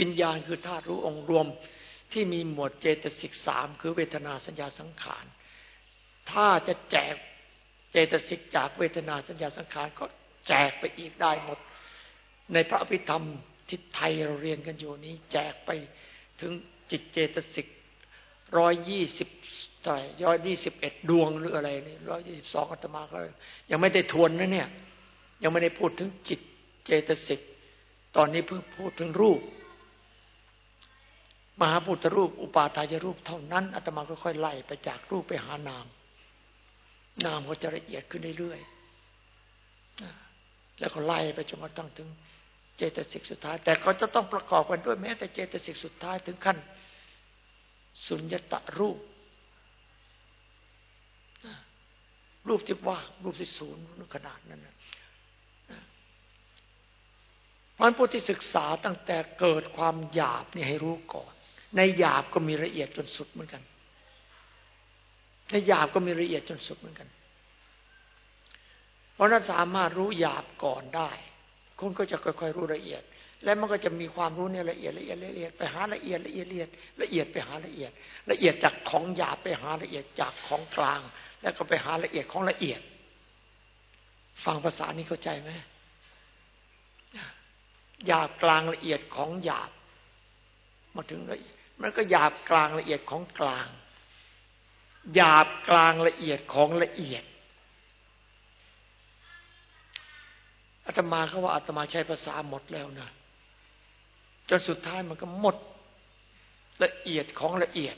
วิญญาณคือธาตุรู้องค์รวม ที่มีหมวดเจตสิกสามคือเวทนาสัญญาสังขาร ถ้าจะแจกเจตสิกจากเวทนาสัญญาสังขารก็แจกไปอีกได้หมด ในพระอภิธรรมที่ไทยเราเรียนกันอยู่นี้ แจกไปถึงจิตเจตสิก ร้อยยี่สิบใช่ร้อยยี่สิบเอ็ดดวงหรืออะไรนี่ร้อยยี่สิบสองอาตมาก็ยังไม่ได้ทวนนะเนี่ย ยังไม่ได้พูดถึงจิตเจตสิก ตอนนี้เพิ่งพูดถึงรูป มหาพุทธรูป อุปาทายรูปเท่านั้นอาตมาก็ค่อยไล่ไปจากรูปไปหานาม นามก็จะละเอียดขึ้นเรื่อยๆแล้วก็ไล่ไปจนกระทั่งถึงเจตสิกสุดท้าย แต่ก็จะต้องประกอบกันด้วยแม้แต่เจตสิกสุดท้ายถึงขั้น สุญญตะรูป รูปที่ว่างรูปที่ศูนย์ขนาดนั้นนะมันผู้ที่ศึกษาตั้งแต่เกิดความหยาบนี่ให้รู้ก่อน ในหยาบก็มีละเอียดจนสุดเหมือนกัน ในหยาบก็มีละเอียดจนสุดเหมือนกัน เพราะนั้นสามารถรู้หยาบก่อนได้ คนก็จะค่อยๆรู้ละเอียด แล้วมันก็จะมีความรู้เนี่ยละเอียดละเอียดละเอียดไปหาละเอียดละเอียดละเอียดละเอียดไปหาละเอียด ละเอียดจากของหยาบไปหาละเอียดจากของกลาง แล้วก็ไปหาละเอียดของละเอียด ฟังภาษานี้เข้าใจไหมหยาบกลางละเอียดของหยาบ มาถึงละเอียดมันก็หยาบกลางละเอียดของกลางหยาบกลางละเอียดของละเอียดอาตมาเขาว่าอาตมาใช้ภาษาหมดแล้วนะ จนสุดท้ายมันก็หมด ละเอียดของละเอียด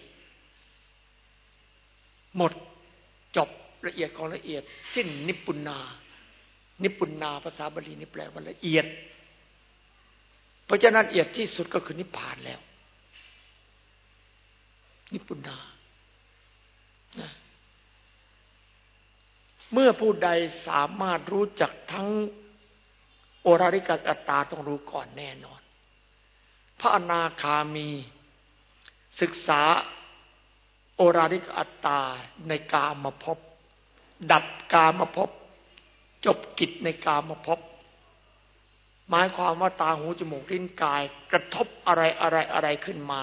หมดจบละเอียดของละเอียด สิ้นนิปุนา นิปุนาภาษาบาลีนี่แปลว่าละเอียด เพราะฉะนั้นละเอียดที่สุดก็คือนิพพานแล้ว นิปุนาเมื่อผู้ใดสามารถรู้จักทั้งโอราริกอัตตาต้องรู้ก่อนแน่นอน พระอนาคามี ศึกษาโอราริกอัตตาในกามาพบ ดับกามาพบ จบกิจในกามาพบ หมายความว่าตาหูจมูกลิ้นกาย กระทบอะไรอะไรอะไรขึ้นมา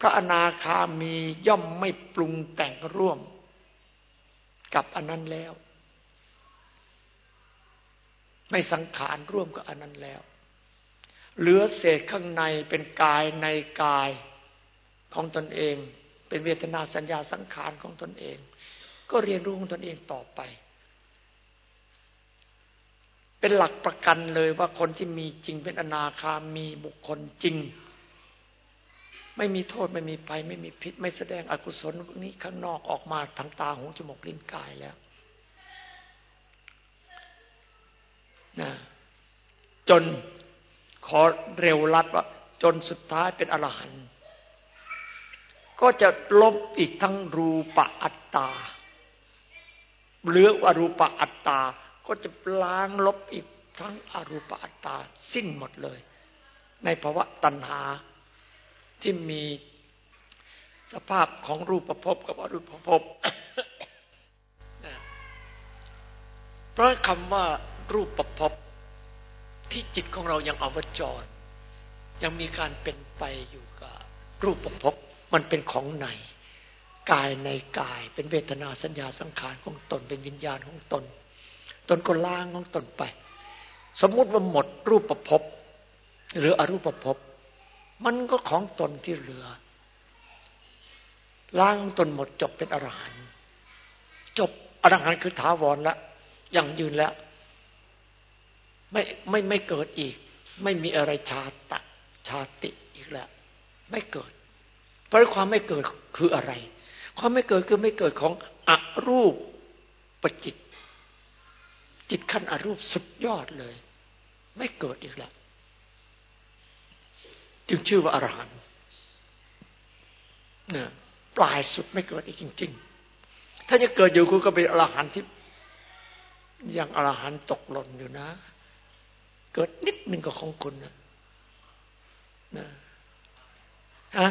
พระอนาคามีย่อมไม่ปรุงแต่งร่วม กับอันนั้นแล้ว ไม่สังขารร่วมกับอันนั้นแล้ว เหลือเศษข้างในเป็นกายในกายของตนเอง เป็นเวทนาสัญญาสังขารของตนเอง ก็เรียนรู้ของตนเองต่อไป เป็นหลักประกันเลยว่าคนที่มีจริงเป็นอนาคามีบุคคลจริง ไม่มีโทษไม่มีภัยไม่มีพิษ ไม่แสดงอกุศลนี้ข้างนอกออกมาทางตาหูจมูกลิ้นกายแล้วนะจน ขอเร็วลัดว่าจนสุดท้ายเป็นอรหันต์ก็จะลบอีกทั้งรูปะอัตตาเหลืออรูปะอัตตา ก็จะล้างลบอีกทั้งอรูปะอัตตา สิ้นหมดเลย ในภาวะตัณหาที่มีสภาพของรูปประพกับอรูปประพเพราะคำว่ารูปประพ ที่จิตของเรายังอวจร ยังมีการเป็นไปอยู่กับรูปประพบมันเป็นของในกายในกาย เป็นเวทนาสัญญาสังขารของตน เป็นวิญญาณของตน ตนก็ล้างของตนไป สมมุติว่าหมดรูปประพบหรืออรูปประพบมันก็ของตนที่เหลือ ล้างตนหมดจบเป็นอรหันต์จบอรหันต์คือถาวรแล้วยังยืนแล้ว ไม่ไม่ไม่เกิดอีก ไม่มีอะไรชาตะชาติอีกแล้ว ไม่เกิด เพราะความไม่เกิดคืออะไร ความไม่เกิดคือไม่เกิดของอรูปปจิต จิตขั้นอรูปสุดยอดเลย ไม่เกิดอีกแล้วจึงชื่อว่าอรหันต์เนี่ยปลายสุดไม่เกิดอีกจริง ๆ ถ้าจะเกิดอยู่คุณก็เป็นอรหันต์ที่ยังอรหันต์ตกหล่นอยู่นะ เกิดนิดหนึ่งก็ของคุณนะนะฮะ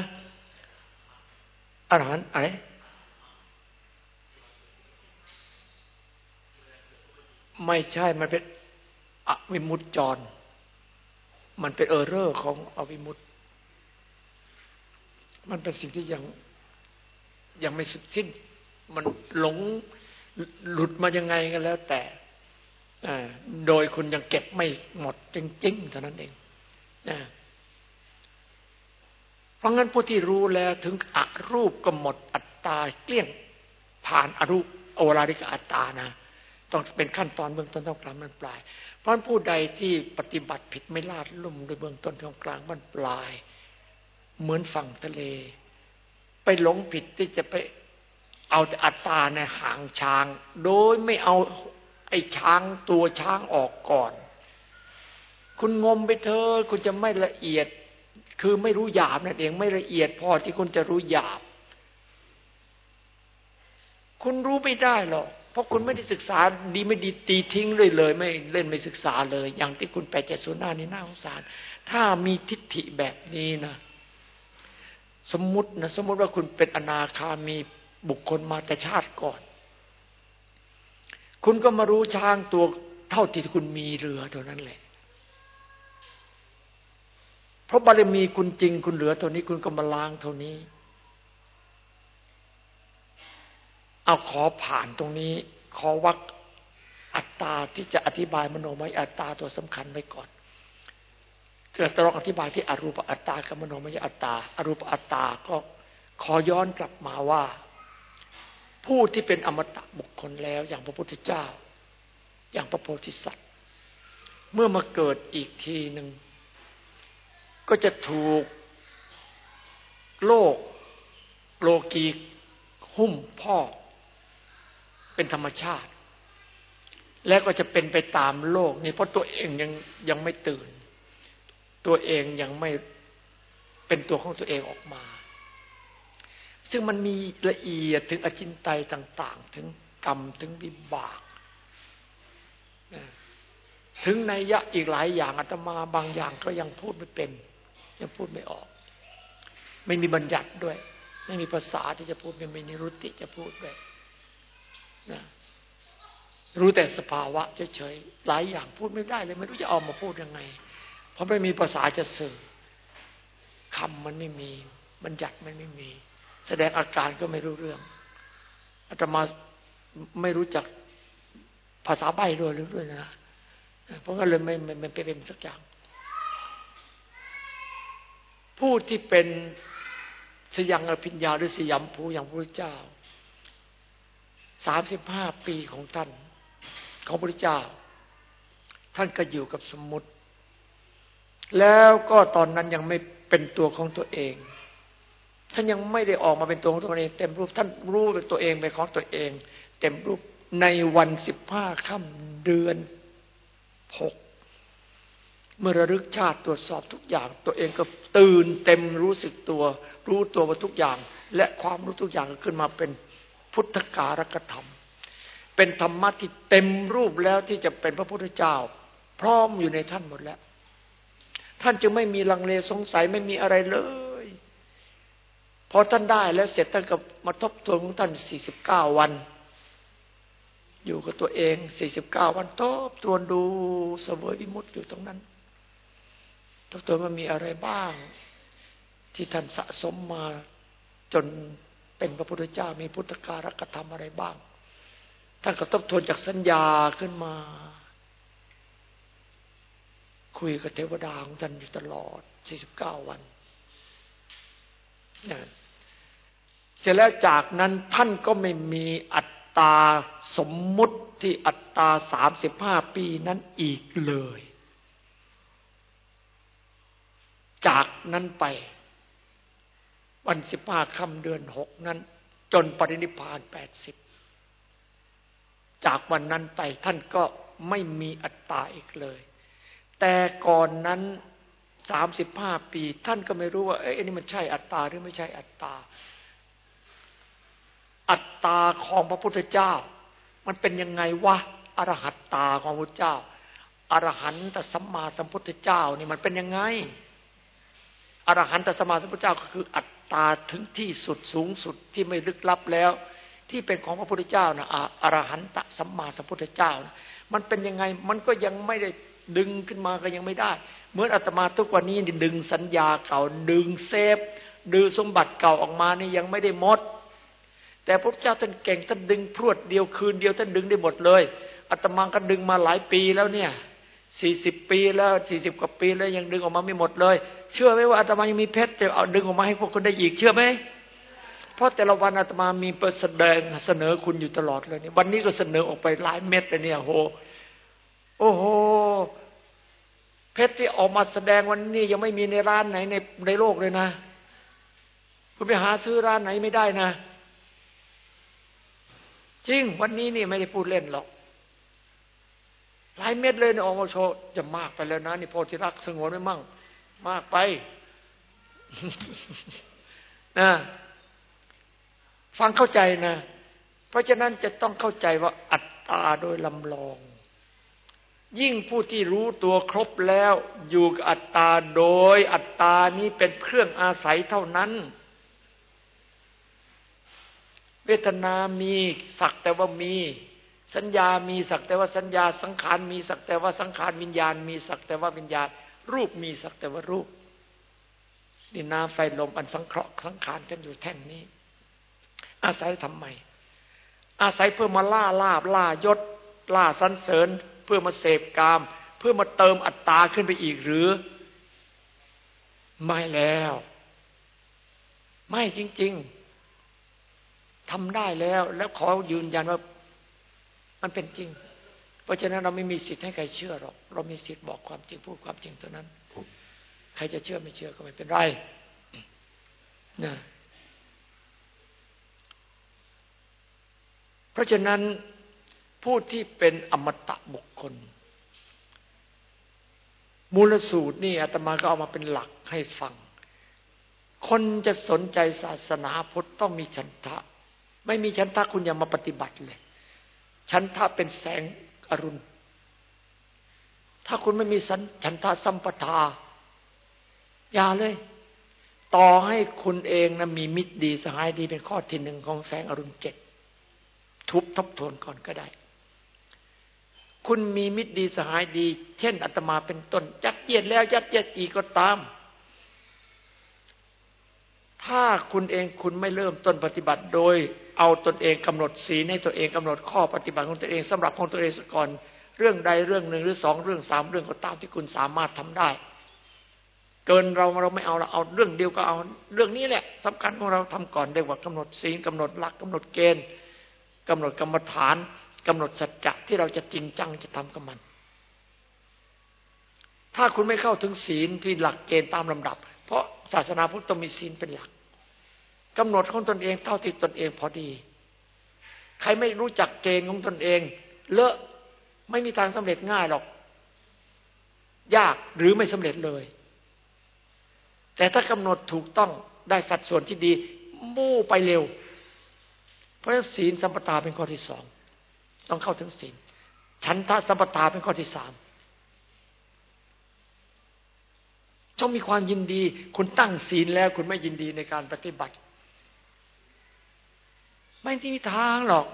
อรหันต์อะไรไม่ใช่ มันเป็นอวิมุตจร มันเป็นเออร์เรอร์ของอวิมุตมันเป็นสิ่งที่ยังยังไม่สุดสิ้น มันหลงหลุดมายังไงกันแล้วแต่ โดยคุณยังเก็บไม่หมดจริงๆเท่านั้นเองเพราะงั้นผู้ที่รู้แล้วถึงอรูปก็หมดอัตตาเกลี้ยงผ่านอรูปโอราริกอัตตานะต้องเป็นขั้นตอนเบื้องต้นต้องกลางมันปลาย เพราะผู้ใดที่ปฏิบัติผิดไม่ลาดลุ่มในเบื้องต้นตรงกลางมันปลาย เหมือนฝั่งทะเล ไปหลงผิดที่จะไปเอาแต่อัตตาในหางช้าง โดยไม่เอา ไอ้ช้างตัวช้างออกก่อน คุณงมไปเถอะคุณจะไม่ละเอียด คือไม่รู้หยาบนั่นเองไม่ละเอียดพอที่คุณจะรู้หยาบ คุณรู้ไม่ได้หรอกเพราะคุณไม่ได้ศึกษาดีไม่ดีตีทิ้งเลยเลย ไม่เล่นไม่ศึกษาเลย อย่างที่คุณแปดเจ็ดศูนย์หน้านี่น่าสงสาร ถ้ามีทิฏฐิแบบนี้นะสมมตินะสมมติว่าคุณเป็นอนาคามีบุคคลมาแต่ชาติก่อน คุณก็มารู้ช้างตัวเท่าที่คุณมีเรือเท่านั้นแหละ เพราะบารมีคุณจริงคุณเหลือเท่านี้ คุณก็มาล้างเท่านี้ เอาขอผ่านตรงนี้ ขอวักอัตตาที่จะอธิบายมโนมยอัตตาตัวสำคัญไว้ก่อนเกิดต้องอธิบายที่อรูปอัตตากับมโนมยอัตตาอรูปอัตตาก็ขอย้อนกลับมาว่า ผู้ที่เป็นอมตะบุคคลแล้ว อย่างพระพุทธเจ้า อย่างพระโพธิสัตว์ เมื่อมาเกิดอีกทีหนึ่ง ก็จะถูกโลกโลกีหุ้มพ่อเป็นธรรมชาติ แล้วก็จะเป็นไปตามโลกนี่เพราะตัวเองยังยังไม่ตื่น ตัวเองยังไม่เป็นตัวของตัวเองออกมา ซึ่งมันมีละเอียดถึงอจินไตยต่าง ๆ ถึงกรรมถึงวิบาก ถึงในยะอีกหลายอย่างอาตมาบางอย่างก็ยังพูดไม่เป็น ยังพูดไม่ออก ไม่มีบัญญัติด้วย ไม่มีภาษาที่จะพูดไม่มีนิรุตติจะพูดแบบนะรู้แต่สภาวะเฉยๆหลายอย่างพูดไม่ได้เลยไม่รู้จะเอามาพูดยังไง เพราะไม่มีภาษาจะสื่อคำมันไม่มี บัญญัติมันไม่มี แสดงอาการก็ไม่รู้เรื่องอาตมาไม่รู้จักภาษาใบ้ด้วยหรือด้วยนะเพราะงั้นเลยไม่ไม่ไม่เป็นสักอย่าง ผู้ที่เป็นสยังอภิญญาหรือสยามภูอย่างพระเจ้าสามสิบห้าปีของท่าน ของพระเจ้า ท่านก็อยู่กับสมมุติ แล้วก็ตอนนั้นยังไม่เป็นตัวของตัวเอง ท่านยังไม่ได้ออกมาเป็นตัวของตัวเอง เต็มรูปท่านรู้เป็นตัวเองเป็นของตัวเอง เต็มรูปในวันสิบห้าค่ำเดือนหกเมื่อระลึกชาติตรวจสอบทุกอย่าง ตัวเองก็ตื่นเต็มรู้สึกตัว รู้ตัวว่าทุกอย่าง และความรู้ทุกอย่างก็ขึ้นมาเป็นพุทธการกธรรม เป็นธรรมะที่เต็มรูปแล้วที่จะเป็นพระพุทธเจ้า พร้อมอยู่ในท่านหมดแล้ว ท่านจึงไม่มีลังเลสงสัยไม่มีอะไรเลย พอท่านได้แล้วเสร็จท่านก็มาทบทวนของท่านสี่สิบเก้าวัน อยู่กับตัวเองสี่สิบเก้าวันทบทวนดูเสวยวิมุตติอยู่ตรงนั้นทบทวนว่ามีอะไรบ้าง ที่ท่านสะสมมาจนเป็นพระพุทธเจ้ามีพุทธการกธรรมอะไรบ้าง ท่านก็ทบทวนจากสัญญาขึ้นมา คุยกับเทวดาของท่านอยู่ตลอด 49 วันน เสร็จแล้วจากนั้นท่านก็ไม่มีอัตตาสมมุติที่อัตตาสามสิบห้าปีนั้นอีกเลย จากนั้นไป วันสิบห้าค่ำเดือนหกนั้น จนปรินิพานแปดสิบจากวันนั้นไปท่านก็ไม่มีอัตตาอีกเลย แต่ก่อนนั้นสามสิบห้าปี ท่านก็ไม่รู้ว่าเอ้ยนี่มันใช่อัตตาหรือไม่ใช่อัตตา อัตตาของพระพุทธเจ้า มันเป็นยังไงวะอรหัตตาของพระเจ้าอรหันตสัมมาสัมพุทธเจ้านี่มันเป็นยังไงอรหันตสัมมาสัมพุทธเจ้าก็คือ อัตตาถึงที่สุดสูงสุดที่ไม่ลึกลับแล้ว ที่เป็นของพระพุทธเจ้านะอรหันตสัมมาสัมพุทธเจ้านะมันเป็นยังไงมันก็ยังไม่ได้ดึงขึ้นมาก็ยังไม่ได้ เหมือนอาตมาทุกวันนี้ดึงสัญญาเก่าดึงเซฟดึงสมบัติเก่าออกมานี่ยังไม่ได้หมด แต่พระเจ้าท่านเก่งท่านดึงพรวดเดียวคืนเดียวท่านดึงได้หมดเลยอาตมาก็ดึงมาหลายปีแล้วเนี่ยสี่สิบปีแล้วสี่สิบกว่าปีแล้วยังดึงออกมาไม่หมดเลย เชื่อไหมว่าอาตมายังมีเพชรจะเอาดึงออกมาให้พวกคุณได้อีกเชื่อไหมเพราะแต่ละวันอาตมามีเปิดแสดงเสนอคุณอยู่ตลอดเลยเนี่ยวันนี้ก็เสนอออกไปหลายเม็ดเลยเนี่ยโหโอ้โหเพชรที่ออกมาแสดงวันนี้ยังไม่มีในร้านไหนในในโลกเลยนะ คุณไปหาซื้อร้านไหนไม่ได้นะ จริง วันนี้นี่ไม่ได้พูดเล่นหรอกหลายเม็ดเลยเนี่ยออกมโชจะมากไปแล้วนะนี่โพธิรักสงวนไม่มั่ง มากไปนะฟังเข้าใจนะ เพราะฉะนั้นจะต้องเข้าใจว่าอัตตาโดยลำลอง ยิ่งผู้ที่รู้ตัวครบแล้ว อยู่กับอัตตาโดยอัตตานี้เป็นเครื่องอาศัยเท่านั้น วทนามีสักแต่ว่ามี สัญญามีสักแต่ว่าสัญญาสังขารมีสักแต่ว่าสังขารวิญญาณ มีสักแต่ว่าวิญญาณ รูปมีสักแต่ว่ารูปนี่น้ำไฟลมอันสังเคราะห์สังขารกันอยู่แท่งนี้ อาศัยทำไม อาศัยเพื่อมาล่าลาบล่ายศ ล่าสันเสริญ เพื่อมาเสพกาม เพื่อมาเติมอัตตาขึ้นไปอีกหรือ ไม่แล้ว ไม่จริง ๆ ทำได้แล้ว แล้วขอยืนยันว่ามันเป็นจริง เพราะฉะนั้นเราไม่มีสิทธิ์ให้ใครเชื่อหรอก เรามีสิทธิ์บอกความจริงพูดความจริงเท่านั้น ใครจะเชื่อไม่เชื่อก็ไม่เป็นไรนะเพราะฉะนั้นผู้ที่เป็นอมตะบุคคล มูลสูตรนี่อาตมาก็เอามาเป็นหลักให้ฟัง คนจะสนใจศาสนาพุทธต้องมีฉันทะ ไม่มีฉันทะคุณอย่ามาปฏิบัติเลย ฉันทะเป็นแสงอรุณ ถ้าคุณไม่มีสันฉันทะสัมปทา อย่าเลย ต่อให้คุณเองนะมีมิตรดีสหายดีเป็นข้อที่หนึ่งของแสงอรุณเจ็ดทุบทบทวนก่อนก็ได้ คุณมีมิตรดีสหายดี เช่นอาตมาเป็นต้นยัดเยียดแล้วยัดเยียดอีกก็ตาม ถ้าคุณเองคุณไม่เริ่มต้นปฏิบัติโดย เอาตนเองกำหนดศีลให้ตัวเองกำหนดข้อปฏิบัติของตัวเองสำหรับของตัวเองก่อน เรื่องใดเรื่องหนึ่งหรือสองเรื่องสามเรื่องก็ตามที่คุณสามารถทำได้ เกินเราเราไม่เอาเราเอาเรื่องเดียวก็เอาเรื่องนี้แหละสำคัญของเราทำก่อนได้ว่ากำหนดศีลกำหนดหลักกำหนดเกณฑ์กำหนดกรรมฐานกำหนดสัจจะที่เราจะจริงจังจะทำกับมัน ถ้าคุณไม่เข้าถึงศีลที่หลักเกณฑ์ตามลำดับ เพราะศาสนาพุทธต้องมีศีลเป็นหลักกำหนดของตนเองเท่าที่ตนเองพอดี ใครไม่รู้จักเกณฑ์ของตนเอง เลอะไม่มีทางสำเร็จง่ายหรอก ยากหรือไม่สำเร็จเลย แต่ถ้ากำหนดถูกต้องได้สัดส่วนที่ดีมู่ไปเร็ว เพราะฉะนั้นศีลสัมปทาเป็นข้อที่สองต้องเข้าถึงศีลฉันทะสัมปทาเป็นข้อที่สาม ต้องมีความยินดี คุณตั้งศีลแล้ว คุณไม่ยินดีในการปฏิบัติ ไม่มีทางหรอก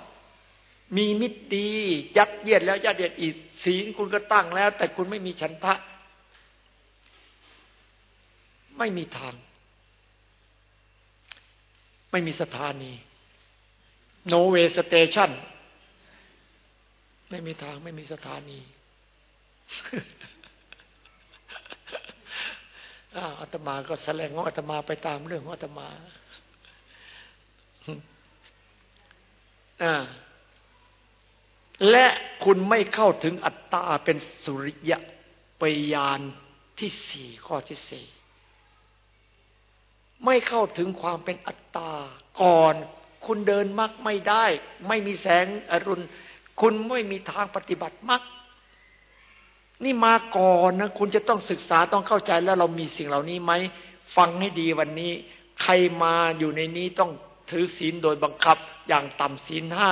มีมิตรดียัดเยียดแล้วยัดเยียดอีกศีลคุณก็ตั้งแล้ว แต่คุณไม่มีฉันทะ ไม่มีทาง ไม่มีสถานี no way station ไม่มีทางไม่มีสถานี อาตมาก็แสดงของอาตมาไปตามเรื่องของอาตมาและคุณไม่เข้าถึงอัตตาเป็นสุริยะปยานที่สี่ข้อที่สี่ไม่เข้าถึงความเป็นอัตตา ก่อน คุณเดินมักไม่ได้ ไม่มีแสงอรุณ คุณไม่มีทางปฏิบัติมัก นี่มาก่อนนะคุณจะต้องศึกษาต้องเข้าใจแล้วเรามีสิ่งเหล่านี้ไหมฟังให้ดีวันนี้ ใครมาอยู่ในนี้ต้องถือศีลโดยบังคับอย่างต่ำศีลห้า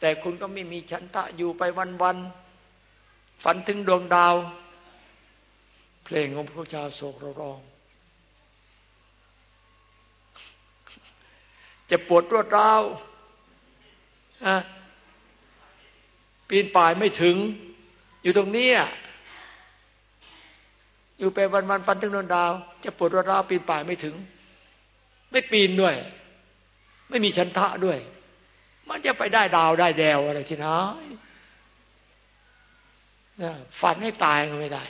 แต่คุณก็ไม่มีฉันทะอยู่ไปวันๆฝันถึงดวงดาว เพลงของพระเจ้าโศกร้อง จะปวดรวดร้าวปีนป่ายไม่ถึง อยู่ตรงนี้ อยู่ไปวันวันฟันถึงดวงดาว จะปวดร้าวปีนป่ายไม่ถึง ไม่ปีนด้วย ไม่มีชันทะด้วย มันจะไปได้ดาวได้แดวอะไรที่น้อยฝันให้ตายก็ไม่ได้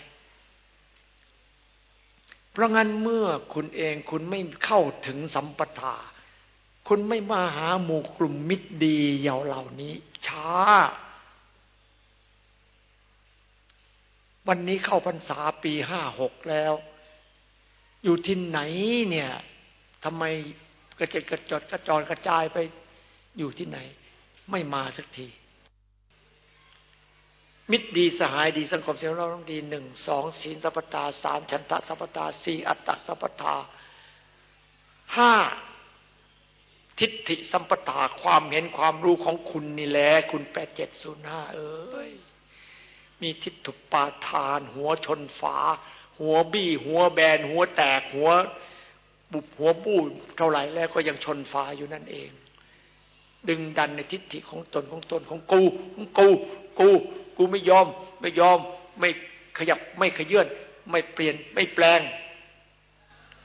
เพราะงั้นเมื่อคุณเองคุณไม่เข้าถึงสัมปทา คุณไม่มาหาหมู่กลุ่มมิตรดีเหล่านี้ ช้า วันนี้เข้าพรรษาปีห้าหกแล้ว อยู่ที่ไหนเนี่ยทำไมกระเจิดกระจดกระจรกระจายไปอยู่ที่ไหน ไม่มาสักที มิตรดีสหายดีสังคมเสียงเราต้องดีหนึ่งสองศีลสัพตาสามฉันทะสัพตาสี่อัตตสัพตาห้าทิฏฐิสัมปทาความเห็นความรู้ของคุณนี่แหละคุณแปดเจ็ดศูนย์ห้าเอ้ย มีทิฏฐุปาทาน หัวชนฝา หัวบี้ หัวแบน หัวแตก หัวบุบหัวบู้เท่าไหร่แล้วก็ยังชนฝาอยู่นั่นเอง ดึงดันในทิฏฐิของตนของตนของกูของกู กู กูไม่ยอม ไม่ยอม ไม่ขยับไม่ขยื่นไม่เปลี่ยนไม่แปลง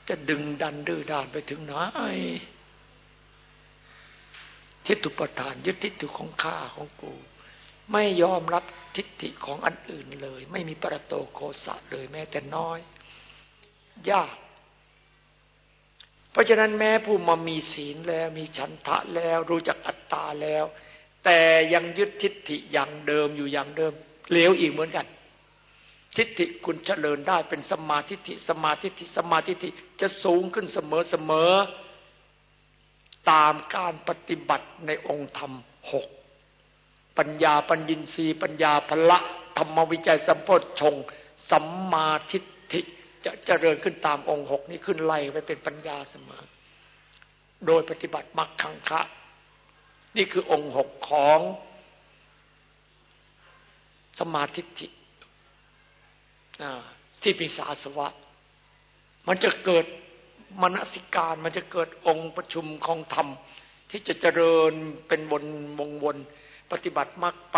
จะดึงดันดื้อด้านไปถึงไหนทิฏฐุปทานยึดทิฏฐุของข้าของกู ไม่ยอมรับทิฏฐิของอันอื่นเลย ไม่มีปรโตโคสะเลยแม้แต่น้อย ยาก เพราะฉะนั้นแม้ผู้มามีศีลแล้วมีฉันทะแล้วรู้จักอัตตาแล้ว แต่ยังยึดทิฏฐิอย่างเดิมอยู่อย่างเดิมเลวอีกเหมือนกัน ทิฏฐิคุณเจริญได้เป็นสมาธิิสมาธิิสมาธิิจะสูงขึ้นเสมอเสมอตามการปฏิบัติในองค์ธรรมหก ปัญญาปัญญินทรีย์ปัญญาพละธรรมวิจัยสัมโพธชงสัมมาทิฏฐิจะเจริญขึ้นตามองค์หกนี้ขึ้นไล่ไปเป็นปัญญาเสมอ โดยปฏิบัติมรรคขังคะนี่คือองค์หกของสมาธิิที่ปีศาสวะ มันจะเกิดมนสิการ มันจะเกิดองค์ประชุมของธรรม ที่จะเจริญเป็นบนวงวน ปฏิบัติมากไป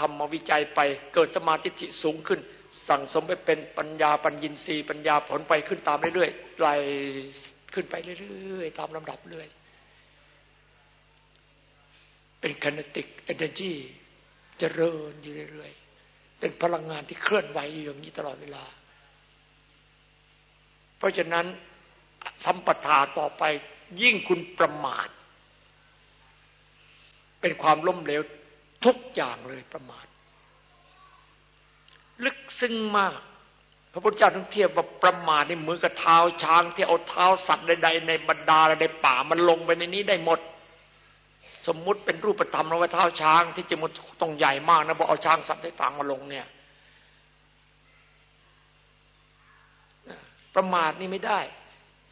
ทำมาวิจัยไป เกิดสมาธิิสูงขึ้น สั่งสมไปเป็นปัญญาปัญญินทรีย์ปัญญาผลไปขึ้นตามเรื่อยๆไล่ขึ้นไปเรื่อยๆ ตามลำดับเรื่อยเป็นค i n e ติกเอเนจีเจริญอยู่เรื่อยๆ เป็นพลังงานที่เคลื่อนไหวอยู่อย่างนี้ตลอดเวลา เพราะฉะนั้นสัมปทาต่อไปยิ่งคุณประมาท เป็นความล้มเหลว ทุกอย่างเลยประมาทลึกซึ้งมาก พระพุทธเจ้าทั้งเทียบว่าประมาทในมือกับเท้าช้างที่เอาเท้าสัตว์ใดๆในบรรดาในป่ามันลงไปในนี้ได้หมด สมมุติเป็นรูปธรรมแล้วว่าเท้าช้างที่จะมันต้องใหญ่มากนะบอกเอาช้างสัตว์ต่างมาลงเนี่ย ประมาทนี่ไม่ได้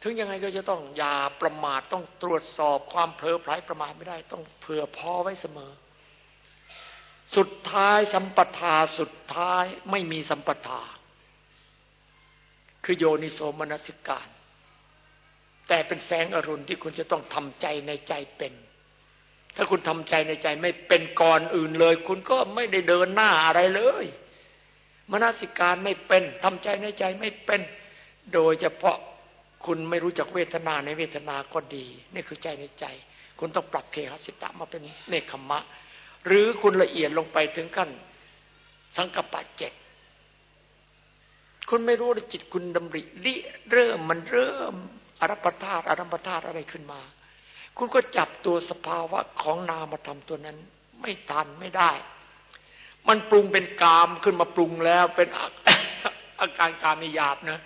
ถึงยังไงก็จะต้องอย่าประมาทต้องตรวจสอบความเผลอไผลประมาทไม่ได้ ต้องเผื่อพอไว้เสมอ สุดท้ายสัมปทาสุดท้ายไม่มีสัมปทา คือโยนิโสมนสิการ แต่เป็นแสงอรุณที่คุณจะต้องทำใจในใจเป็น ถ้าคุณทำใจในใจไม่เป็นก่อนอื่นเลย คุณก็ไม่ได้เดินหน้าอะไรเลย มนสิการไม่เป็นทำใจในใจไม่เป็น โดยเฉพาะคุณไม่รู้จักเวทนาในเวทนาก็ดี นี่คือใจในใจ คุณต้องปรับเคหสิตะมาเป็นเนคขมะ หรือคุณละเอียดลงไปถึงขั้น สังกปะเจ็ดคุณไม่รู้ว่าจิตคุณดำริริเริ่มมันเริ่มอรัปธาตุอรัมปธาตุอะไรขึ้นมา คุณก็จับตัวสภาวะของนามธรรมตัวนั้น ไม่ทันไม่ได้ มันปรุงเป็นกามขึ้นมาปรุงแล้วเป็นอาการกามิยาบนะ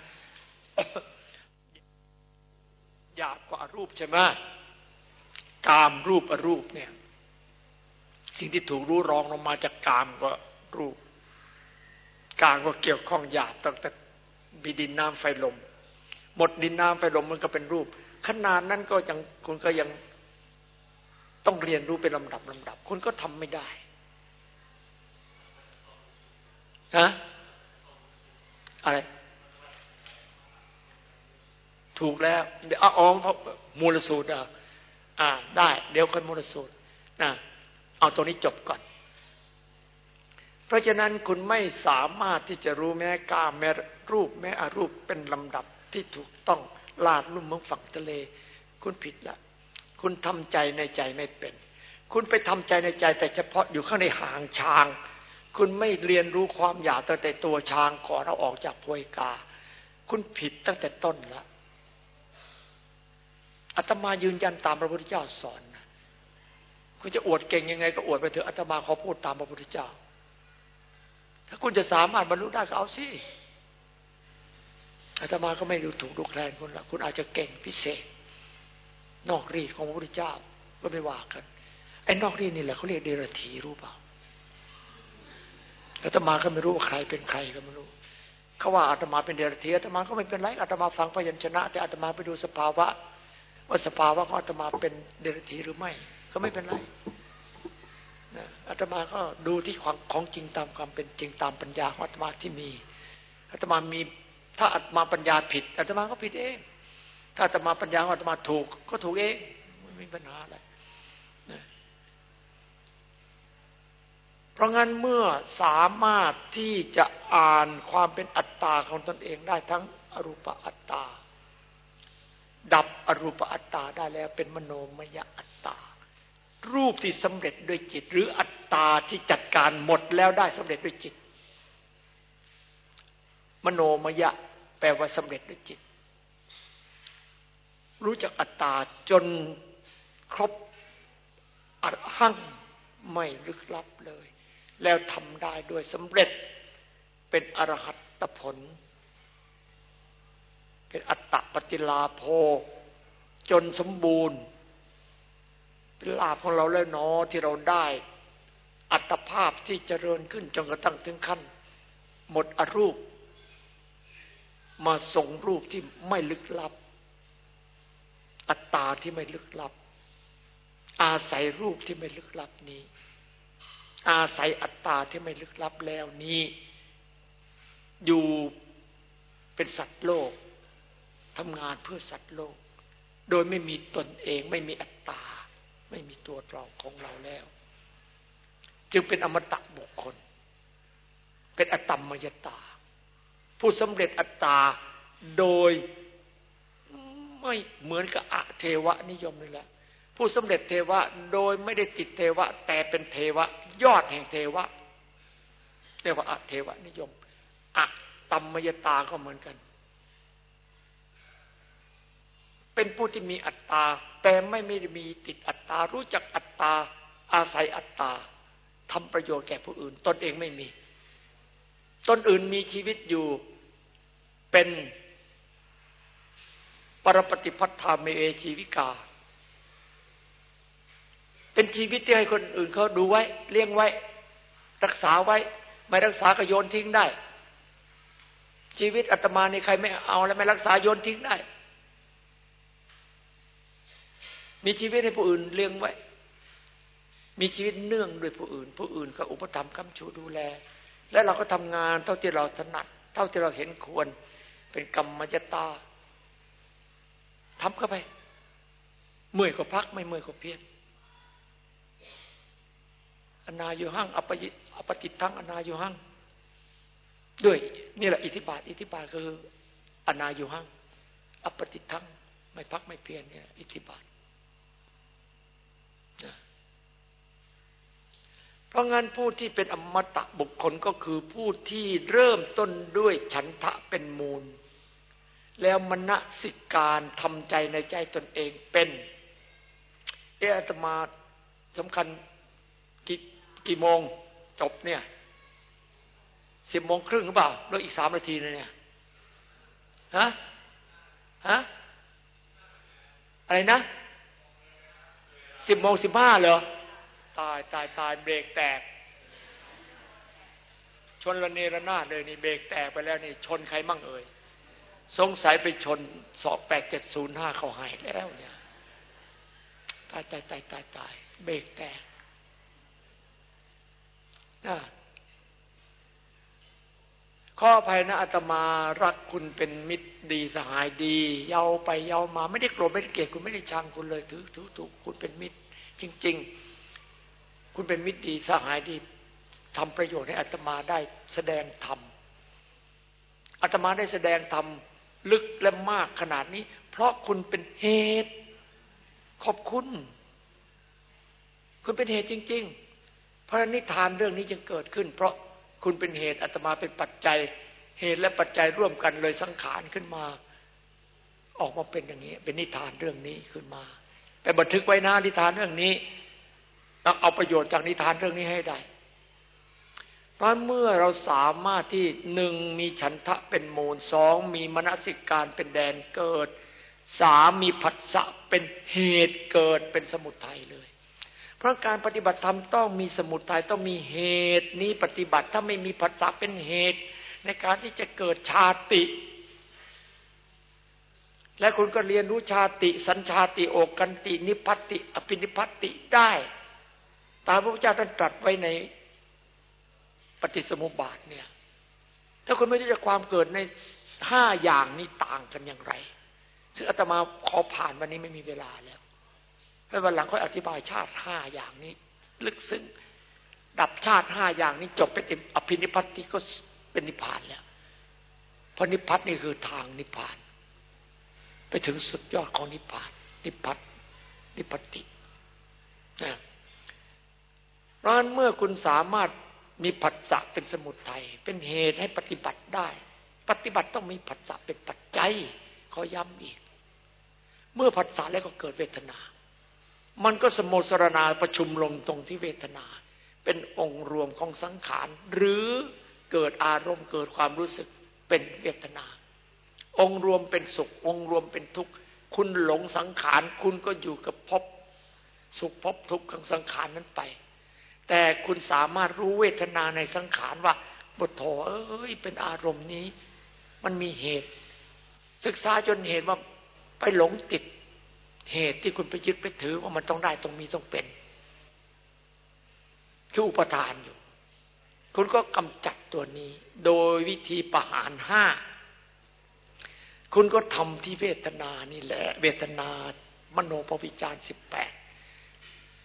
หยาบกว่ารูปใช่ไหมกามรูปอรูปเนี่ย สิ่งที่ถูกรู้รองลงมาจากกามก็รูปกามก็เกี่ยวข้องหยาบตั้งแต่มีดินน้ำไฟลม หมดดินน้ำไฟลมมันก็เป็นรูป ขนาดนั้นก็ยังคุณก็ยังต้องเรียนรู้เป็นลำดับลำดับ คุณก็ทำไม่ได้ฮะอะไร ถูกแล้วเดี๋ยวอ๋อมูลสูตรอะอ่า ได้ เดี๋ยวค่อยมูลสูตรนะ เอาตรงนี้จบก่อน เพราะฉะนั้นคุณไม่สามารถที่จะรู้แม้กาแม้รูปแม้อารูปเป็นลำดับที่ถูกต้องลาดลุ่มเมืองฝั่งทะเล คุณผิดละ คุณทำใจในใจไม่เป็น คุณไปทำใจในใจแต่เฉพาะอยู่ข้างในหางช้าง คุณไม่เรียนรู้ความอยากตั้งแต่ตัวช้างก่อนเราออกจากพวยกา คุณผิดตั้งแต่ต้นล้วอาตมายืนยันตามพระพุทธเจ้าสอน คุณจะอวดเก่งยังไง ก็อวดไปเถอะอาตมาขอพูดตามพระพุทธเจ้า ถ้าคุณจะสามารถบรรลุได้ก็เอาสิอาตมาก็ไม่ดูถูกดูแคลนคุณละคุณอาจจะเก่งพิเศษ นอกรีดของพระพุทธเจ้าก็ไม่ว่ากันไอ้นอกรีดนี่แหละเขาเรียกเดรัจฉีรู้เปล่าอาตมาก็ไม่รู้ว่าใครเป็นใครก็ไม่รู้เขาว่าอาตมาเป็นเดรัจฉีอาตมาก็ไม่เป็นไรอาตมาฟังพยัญชนะ แต่อาตมาไปดูสภาวะ ว่าสภาวะของอาตมาเป็นเดรัจฉีหรือไม่ ก็ไม่เป็นไรนะอาตมาก็ดูที่ของของจริงตามความเป็นจริงตามปัญญาของอาตมาที่มีอาตมามีถ้าอาตมาปัญญาผิดอาตมาก็ผิดเอง ถ้าอาตมาปัญญาของอาตมาถูก ก็ถูกเองไม่มีปัญหาอะไรนะเพราะงั้นเมื่อสามารถที่จะอ่านความเป็นอัตตาของตนเองได้ทั้งอรูปอัตตาดับอรูปอัตตาได้แล้วเป็นมโนมยอัตตา รูปที่สำเร็จด้วยจิต หรืออัตตาที่จัดการหมดแล้วได้สำเร็จด้วยจิต มโนมยะ แปลว่าสำเร็จด้วยจิต รู้จักอัตตาจนครบอัดหั่งไม่ลึกลับเลย แล้วทำได้ด้วยสำเร็จเป็นอรหัตผล เป็นอัตตปฏิลาโภจนสมบูรณ์ เป็นลาภของเราแล้วเนอที่เราได้อัตภาพที่เจริญขึ้นจนกระทั่งถึงขั้น หมดอรูป มาส่งรูปที่ไม่ลึกลับ อัตตาที่ไม่ลึกลับ อาศัยรูปที่ไม่ลึกลับนี้ อาศัยอัตตาที่ไม่ลึกลับแล้วนี้ อยู่เป็นสัตว์โลกทำงานเพื่อสัตว์โลก โดยไม่มีตนเองไม่มีอัตตา ไม่มีตัวเราของเราแล้ว จึงเป็นอมตะบุคคล เป็นอตมมยตา ผู้สำเร็จอัตตาโดยไม่เหมือนกับอะเทวะนิยมนี่แหละผู้สำเร็จเทวะโดยไม่ได้ติดเทวะ แต่เป็นเทวะ ยอดแห่งเทวะเรียกว่าอะเทวะนิยมอะตัมมยตาก็เหมือนกัน เป็นผู้ที่มีอัตตา แต่ไม่ไม่ได้มีติดอัตตา รู้จักอัตตา อาศัยอัตตาทำประโยชน์แก่ผู้อื่น ตนเองไม่มี ตนอื่นมีชีวิตอยู่เป็นปรปฏิพัฒนาเมเอชีวิกา เป็นชีวิตที่ให้คนอื่นเขาดูไว้ เลี้ยงไว้ รักษาไว้ ไม่รักษาก็โยนทิ้งได้ ชีวิตอาตมานี่ใครไม่เอาแล้วไม่รักษาโยนทิ้งได้ มีชีวิตให้ผู้อื่นเลี้ยงไว้ มีชีวิตเนื่องโดยผู้อื่น ผู้อื่นก็อุปถัมภ์คำชูดูแล และเราก็ทำงานเท่าที่เราถนัด เท่าที่เราเห็นควร เป็นกรรมจตาทำเข้าไป เมื่อยก็พักไม่เมื่อยก็เพียรอนาอยู่ห้างอปยิอปติทั้งอนาอยู่ห้างด้วยนี่แหละอิทธิบาท อิทธิบาทคืออนาอยู่ห้างอปติทั้งไม่พักไม่เพียรเนี่ย อิทธิบาท เพราะงั้นผู้ที่เป็นอมตะบุคคลก็คือผู้ที่เริ่มต้นด้วยฉันทะเป็นมูล แล้วมณสิการทำใจในใจตนเองเป็น เอออาตมาสำคัญกกี่โมงจบเนี่ยสิบโมงครึ่งหรือเปล่าแล้วอีกสามนาทีนะเนี่ยฮะฮะอะไรนะสิบโมงสิบห้าเหรอ ตายตายตายเบรกแตก ชนระเนระนาดเลยนี่เบรกแตกไปแล้วนี่ชนใครมั่งเอ่ยสงสัยไปชนสอบแปดเจ็ดศูนย์ห้าเขาหายแล้วเนี่ยตายตายตายตายตายเบรกแตกนะข้อภัยนะอาตมารักคุณเป็นมิตรดีสหายดี เยาไปเยามา ไม่ได้โกรธไม่ได้เกลียดคุณไม่ได้ชังคุณเลยถือถือถูกคุณเป็นมิตร จริง ๆ คุณเป็นมิตรดีสหายดีทำประโยชน์ให้อาตมาได้แสดงธรรมอาตมาได้แสดงธรรมลึกและมากขนาดนี้ เพราะคุณเป็นเหตุ ขอบคุณ คุณเป็นเหตุจริง ๆ เพราะนิทานเรื่องนี้จึงเกิดขึ้น เพราะคุณเป็นเหตุอาตมาเป็นปัจจัย เหตุและปัจจัยร่วมกันเลยสังขารขึ้นมา ออกมาเป็นอย่างนี้ เป็นนิทานเรื่องนี้ขึ้นมา ไปบันทึกไว้นะนิทานเรื่องนี้ ต้องเอาประโยชน์จากนิทานเรื่องนี้ให้ได้พราะเมื่อเราสามารถที่หนึ่งมีฉันทะเป็นมูลสองมีมนสิการเป็นแดนเกิดสามมีผัสสะเป็นเหตุเกิดเป็นสมุทัยเลย เพราะการปฏิบัติธรรมต้องมีสมุทัยต้องมีเหตุนี้ปฏิบัติถ้าไม่มีผัสสะเป็นเหตุ ในการที่จะเกิดชาติ และคุณก็เรียนรู้ชาติ สัญชาติโอกันติ นิพัติ อภินิพัติได้ ตามพระพุทธเจ้าท่านตรัสไว้ในปฏิสมุบาทเนี่ย ถ้าคุณไม่รู้จักความเกิดในห้าอย่างนี้ต่างกันอย่างไร ซึ่งอาตมาขอผ่านวันนี้ไม่มีเวลาแล้วให้วันหลังค่อยอธิบายชาติห้าอย่างนี้ ลึกซึ้งดับชาติห้าอย่างนี้จบเป็นอภินิพัติก็เป็นนิพพานแล้วเพราะนิพพัตนี่คือทางนิพพาน ไปถึงสุดยอดของนิพพาน นิพพัตนิพพตินะ เพราะฉะนั้นเมื่อคุณสามารถมีผัสสะเป็นสมุทัยเป็นเหตุให้ปฏิบัติได้ ปฏิบัติต้องมีผัสสะเป็นปัจจัยขอย้ำอีก เมื่อผัสสะแล้วก็เกิดเวทนา มันก็สมโมสรณาประชุมลงตรงที่เวทนา เป็นองค์รวมของสังขาร หรือเกิดอารมณ์เกิดความรู้สึกเป็นเวทนา องค์รวมเป็นสุข องค์รวมเป็นทุกข์คุณหลงสังขาร คุณก็อยู่กับพบสุขพบทุกข์ของสังขารนั้นไป แต่คุณสามารถรู้เวทนาในสังขารว่าบทโถเอ้ยเป็นอารมณ์นี้ มันมีเหตุ ศึกษาจนเห็นว่าไปหลงติดเหตุที่คุณไปยึดไปถือว่ามันต้องได้ต้องมีต้องเป็นคืออุปทานอยู่ คุณก็กำจัดตัวนี้ โดยวิธีประหารห้า คุณก็ทำที่เวทนานี่แหละ เวทนามโนปวิจารสิบแปด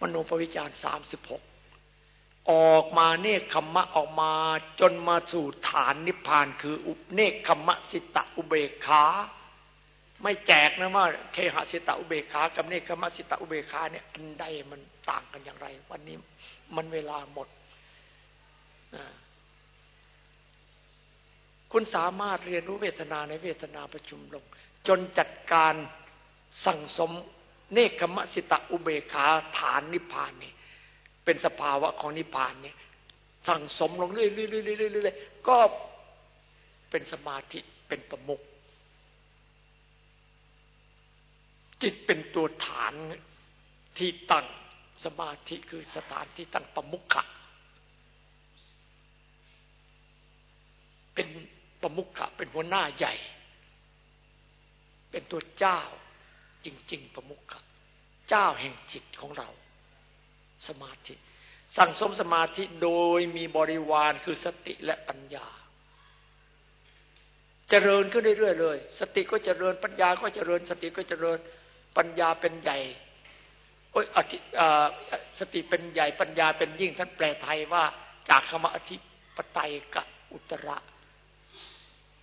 มโนปวิจารสามสิบหก ออกมาเนคขมะออกมาจนมาสู่ฐานนิพพาน คืออุเนคขมะสิตะอุเบกขา ไม่แจกนะว่าเคหะสิตะอุเบกขากับเนคขมะสิตะอุเบกขาเนี่ยอันใดมันต่างกันอย่างไร วันนี้มันเวลาหมดคุณสามารถเรียนรู้เวทนาในเวทนาประชุมลง จนจัดการสั่งสมเนคขมะสิตะอุเบกขาฐานนิพพานนี่ เป็นสภาวะของนิพพานเนี่ย สั่งสมลงเรื่อยๆๆๆก็เป็นสมาธิเป็นประมุขจิตเป็นตัวฐานที่ตั้งสมาธิคือสถานที่ตั้งประมุขะเป็นประมุขะเป็นหัวหน้าใหญ่ เป็นตัวเจ้าจริง ๆ ประมุขะเจ้าแห่งจิตของเรา สมาธิ สั่งสมสมาธิโดยมีบริวารคือสติและปัญญาเจริญขึ้นเรื่อยๆเลย สติก็เจริญปัญญาก็เจริญ สติก็เจริญปัญญาเป็นใหญ่โอ้ยอธิสติเป็นใหญ่ปัญญาเป็นยิ่งท่านแปลไทยว่า จากคำอธิปไตยกับอุตระ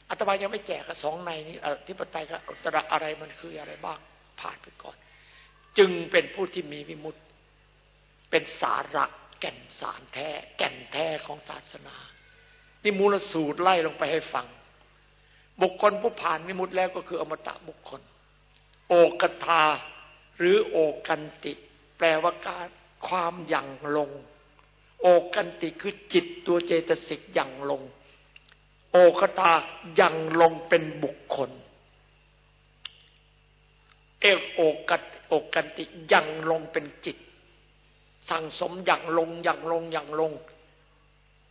อาตมายังไม่แจกสองในนี้อธิปไตยกับอุตระอะไรมันคืออะไรบ้างผ่านไปก่อน จึงเป็นผู้ที่มีวิมุต เป็นสาระแก่นสารแท้ แก่นแท้ของศาสนา นี่มูลสูตรไล่ลงไปให้ฟัง บุคคลผู้ผ่านวิมุตแล้วก็คืออมตะบุคคล โอกทาหรือโอกันติ แปลว่าการความยั่งลง โอกันติคือจิตตัวเจตสิกยั่งลง โอกตายั่งลงเป็นบุคคล เอกโอกัตโอกันติยั่งลงเป็นจิต สั่งสมอยั่งลงอยั่งลงอยั่งลง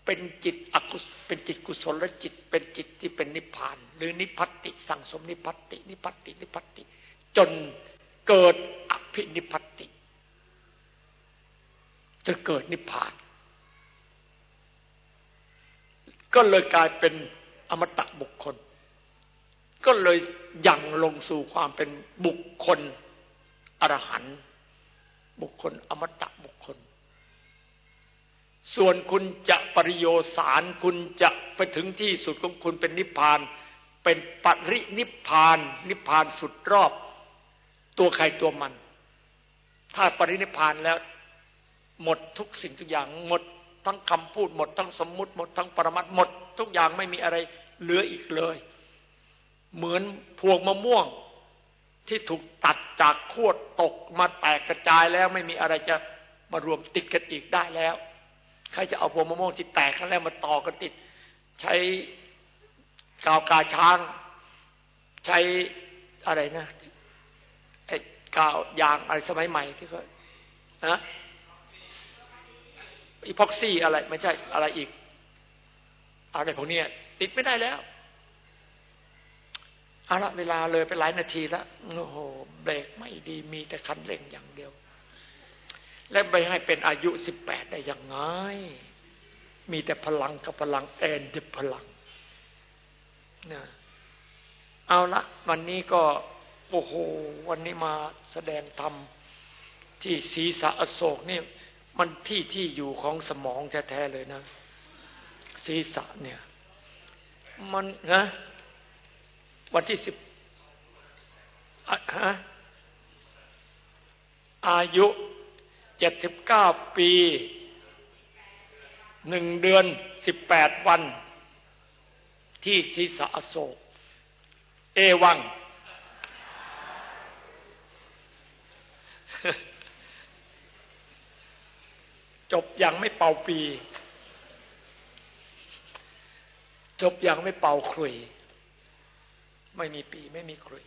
เป็นจิตอกุศเป็นจิตกุศลและจิตเป็นจิตที่เป็นนิพพาน หรือนิพพัติ สั่งสมนิพพัติ นิพพัตินิพพัติ จนเกิดอภินิพัติ จะเกิดนิพพาน ก็เลยกลายเป็นอมตะบุคคล ก็เลยยังลงสู่ความเป็นบุคคลอรหันต์ บุคคล อมตะบุคคล ส่วนคุณจะปริโยสารคุณจะไปถึงที่สุดของคุณเป็นนิพพาน เป็นปรินิพพาน นิพพานสุดรอบ ตัวใครตัวมัน ถ้าปรินิพพานแล้ว หมดทุกสิ่งทุกอย่างหมดทั้งคำพูดหมดทั้งสมมุติหมดทั้งปรมัตหมด ทุกอย่างไม่มีอะไรเหลืออีกเลย เหมือนพวงมะม่วง ที่ถูกตัดจากขวดตกมาแตกกระจายแล้วไม่มีอะไรจะมารวมติดกันอีกได้แล้ว ใครจะเอาพวงมะม่วงที่แตกกันแล้วมาต่อกันติด ใช้กาวกาช้าง ใช้อะไรนะไอ้กาวยางอะไรสมัยใหม่ที่เขานะอีพ็อกซี่อะไรไม่ใช่อะไรอีกอะไรพวกนี้ติดไม่ได้แล้ว เอาละเวลาเลยไปหลายนาทีแล้วโอ้โหเบรกไม่ดีมีแต่คันเร่งอย่างเดียว และไปให้เป็นอายุสิบแปดได้ยังไง มีแต่พลังกับพลังแอนดิพลังนะเอาละวันนี้ก็โอ้โหวันนี้มาแสดงธรรมที่ศีสะอโศกนี่มันที่ที่อยู่ของสมองแท้ๆเลยนะ ศีสะเนี่ย มันนะ วันที่สิบฮะอายุเจ็ดสิบเก้าปีหนึ่งเดือนสิบแปดวัน ที่ศีสะอโศก เอวัง จบอย่างไม่เป่าปี จบอย่างไม่เป่าครุย ไม่มีปีไม่มีครุย